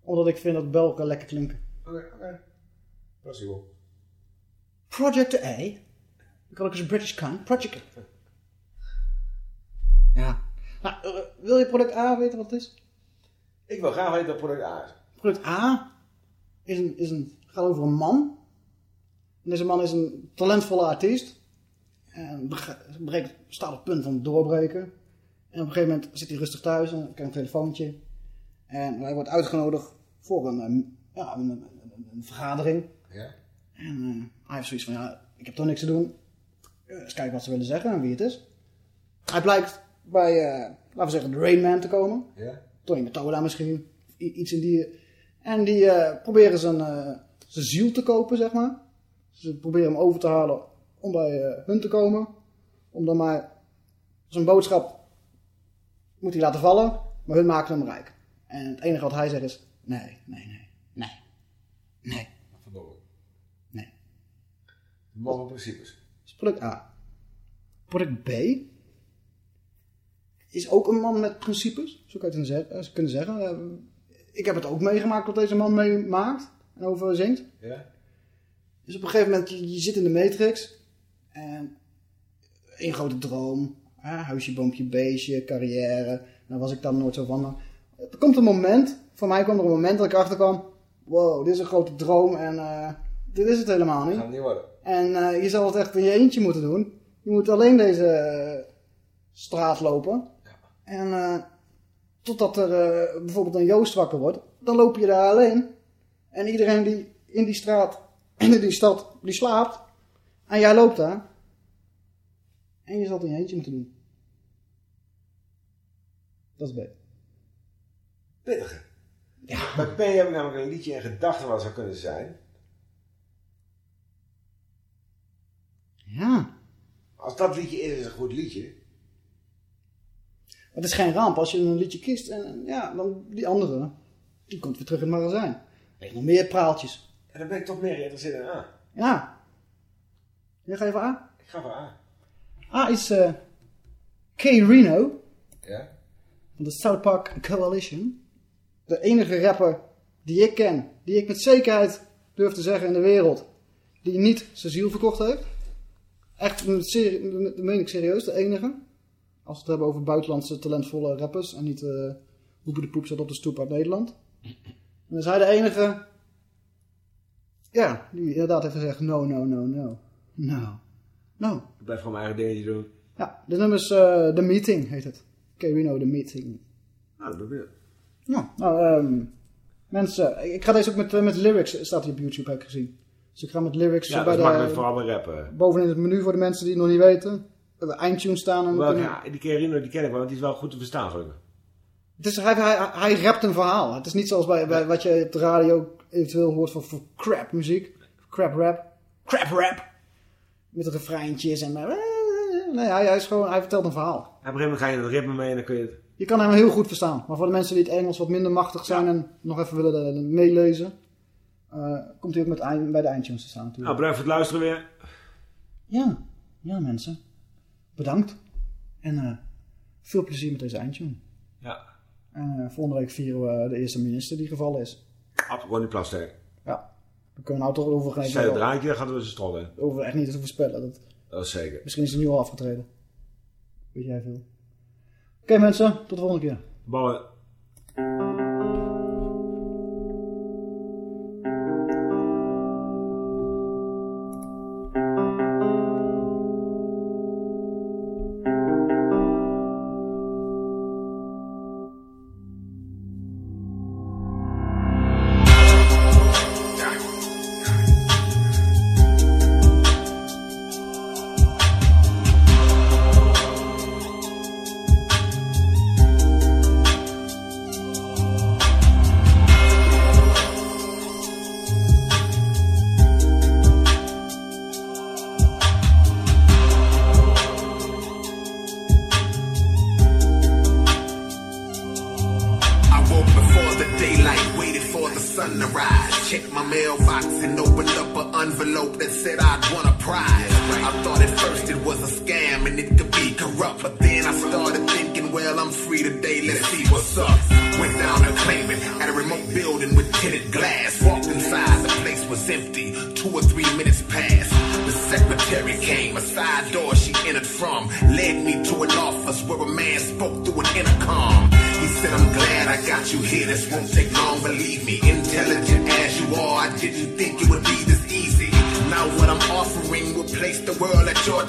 omdat ik vind dat Belgen lekker klinken. Oké, oké. Wel. Project A. Ik kan ook eens een British cunt. Project A. Ja. Nou, eh, wil je product A weten wat het is? Ik wil graag weten wat product A is. Product A is een, is een, gaat over een man. En deze man is een talentvolle artiest. En breekt, staat op het punt van doorbreken. En op een gegeven moment zit hij rustig thuis en krijgt een telefoontje. En hij wordt uitgenodigd voor een, ja, een, een, een- een vergadering. Ja. En eh, hij heeft zoiets van, ja, ik heb toch niks te doen. Eh, eens kijken wat ze willen zeggen en wie het is. Hij blijkt bij, eh, laten we zeggen, de Rain Man te komen. Ja. Tony Metoda misschien. Iets in die... En die eh, proberen zijn, eh, zijn ziel te kopen, zeg maar. Ze proberen hem over te halen om bij eh, hun te komen. Om dan maar zijn boodschap moet hij laten vallen. Maar hun maken hem rijk. En het enige wat hij zegt is, nee, nee, nee, nee, nee. Verdomme. Nee. Van principes. Dat is product A. Product B is ook een man met principes, zo kan je het kunnen zeggen. Eh, Ik heb het ook meegemaakt wat deze man meemaakt en over zingt. Ja. Dus op een gegeven moment, je, zit in de Matrix en één grote droom, huisje, boompje, beestje, carrière. Daar was ik dan nooit zo van. Maar er komt een moment, voor mij kwam er een moment dat ik erachter kwam, wow, dit is een grote droom en eh, dit is het helemaal niet. Gaat niet worden. En eh, je zal het echt in je eentje moeten doen. Je moet alleen deze straat lopen. En eh, totdat er eh, bijvoorbeeld een Joost wakker wordt, dan loop je daar alleen. En iedereen die in die straat en <clears throat> in die stad, die slaapt. En jij loopt daar. En je zal het in je eentje moeten doen. Dat is beter. Pittig. Ja. Bij P heb ik namelijk een liedje in gedachten wat zou kunnen zijn. Ja. Als dat liedje is, is het een goed liedje. Het is geen ramp als je een liedje kiest. En ja, dan die andere, die komt weer terug in het magazijn. Er nog meer praaltjes. En dan ben ik toch meer geïnteresseerd in A. Ja. Jij ga even A? Ik ga voor A. A is eh K. Reno Ja? van de South Park Coalition. De enige rapper die ik ken, die ik met zekerheid durf te zeggen in de wereld, die niet zijn ziel verkocht heeft. Echt, dat meen ik serieus, de enige. Als we het hebben over buitenlandse talentvolle rappers en niet Hoepie de Poep zat op de stoep uit Nederland. Dan is hij de enige, ja, die inderdaad heeft gezegd no, no, no, no. No. No. Ik blijf gewoon mijn eigen dingetje doen. Ja, de nummer is eh The Meeting, heet het. Oké, we know The Meeting. Nou, dat benieuwd. Ja, nou, ehm, mensen, ik ga deze ook met, eh, met lyrics, staat hier op YouTube, heb ik gezien. Dus ik ga met lyrics Ja, dat bij is makkelijk de, voor alle rappen. bovenin het menu voor de mensen die het nog niet weten. Eindtunes staan. En we Welke, kunnen- die Kerino, die ken ik wel, want die is wel goed te verstaan gelukkig. het is, hij, hij, hij rapt een verhaal. Het is niet zoals bij, bij wat je op de radio eventueel hoort voor, voor crap muziek. Crap rap. Crap rap. Met refreintjes en... eh, Nee, hij, hij, is gewoon, hij vertelt een verhaal. Op een gegeven moment ga je het ritme mee en dan kun je het... Je kan hem heel goed verstaan. Maar voor de mensen die het Engels wat minder machtig zijn en nog even willen eh, meelezen, eh, komt hij ook met bij de eindtunes te staan Nou, natuurlijk. bedankt voor het luisteren weer. Ja, ja mensen. Bedankt. En eh, veel plezier met deze eindtune. Ja. En eh, volgende week vieren we de eerste minister die gevallen is. Ab, gewoon die plastic. Ja. We kunnen nou toch over geen... Zij het draadje, gaat er dus een strol in. Over echt niet te voorspellen. Dat, Dat is zeker. misschien is hij nu al afgetreden. Weet jij veel. Oké mensen, tot de volgende keer. Ballen.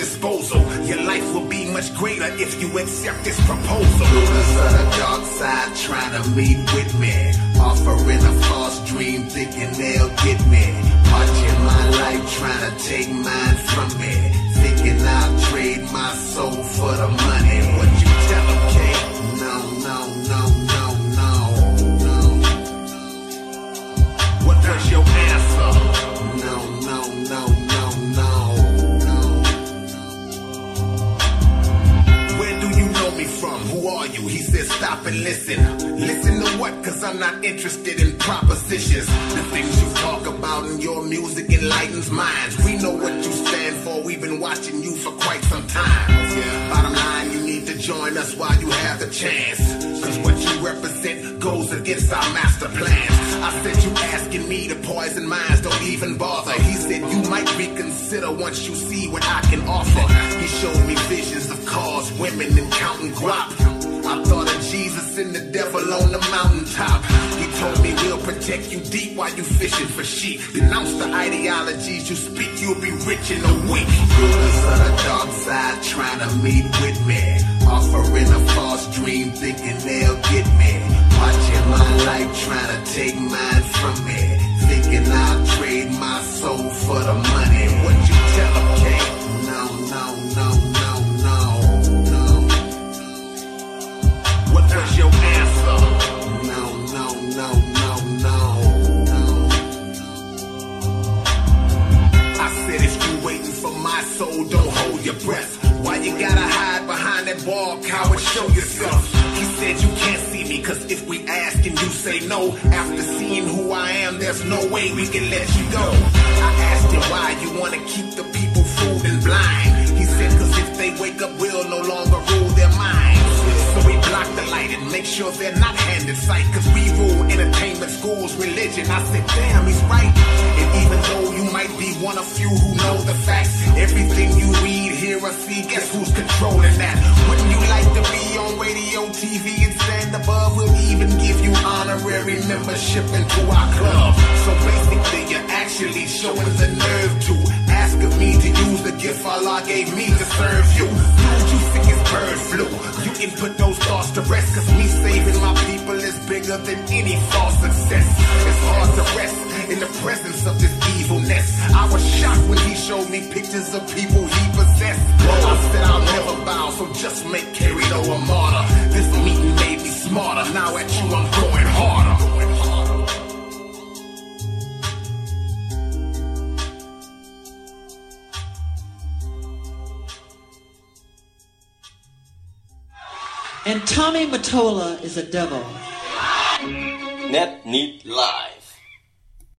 Disposal. Your life will be much greater if you accept this proposal. Rulers of the dark side trying to meet with me. Offering a false dream, thinking they'll get me. Watching my life trying to take mine from me. Thinking I'll trade my soul for the money. What you stop and listen. Listen to what? Cause I'm not interested in propositions. The things you talk about in your music enlightens minds. We know what you stand for. We've been watching you for quite some time. Bottom line, you need to join us while you have the chance. Cause what you represent goes against our master plans. I said you asking me to poison minds, don't even bother. He said you might reconsider once you see what I can offer. He showed me visions of cars, women, and counting guap. I thought of Jesus and the devil on the mountaintop. He told me we'll protect you deep while you fishing for sheep. Denounce the ideologies you speak, you'll be rich in a week. Rulers of the dark side trying to meet with me. Offering a false dream, thinking they'll get me. Watching my life trying to take mine from me. Thinking I'll trade my soul for the money. What you tell them, soul, don't hold your breath. Why you gotta hide behind that wall, coward? Show yourself. He said you can't see me, cause if we ask and you say no, after seeing who I am, there's no way we can let you go. I asked him why you wanna keep the people fooled and blind. He said, cause if they wake up, we'll no longer rule their minds. Light and make sure they're not handed sight. Cause we rule entertainment, schools, religion. I said, damn, he's right. And even though you might be one of few who know the facts, everything you read, hear, or see, guess who's controlling that? Wouldn't you like to be on radio, TV, and stand above? We'll even give you honorary membership into our club. So basically, you're actually showing the nerve to ask of me to use the gift Allah gave me to serve you. Don't you think it's bird flu? Can put those thoughts to rest, cause me saving my people is bigger than any false success. It's hard to rest in the presence of this evilness. I was shocked when he showed me pictures of people he possessed. I said I'll never bow, so just make Carrie no a martyr. This meeting made me smarter. Now at you I'm going harder. And Tommy Mottola is a devil. Net niet live.